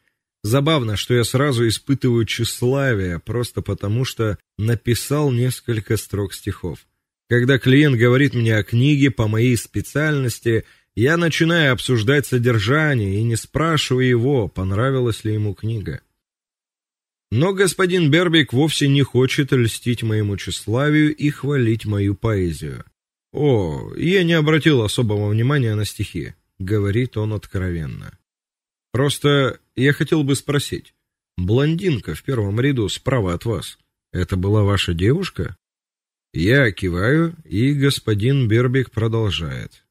Забавно, что я сразу испытываю тщеславие просто потому, что написал несколько строк стихов. Когда клиент говорит мне о книге по моей специальности, я начинаю обсуждать содержание и не спрашиваю его, понравилась ли ему книга. Но господин Бербик вовсе не хочет льстить моему тщеславию и хвалить мою поэзию. О, я не обратил особого внимания на стихи, говорит он откровенно. Просто я хотел бы спросить. Блондинка в первом ряду справа от вас это была ваша девушка? Я киваю, и господин Бербик продолжает.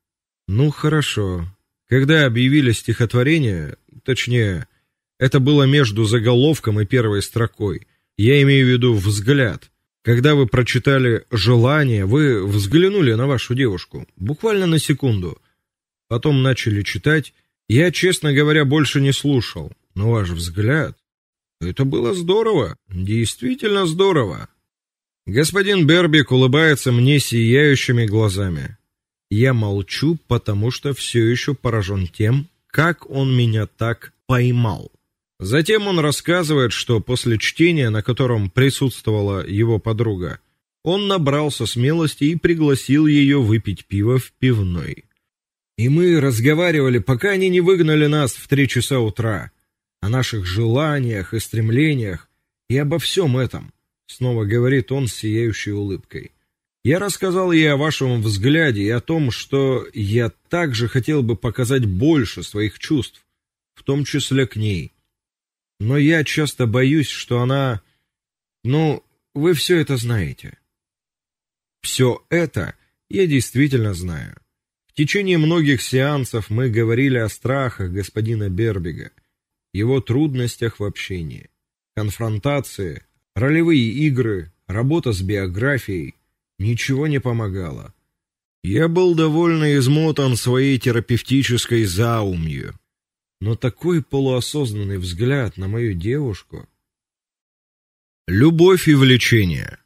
Ну хорошо. Когда объявили стихотворение, точнее, это было между заголовком и первой строкой. Я имею в виду взгляд. Когда вы прочитали желание, вы взглянули на вашу девушку, буквально на секунду. Потом начали читать я, честно говоря, больше не слушал, но ваш взгляд это было здорово, действительно здорово. Господин Бербик улыбается мне сияющими глазами. Я молчу, потому что все еще поражен тем, как он меня так поймал. Затем он рассказывает, что после чтения, на котором присутствовала его подруга, он набрался смелости и пригласил ее выпить пиво в пивной. И мы разговаривали, пока они не выгнали нас в три часа утра, о наших желаниях и стремлениях и обо всем этом, снова говорит он с сияющей улыбкой. Я рассказал ей о вашем взгляде и о том, что я также хотел бы показать больше своих чувств, в том числе к ней. Но я часто боюсь, что она, ну, вы все это знаете. Все это я действительно знаю. В течение многих сеансов мы говорили о страхах господина Бербига, его трудностях в общении, конфронтации, ролевые игры, работа с биографией. Ничего не помогало. Я был довольно измотан своей терапевтической заумью, но такой полуосознанный взгляд на мою девушку. Любовь и влечение.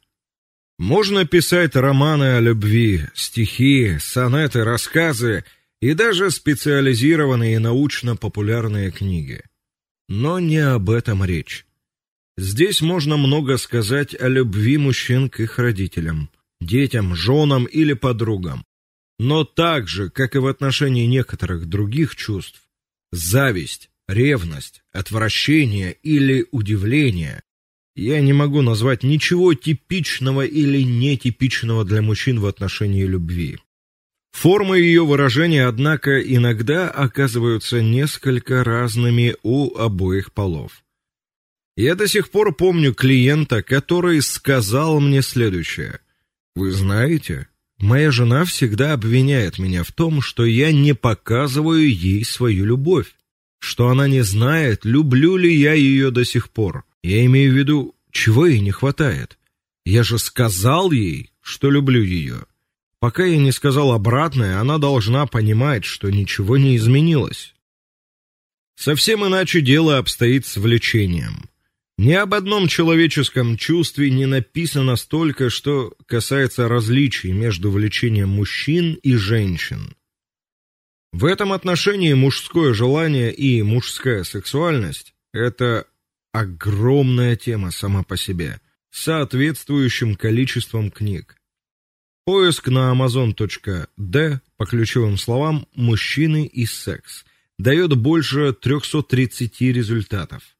Можно писать романы о любви, стихи, сонеты, рассказы и даже специализированные научно-популярные книги. Но не об этом речь. Здесь можно много сказать о любви мужчин к их родителям, детям, женам или подругам. Но так же, как и в отношении некоторых других чувств, зависть, ревность, отвращение или удивление я не могу назвать ничего типичного или нетипичного для мужчин в отношении любви. Формы ее выражения, однако, иногда оказываются несколько разными у обоих полов. Я до сих пор помню клиента, который сказал мне следующее: "Вы знаете, моя жена всегда обвиняет меня в том, что я не показываю ей свою любовь, что она не знает, люблю ли я ее до сих пор. Я имею в виду, чего ей не хватает. Я же сказал ей, что люблю ее. Пока я не сказал обратное, она должна понимать, что ничего не изменилось. Совсем иначе дело обстоит с влечением. Ни об одном человеческом чувстве не написано столько, что касается различий между влечением мужчин и женщин. В этом отношении мужское желание и мужская сексуальность это огромная тема сама по себе, с соответствующим количеством книг. Поиск на amazon.d по ключевым словам мужчины и секс дает больше 330 результатов.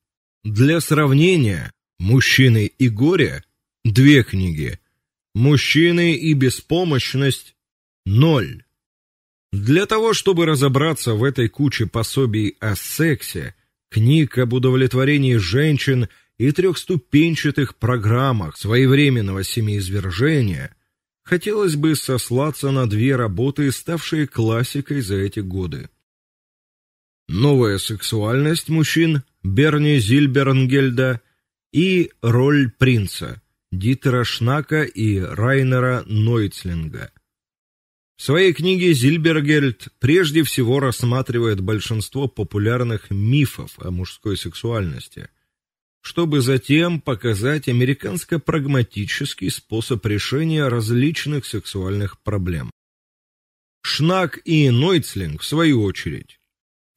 Для сравнения, Мужчины и горе две книги. Мужчины и беспомощность ноль. Для того, чтобы разобраться в этой куче пособий о сексе, книг об удовлетворении женщин и трехступенчатых программах своевременного семяизвержения, хотелось бы сослаться на две работы, ставшие классикой за эти годы. Новая сексуальность мужчин Берни Зильбернгельда и Роль принца Дитера Шнака и Райнера Нойцлинга. В своей книге Зильбергельд прежде всего рассматривает большинство популярных мифов о мужской сексуальности, чтобы затем показать американско-прагматический способ решения различных сексуальных проблем. Шнак и Нойцлинг, в свою очередь,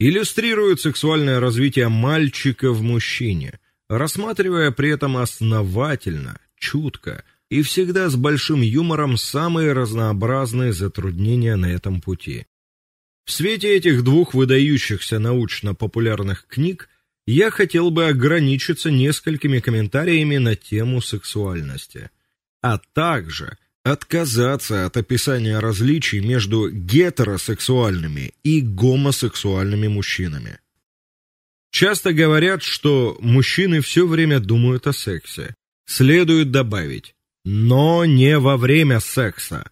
иллюстрируют сексуальное развитие мальчика в мужчине, рассматривая при этом основательно, чутко и всегда с большим юмором самые разнообразные затруднения на этом пути. В свете этих двух выдающихся научно-популярных книг я хотел бы ограничиться несколькими комментариями на тему сексуальности, а также отказаться от описания различий между гетеросексуальными и гомосексуальными мужчинами. Часто говорят, что мужчины все время думают о сексе. Следует добавить: но не во время секса.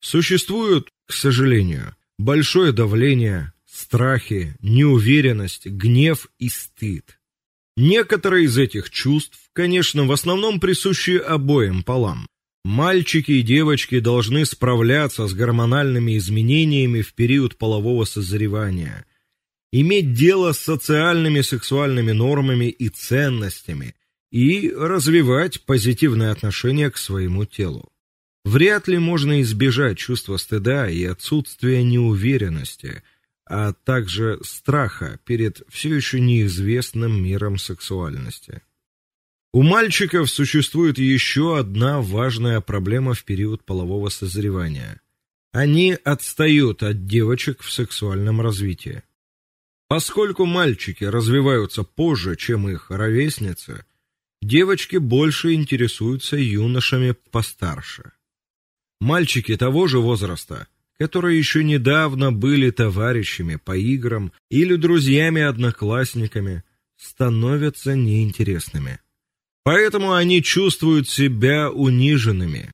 Существует, к сожалению, большое давление, страхи, неуверенность, гнев и стыд. Некоторые из этих чувств, конечно, в основном присущи обоим полам. Мальчики и девочки должны справляться с гормональными изменениями в период полового созревания, иметь дело с социальными сексуальными нормами и ценностями и развивать позитивное отношение к своему телу. Вряд ли можно избежать чувства стыда и отсутствия неуверенности, а также страха перед все еще неизвестным миром сексуальности. У мальчиков существует еще одна важная проблема в период полового созревания. Они отстают от девочек в сексуальном развитии. Поскольку мальчики развиваются позже, чем их ровесницы, девочки больше интересуются юношами постарше. Мальчики того же возраста, которые еще недавно были товарищами по играм или друзьями-одноклассниками, становятся неинтересными. Поэтому они чувствуют себя униженными.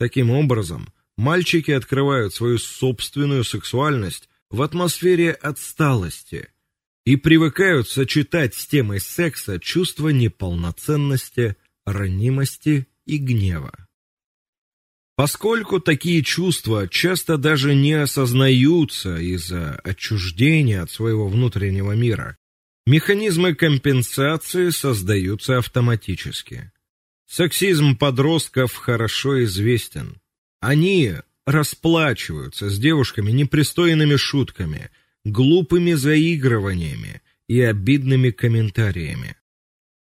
Таким образом, мальчики открывают свою собственную сексуальность в атмосфере отсталости и привыкают сочетать с темой секса чувство неполноценности, ранимости и гнева. Поскольку такие чувства часто даже не осознаются из-за отчуждения от своего внутреннего мира, Механизмы компенсации создаются автоматически. Сексизм подростков хорошо известен. Они расплачиваются с девушками непристойными шутками, глупыми заигрываниями и обидными комментариями.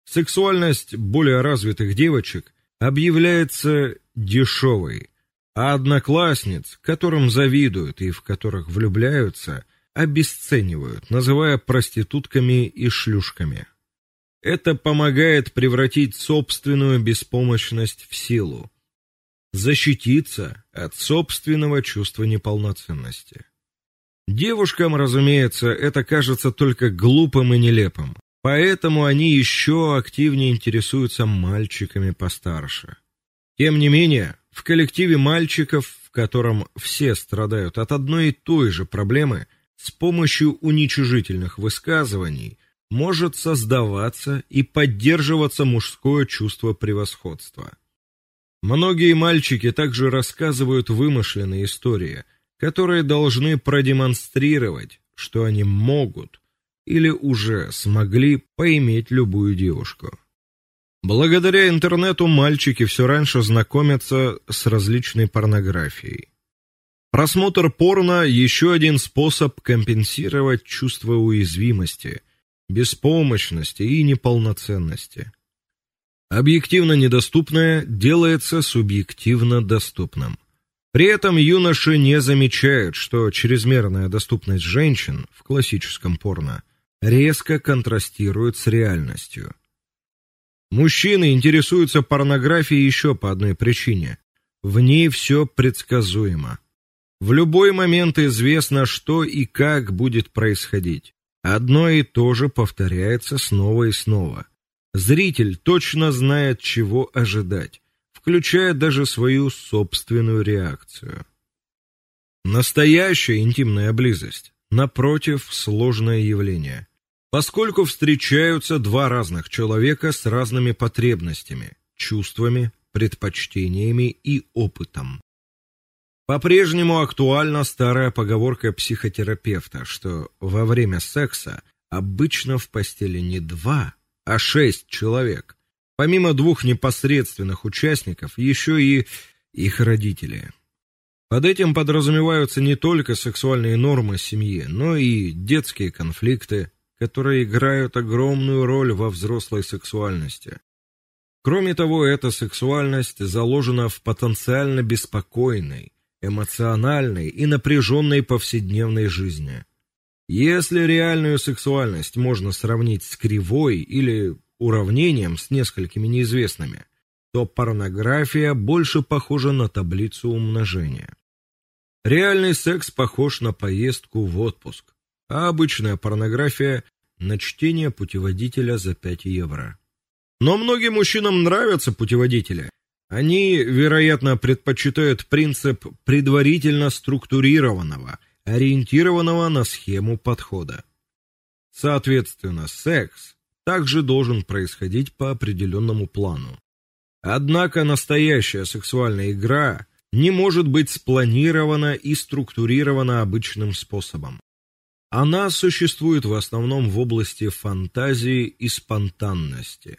Сексуальность более развитых девочек объявляется дешевой, а одноклассниц, которым завидуют и в которых влюбляются – обесценивают, называя проститутками и шлюшками. Это помогает превратить собственную беспомощность в силу, защититься от собственного чувства неполноценности. Девушкам, разумеется, это кажется только глупым и нелепым. Поэтому они еще активнее интересуются мальчиками постарше. Тем не менее, в коллективе мальчиков, в котором все страдают от одной и той же проблемы, с помощью уничижительных высказываний может создаваться и поддерживаться мужское чувство превосходства. Многие мальчики также рассказывают вымышленные истории, которые должны продемонстрировать, что они могут или уже смогли поиметь любую девушку. Благодаря интернету мальчики все раньше знакомятся с различной порнографией. Просмотр порно еще один способ компенсировать чувство уязвимости, беспомощности и неполноценности. Объективно недоступное делается субъективно доступным. При этом юноши не замечают, что чрезмерная доступность женщин в классическом порно резко контрастирует с реальностью. Мужчины интересуются порнографией еще по одной причине: в ней все предсказуемо. В любой момент известно, что и как будет происходить. Одно и то же повторяется снова и снова. Зритель точно знает, чего ожидать, включая даже свою собственную реакцию. Настоящая интимная близость, напротив, сложное явление, поскольку встречаются два разных человека с разными потребностями, чувствами, предпочтениями и опытом. По-прежнему актуальна старая поговорка психотерапевта, что во время секса обычно в постели не два, а шесть человек. Помимо двух непосредственных участников, еще и их родители. Под этим подразумеваются не только сексуальные нормы семьи, но и детские конфликты, которые играют огромную роль во взрослой сексуальности. Кроме того, эта сексуальность заложена в потенциально беспокойной, эмоциональной и напряженной повседневной жизни. Если реальную сексуальность можно сравнить с кривой или уравнением с несколькими неизвестными, то порнография больше похожа на таблицу умножения. Реальный секс похож на поездку в отпуск, а обычная порнография на чтение путеводителя за 5 евро. Но многим мужчинам нравятся путеводители. Они, вероятно, предпочитают принцип предварительно структурированного, ориентированного на схему подхода. Соответственно, секс также должен происходить по определенному плану. Однако настоящая сексуальная игра не может быть спланирована и структурирована обычным способом. Она существует в основном в области фантазии и спонтанности.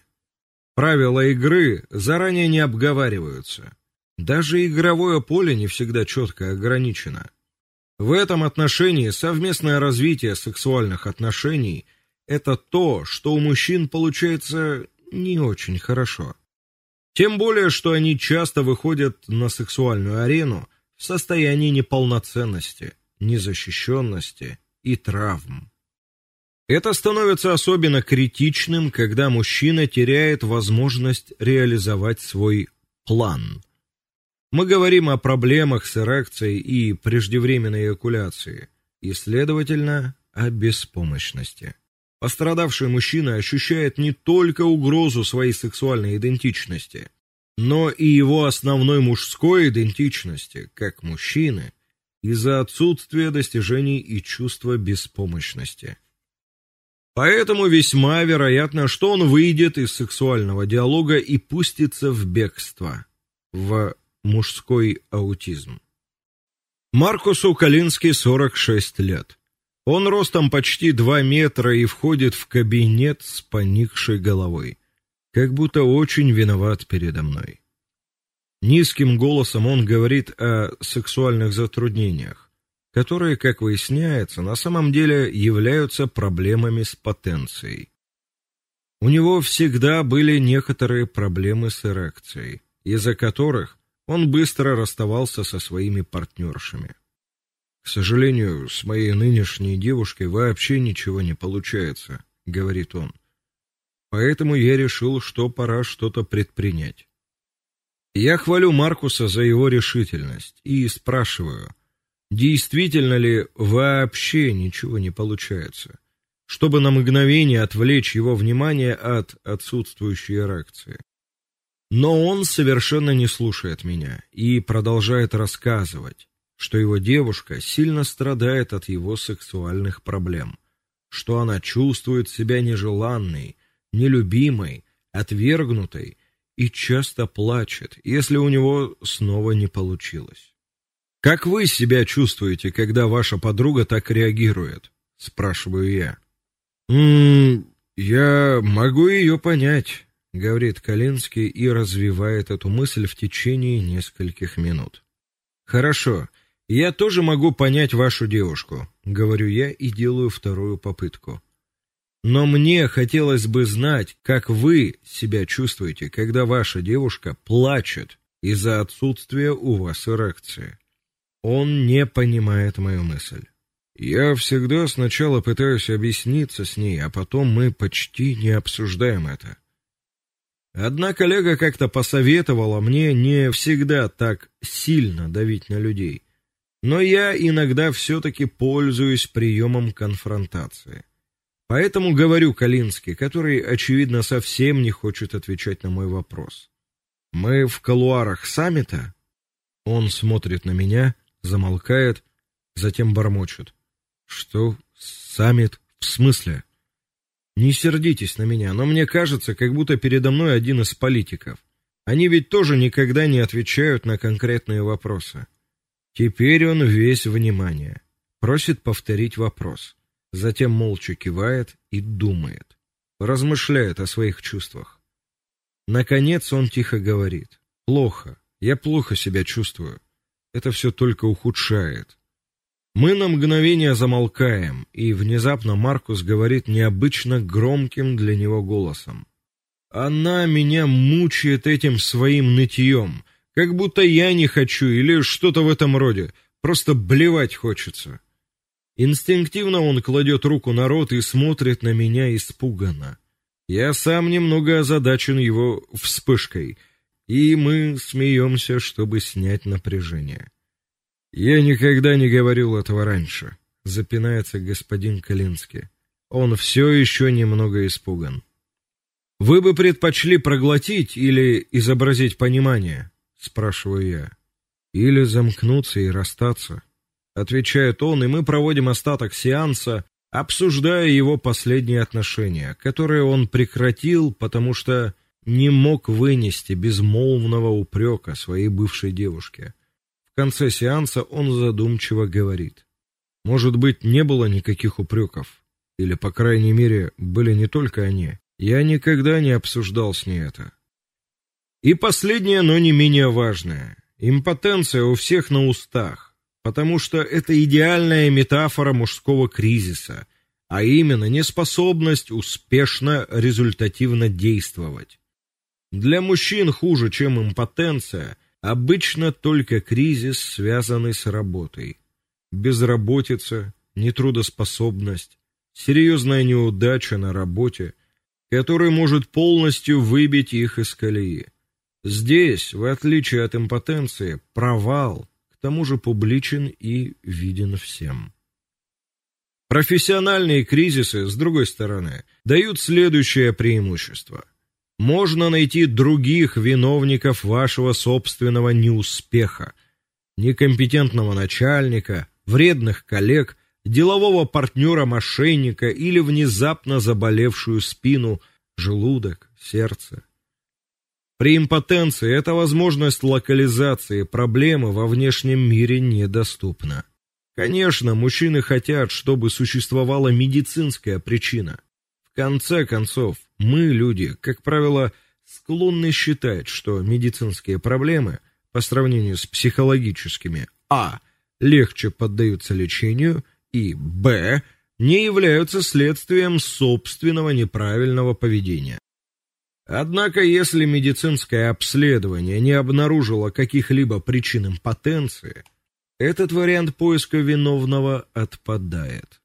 Правила игры заранее не обговариваются. Даже игровое поле не всегда четко ограничено. В этом отношении совместное развитие сексуальных отношений это то, что у мужчин получается не очень хорошо. Тем более, что они часто выходят на сексуальную арену в состоянии неполноценности, незащищенности и травм. Это становится особенно критичным, когда мужчина теряет возможность реализовать свой план. Мы говорим о проблемах с эрекцией и преждевременной эякуляцией, и, следовательно, о беспомощности. Пострадавший мужчина ощущает не только угрозу своей сексуальной идентичности, но и его основной мужской идентичности, как мужчины, из-за отсутствия достижений и чувства беспомощности. Поэтому весьма вероятно, что он выйдет из сексуального диалога и пустится в бегство, в мужской аутизм. Маркусу Калински 46 лет. Он ростом почти 2 метра и входит в кабинет с поникшей головой, как будто очень виноват передо мной. Низким голосом он говорит о сексуальных затруднениях которые, как выясняется, на самом деле являются проблемами с потенцией. У него всегда были некоторые проблемы с эрекцией, из-за которых он быстро расставался со своими партнершами. К сожалению, с моей нынешней девушкой вообще ничего не получается, говорит он. Поэтому я решил, что пора что-то предпринять. Я хвалю Маркуса за его решительность и спрашиваю: Действительно ли вообще ничего не получается? Чтобы на мгновение отвлечь его внимание от отсутствующей эрекции. Но он совершенно не слушает меня и продолжает рассказывать, что его девушка сильно страдает от его сексуальных проблем, что она чувствует себя нежеланной, нелюбимой, отвергнутой и часто плачет, если у него снова не получилось. Как вы себя чувствуете, когда ваша подруга так реагирует? спрашиваю я. М, я могу ее понять, говорит Калинский и развивает эту мысль в течение нескольких минут. Хорошо. Я тоже могу понять вашу девушку, говорю я и делаю вторую попытку. Но мне хотелось бы знать, как вы себя чувствуете, когда ваша девушка плачет из-за отсутствия у вас эрекции. Он не понимает мою мысль. Я всегда сначала пытаюсь объясниться с ней, а потом мы почти не обсуждаем это. Одна коллега как-то посоветовала мне не всегда так сильно давить на людей. Но я иногда все таки пользуюсь приемом конфронтации. Поэтому говорю Калински, который очевидно совсем не хочет отвечать на мой вопрос. Мы в колуарах саммита. Он смотрит на меня, замолкает, затем бормочет: "Что саммит в смысле? Не сердитесь на меня, но мне кажется, как будто передо мной один из политиков. Они ведь тоже никогда не отвечают на конкретные вопросы. Теперь он весь внимание. Просит повторить вопрос. Затем молча кивает и думает, размышляет о своих чувствах. Наконец он тихо говорит: "Плохо. Я плохо себя чувствую. Это все только ухудшает". Мы на мгновение замолкаем, и внезапно Маркус говорит необычно громким для него голосом: "Она меня мучает этим своим нытьем, как будто я не хочу или что-то в этом роде. Просто блевать хочется". Инстинктивно он кладет руку на рот и смотрит на меня испуганно. Я сам немного озадачен его вспышкой, и мы смеемся, чтобы снять напряжение. Я никогда не говорил этого раньше, запинается господин Калинский. Он все еще немного испуган. Вы бы предпочли проглотить или изобразить понимание, спрашиваю я. Или замкнуться и расстаться, отвечает он, и мы проводим остаток сеанса, обсуждая его последние отношения, которые он прекратил, потому что не мог вынести безмолвного упрека своей бывшей девушке конце сеанса он задумчиво говорит: "Может быть, не было никаких упреков, или по крайней мере, были не только они. Я никогда не обсуждал с ней это". И последнее, но не менее важное. Импотенция у всех на устах, потому что это идеальная метафора мужского кризиса, а именно неспособность успешно результативно действовать. Для мужчин хуже, чем импотенция Обычно только кризис, связанный с работой. Безработица, нетрудоспособность, серьезная неудача на работе, который может полностью выбить их из колеи. Здесь, в отличие от импотенции, провал, к тому же публичен и виден всем. Профессиональные кризисы, с другой стороны, дают следующее преимущество – можно найти других виновников вашего собственного неуспеха: некомпетентного начальника, вредных коллег, делового партнера-мошенника или внезапно заболевшую спину, желудок, сердце. При импотенции эта возможность локализации проблемы во внешнем мире недоступна. Конечно, мужчины хотят, чтобы существовала медицинская причина конце концов, мы, люди, как правило, склонны считать, что медицинские проблемы по сравнению с психологическими а легче поддаются лечению и б не являются следствием собственного неправильного поведения. Однако, если медицинское обследование не обнаружило каких-либо причин импотенции, этот вариант поиска виновного отпадает.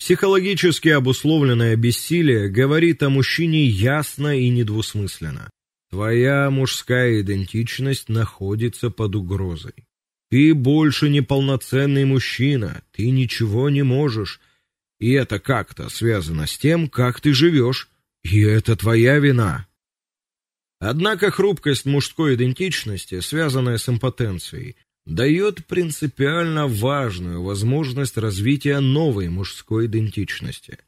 Психологически обусловленное бессилие говорит о мужчине ясно и недвусмысленно. Твоя мужская идентичность находится под угрозой. Ты больше не полноценный мужчина, ты ничего не можешь. И это как-то связано с тем, как ты живешь, и это твоя вина. Однако хрупкость мужской идентичности, связанная с импотенцией, дает принципиально важную возможность развития новой мужской идентичности,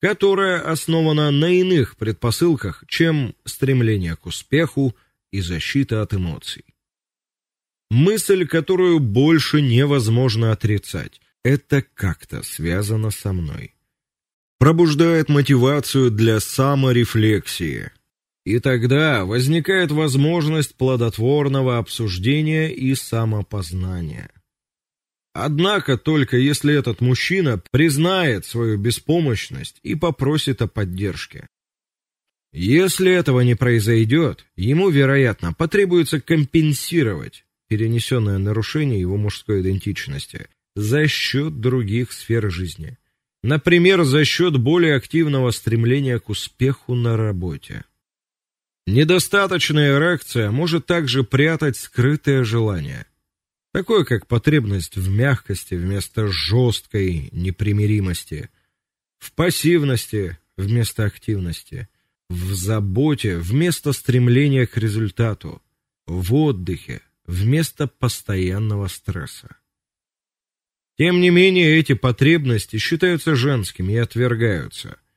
которая основана на иных предпосылках, чем стремление к успеху и защита от эмоций. Мысль, которую больше невозможно отрицать, это как-то связано со мной. Пробуждает мотивацию для саморефлексии, и тогда возникает возможность плодотворного обсуждения и самопознания. Однако только если этот мужчина признает свою беспомощность и попросит о поддержке. Если этого не произойдет, ему, вероятно, потребуется компенсировать перенесенное нарушение его мужской идентичности за счет других сфер жизни. Например, за счет более активного стремления к успеху на работе. Недостаточная эрекция может также прятать скрытое желание, такое как потребность в мягкости вместо жесткой непримиримости, в пассивности вместо активности, в заботе вместо стремления к результату, в отдыхе вместо постоянного стресса. Тем не менее, эти потребности считаются женскими и отвергаются –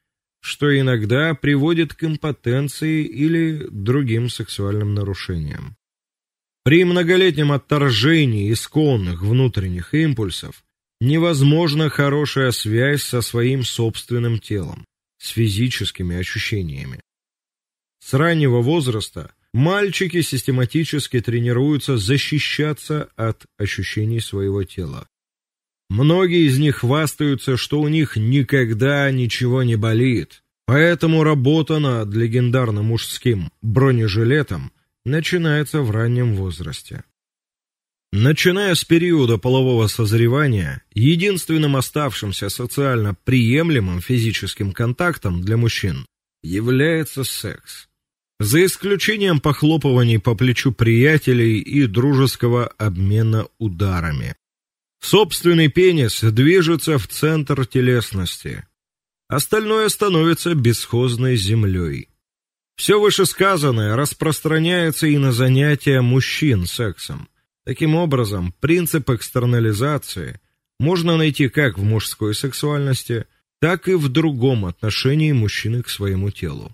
что иногда приводит к импотенции или другим сексуальным нарушениям. При многолетнем отторжении исконных внутренних импульсов невозможна хорошая связь со своим собственным телом, с физическими ощущениями. С раннего возраста мальчики систематически тренируются защищаться от ощущений своего тела. Многие из них хвастаются, что у них никогда ничего не болит. Поэтому работа над легендарным мужским бронежилетом начинается в раннем возрасте. Начиная с периода полового созревания, единственным оставшимся социально приемлемым физическим контактом для мужчин является секс. За исключением похлопываний по плечу приятелей и дружеского обмена ударами. Собственный пенис движется в центр телесности. Остальное становится бесхозной землей. Все вышесказанное распространяется и на занятия мужчин сексом. Таким образом, принцип экстернализации можно найти как в мужской сексуальности, так и в другом отношении мужчины к своему телу.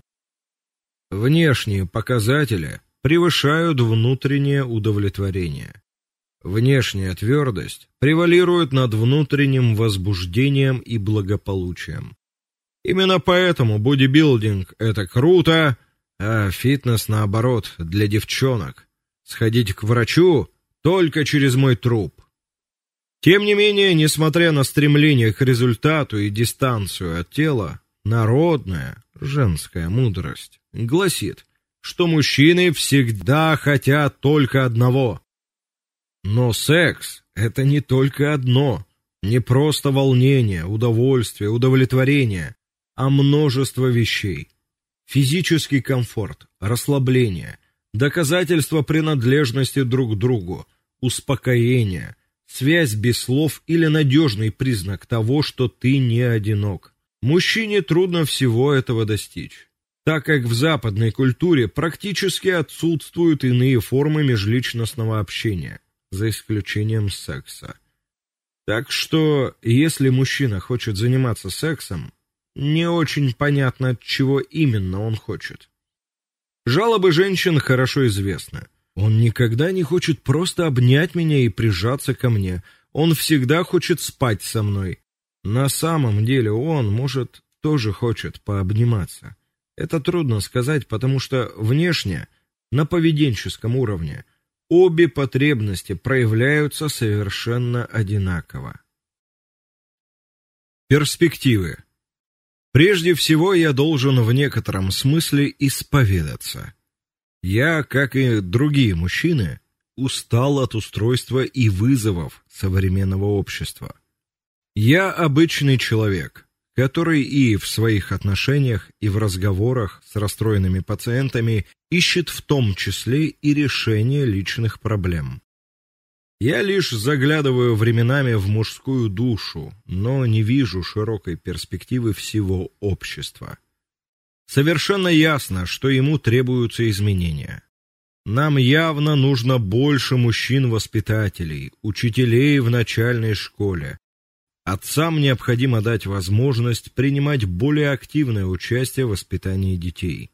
Внешние показатели превышают внутреннее удовлетворение. Внешняя твердость превалирует над внутренним возбуждением и благополучием. Именно поэтому бодибилдинг это круто, а фитнес наоборот для девчонок. Сходить к врачу только через мой труп. Тем не менее, несмотря на стремление к результату и дистанцию от тела, народная женская мудрость гласит, что мужчины всегда хотят только одного. Но секс это не только одно, не просто волнение, удовольствие, удовлетворение, а множество вещей физический комфорт, расслабление, доказательство принадлежности друг к другу, успокоение, связь без слов или надежный признак того, что ты не одинок. Мужчине трудно всего этого достичь, так как в западной культуре практически отсутствуют иные формы межличностного общения, за исключением секса. Так что, если мужчина хочет заниматься сексом, не очень понятно, чего именно он хочет. Жалобы женщин хорошо известны. Он никогда не хочет просто обнять меня и прижаться ко мне. Он всегда хочет спать со мной. На самом деле он, может, тоже хочет пообниматься. Это трудно сказать, потому что внешне, на поведенческом уровне, обе потребности проявляются совершенно одинаково. Перспективы Прежде всего, я должен в некотором смысле исповедаться. Я, как и другие мужчины, устал от устройства и вызовов современного общества. Я обычный человек, который и в своих отношениях, и в разговорах с расстроенными пациентами ищет в том числе и решение личных проблем. Я лишь заглядываю временами в мужскую душу, но не вижу широкой перспективы всего общества. Совершенно ясно, что ему требуются изменения. Нам явно нужно больше мужчин-воспитателей, учителей в начальной школе. Отцам необходимо дать возможность принимать более активное участие в воспитании детей.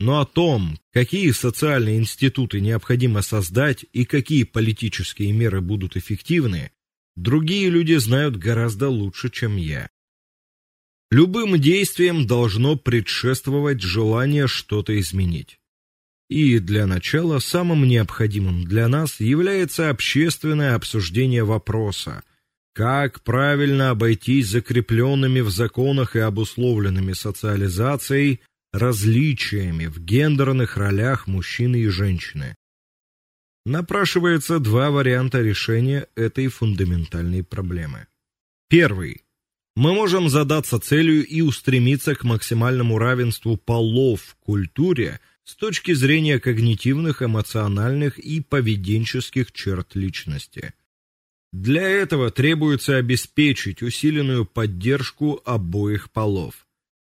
Но о том, какие социальные институты необходимо создать и какие политические меры будут эффективны, другие люди знают гораздо лучше, чем я. Любым действиям должно предшествовать желание что-то изменить. И для начала самым необходимым для нас является общественное обсуждение вопроса, как правильно обойтись закрепленными в законах и обусловленными социализацией различиями в гендерных ролях мужчины и женщины. Напрашивается два варианта решения этой фундаментальной проблемы. Первый. Мы можем задаться целью и устремиться к максимальному равенству полов в культуре с точки зрения когнитивных, эмоциональных и поведенческих черт личности. Для этого требуется обеспечить усиленную поддержку обоих полов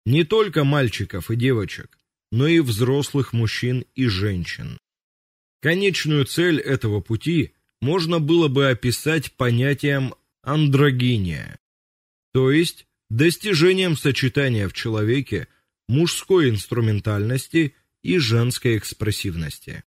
не только мальчиков и девочек, но и взрослых мужчин и женщин. Конечную цель этого пути можно было бы описать понятием андрогиния, то есть достижением сочетания в человеке мужской инструментальности и женской экспрессивности.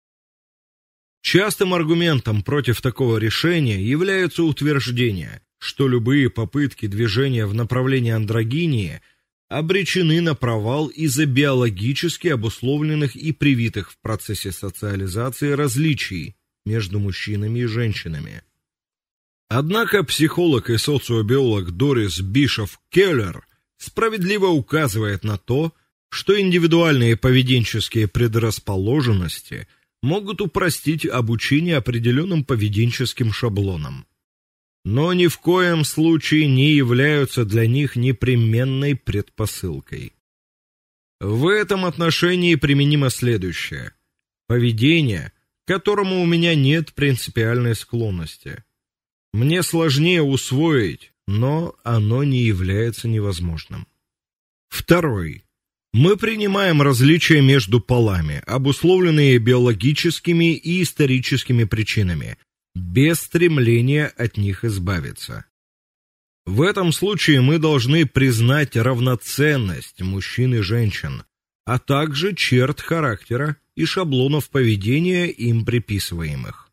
Частым аргументом против такого решения является утверждение, что любые попытки движения в направлении андрогинии обречены на провал из-за биологически обусловленных и привитых в процессе социализации различий между мужчинами и женщинами. Однако психолог и социобиолог Дорис Бишоф Келлер справедливо указывает на то, что индивидуальные поведенческие предрасположенности могут упростить обучение определенным поведенческим шаблонам, но ни в коем случае не являются для них непременной предпосылкой. В этом отношении применимо следующее: поведение, к которому у меня нет принципиальной склонности. Мне сложнее усвоить, но оно не является невозможным. Второй. Мы принимаем различия между полами, обусловленные биологическими и историческими причинами, без стремления от них избавиться. В этом случае мы должны признать равноценность мужчин и женщин, а также черт характера и шаблонов поведения им приписываемых.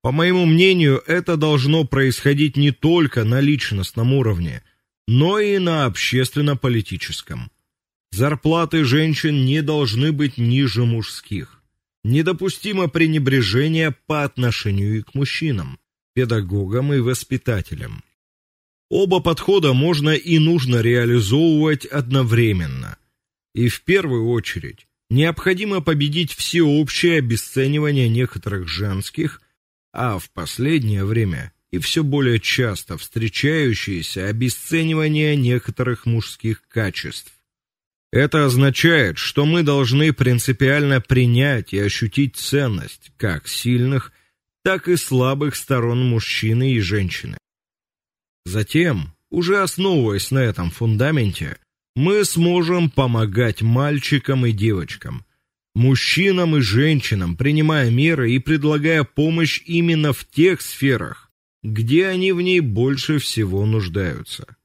По моему мнению, это должно происходить не только на личностном уровне, но и на общественно-политическом. Зарплаты женщин не должны быть ниже мужских. Недопустимо пренебрежение по отношению и к мужчинам, педагогам и воспитателям. Оба подхода можно и нужно реализовывать одновременно. И в первую очередь необходимо победить всеобщее обесценивание некоторых женских, а в последнее время и все более часто встречающееся обесценивание некоторых мужских качеств. Это означает, что мы должны принципиально принять и ощутить ценность как сильных, так и слабых сторон мужчины и женщины. Затем, уже основываясь на этом фундаменте, мы сможем помогать мальчикам и девочкам, мужчинам и женщинам, принимая меры и предлагая помощь именно в тех сферах, где они в ней больше всего нуждаются.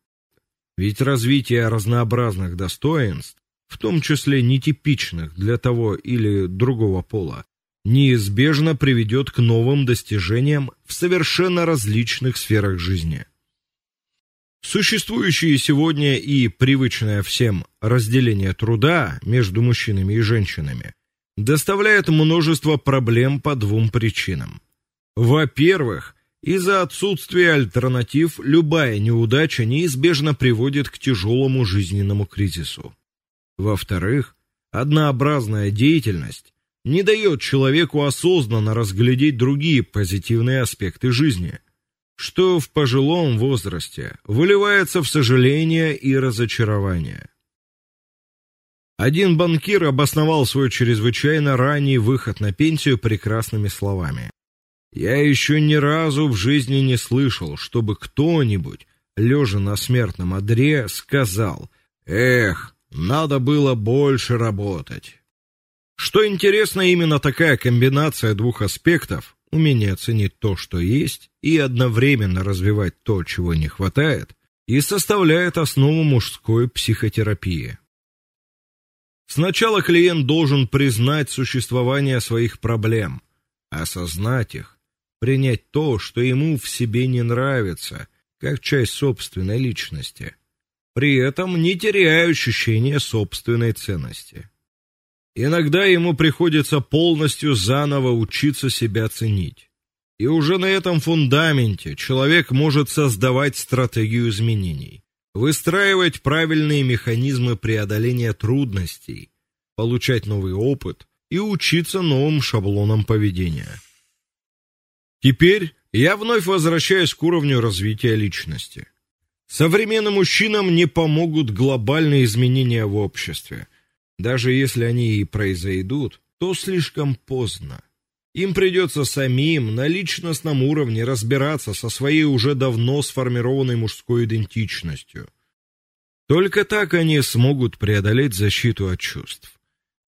Ведь развитие разнообразных достоинств в том числе нетипичных для того или другого пола, неизбежно приведет к новым достижениям в совершенно различных сферах жизни. Существующее сегодня и привычное всем разделение труда между мужчинами и женщинами доставляет множество проблем по двум причинам. Во-первых, из-за отсутствия альтернатив любая неудача неизбежно приводит к тяжелому жизненному кризису. Во-вторых, однообразная деятельность не дает человеку осознанно разглядеть другие позитивные аспекты жизни, что в пожилом возрасте выливается в сожаление и разочарование. Один банкир обосновал свой чрезвычайно ранний выход на пенсию прекрасными словами: "Я еще ни разу в жизни не слышал, чтобы кто-нибудь, лежа на смертном одре, сказал: "Эх, надо было больше работать. Что интересно, именно такая комбинация двух аспектов умение ценить то, что есть, и одновременно развивать то, чего не хватает, и составляет основу мужской психотерапии. Сначала клиент должен признать существование своих проблем, осознать их, принять то, что ему в себе не нравится, как часть собственной личности при этом не теряя ощущения собственной ценности. Иногда ему приходится полностью заново учиться себя ценить. И уже на этом фундаменте человек может создавать стратегию изменений, выстраивать правильные механизмы преодоления трудностей, получать новый опыт и учиться новым шаблонам поведения. Теперь я вновь возвращаюсь к уровню развития личности. Современным мужчинам не помогут глобальные изменения в обществе. Даже если они и произойдут, то слишком поздно. Им придется самим на личностном уровне разбираться со своей уже давно сформированной мужской идентичностью. Только так они смогут преодолеть защиту от чувств.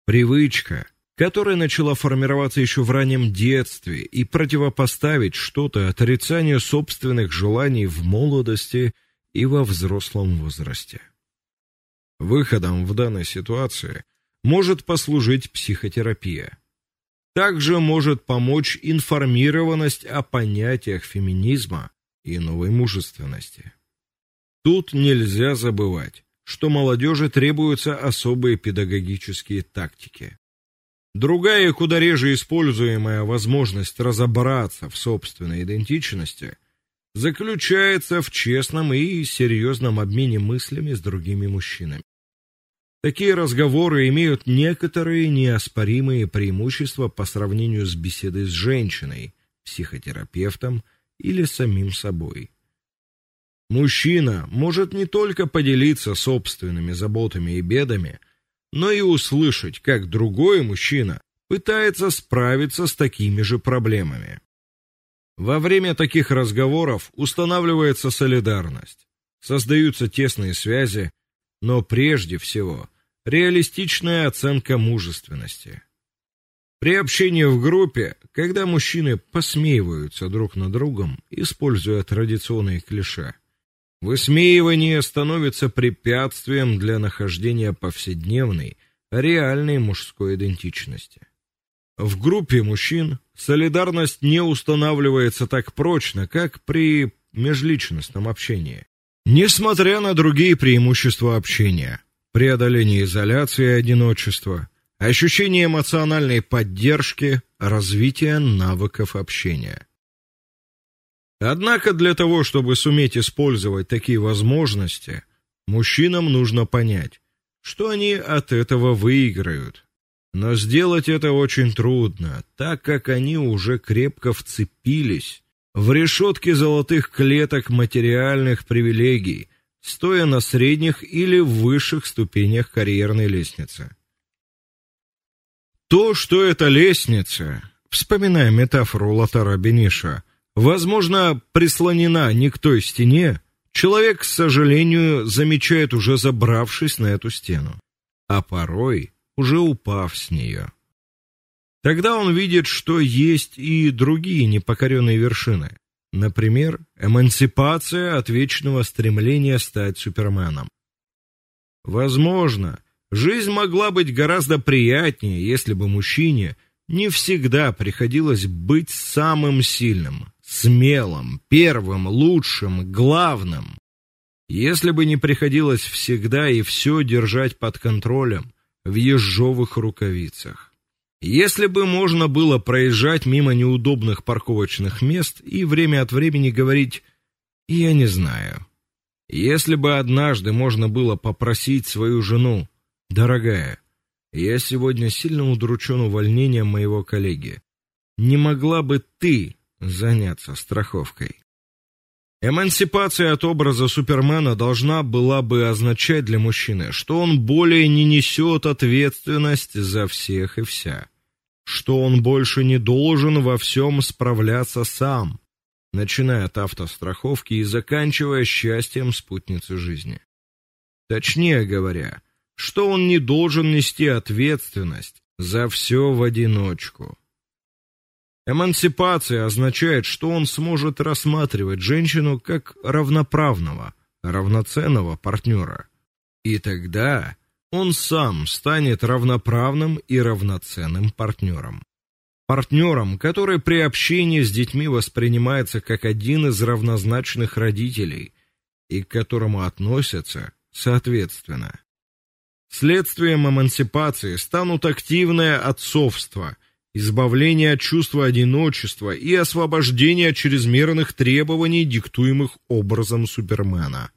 Привычка, которая начала формироваться еще в раннем детстве, и противопоставить что-то отрицанию собственных желаний в молодости – и во взрослом возрасте. Выходом в данной ситуации может послужить психотерапия. Также может помочь информированность о понятиях феминизма и новой мужественности. Тут нельзя забывать, что молодежи требуются особые педагогические тактики. Другая, куда реже используемая возможность разобраться в собственной идентичности заключается в честном и серьезном обмене мыслями с другими мужчинами. Такие разговоры имеют некоторые неоспоримые преимущества по сравнению с беседой с женщиной, психотерапевтом или самим собой. Мужчина может не только поделиться собственными заботами и бедами, но и услышать, как другой мужчина пытается справиться с такими же проблемами. Во время таких разговоров устанавливается солидарность, создаются тесные связи, но прежде всего реалистичная оценка мужественности. При общении в группе, когда мужчины посмеиваются друг над другом, используя традиционные клише, Высмеивание становится препятствием для нахождения повседневной, реальной мужской идентичности. В группе мужчин солидарность не устанавливается так прочно, как при межличностном общении. Несмотря на другие преимущества общения: преодоление изоляции и одиночества, ощущение эмоциональной поддержки, развитие навыков общения. Однако для того, чтобы суметь использовать такие возможности, мужчинам нужно понять, что они от этого выиграют. Но сделать это очень трудно, так как они уже крепко вцепились в решетки золотых клеток материальных привилегий, стоя на средних или высших ступенях карьерной лестницы. То, что это лестница, вспоминая метафору Лотара Бениша, возможно, прислонена не к той стене, человек, к сожалению, замечает уже забравшись на эту стену, а порой уже упав с нее. Тогда он видит, что есть и другие непокоренные вершины. Например, эмансипация от вечного стремления стать суперменом. Возможно, жизнь могла быть гораздо приятнее, если бы мужчине не всегда приходилось быть самым сильным, смелым, первым, лучшим, главным. Если бы не приходилось всегда и все держать под контролем в ежовых рукавицах. Если бы можно было проезжать мимо неудобных парковочных мест и время от времени говорить: "Я не знаю". Если бы однажды можно было попросить свою жену: "Дорогая, я сегодня сильно удручен увольнением моего коллеги. Не могла бы ты заняться страховкой. Эмансипация от образа супермена должна была бы означать для мужчины, что он более не несет ответственность за всех и вся, что он больше не должен во всем справляться сам, начиная от автостраховки и заканчивая счастьем спутницы жизни. Точнее говоря, что он не должен нести ответственность за все в одиночку. Эмансипация означает, что он сможет рассматривать женщину как равноправного, равноценного партнера. И тогда он сам станет равноправным и равноценным партнером. Партнером, который при общении с детьми воспринимается как один из равнозначных родителей и к которому относятся соответственно. Следствием эмансипации станут активное отцовство – избавление от чувства одиночества и освобождение от чрезмерных требований, диктуемых образом Супермена.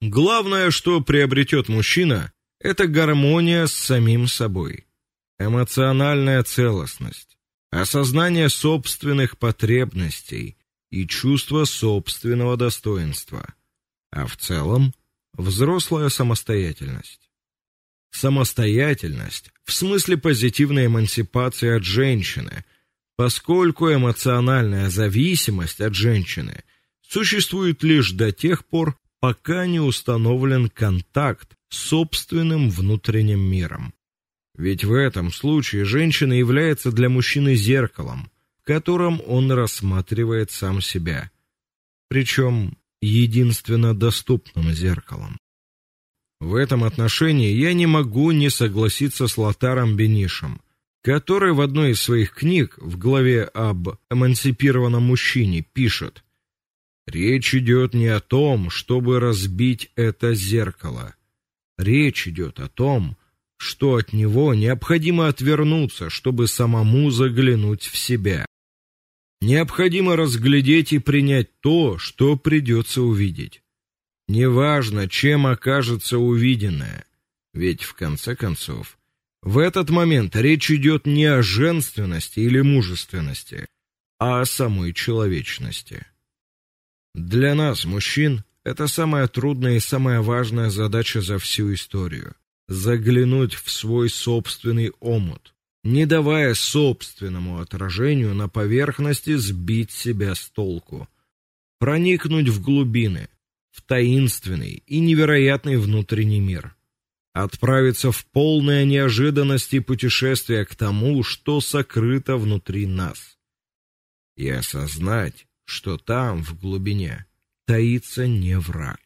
Главное, что приобретет мужчина это гармония с самим собой, эмоциональная целостность, осознание собственных потребностей и чувство собственного достоинства, а в целом взрослая самостоятельность. Самостоятельность в смысле позитивной эмансипации от женщины, поскольку эмоциональная зависимость от женщины существует лишь до тех пор, пока не установлен контакт с собственным внутренним миром. Ведь в этом случае женщина является для мужчины зеркалом, в котором он рассматривает сам себя, причем единственно доступным зеркалом. В этом отношении я не могу не согласиться с Лотаром Бенишем, который в одной из своих книг в главе об эмансипированном мужчине пишет: Речь идет не о том, чтобы разбить это зеркало. Речь идет о том, что от него необходимо отвернуться, чтобы самому заглянуть в себя. Необходимо разглядеть и принять то, что придется увидеть. Неважно, чем окажется увиденное, ведь в конце концов в этот момент речь идет не о женственности или мужественности, а о самой человечности. Для нас, мужчин, это самая трудная и самая важная задача за всю историю заглянуть в свой собственный омут, не давая собственному отражению на поверхности сбить себя с толку, проникнуть в глубины, в таинственный и невероятный внутренний мир, отправиться в полное неожиданности путешествие к тому, что сокрыто внутри нас, и осознать, что там в глубине таится не враг.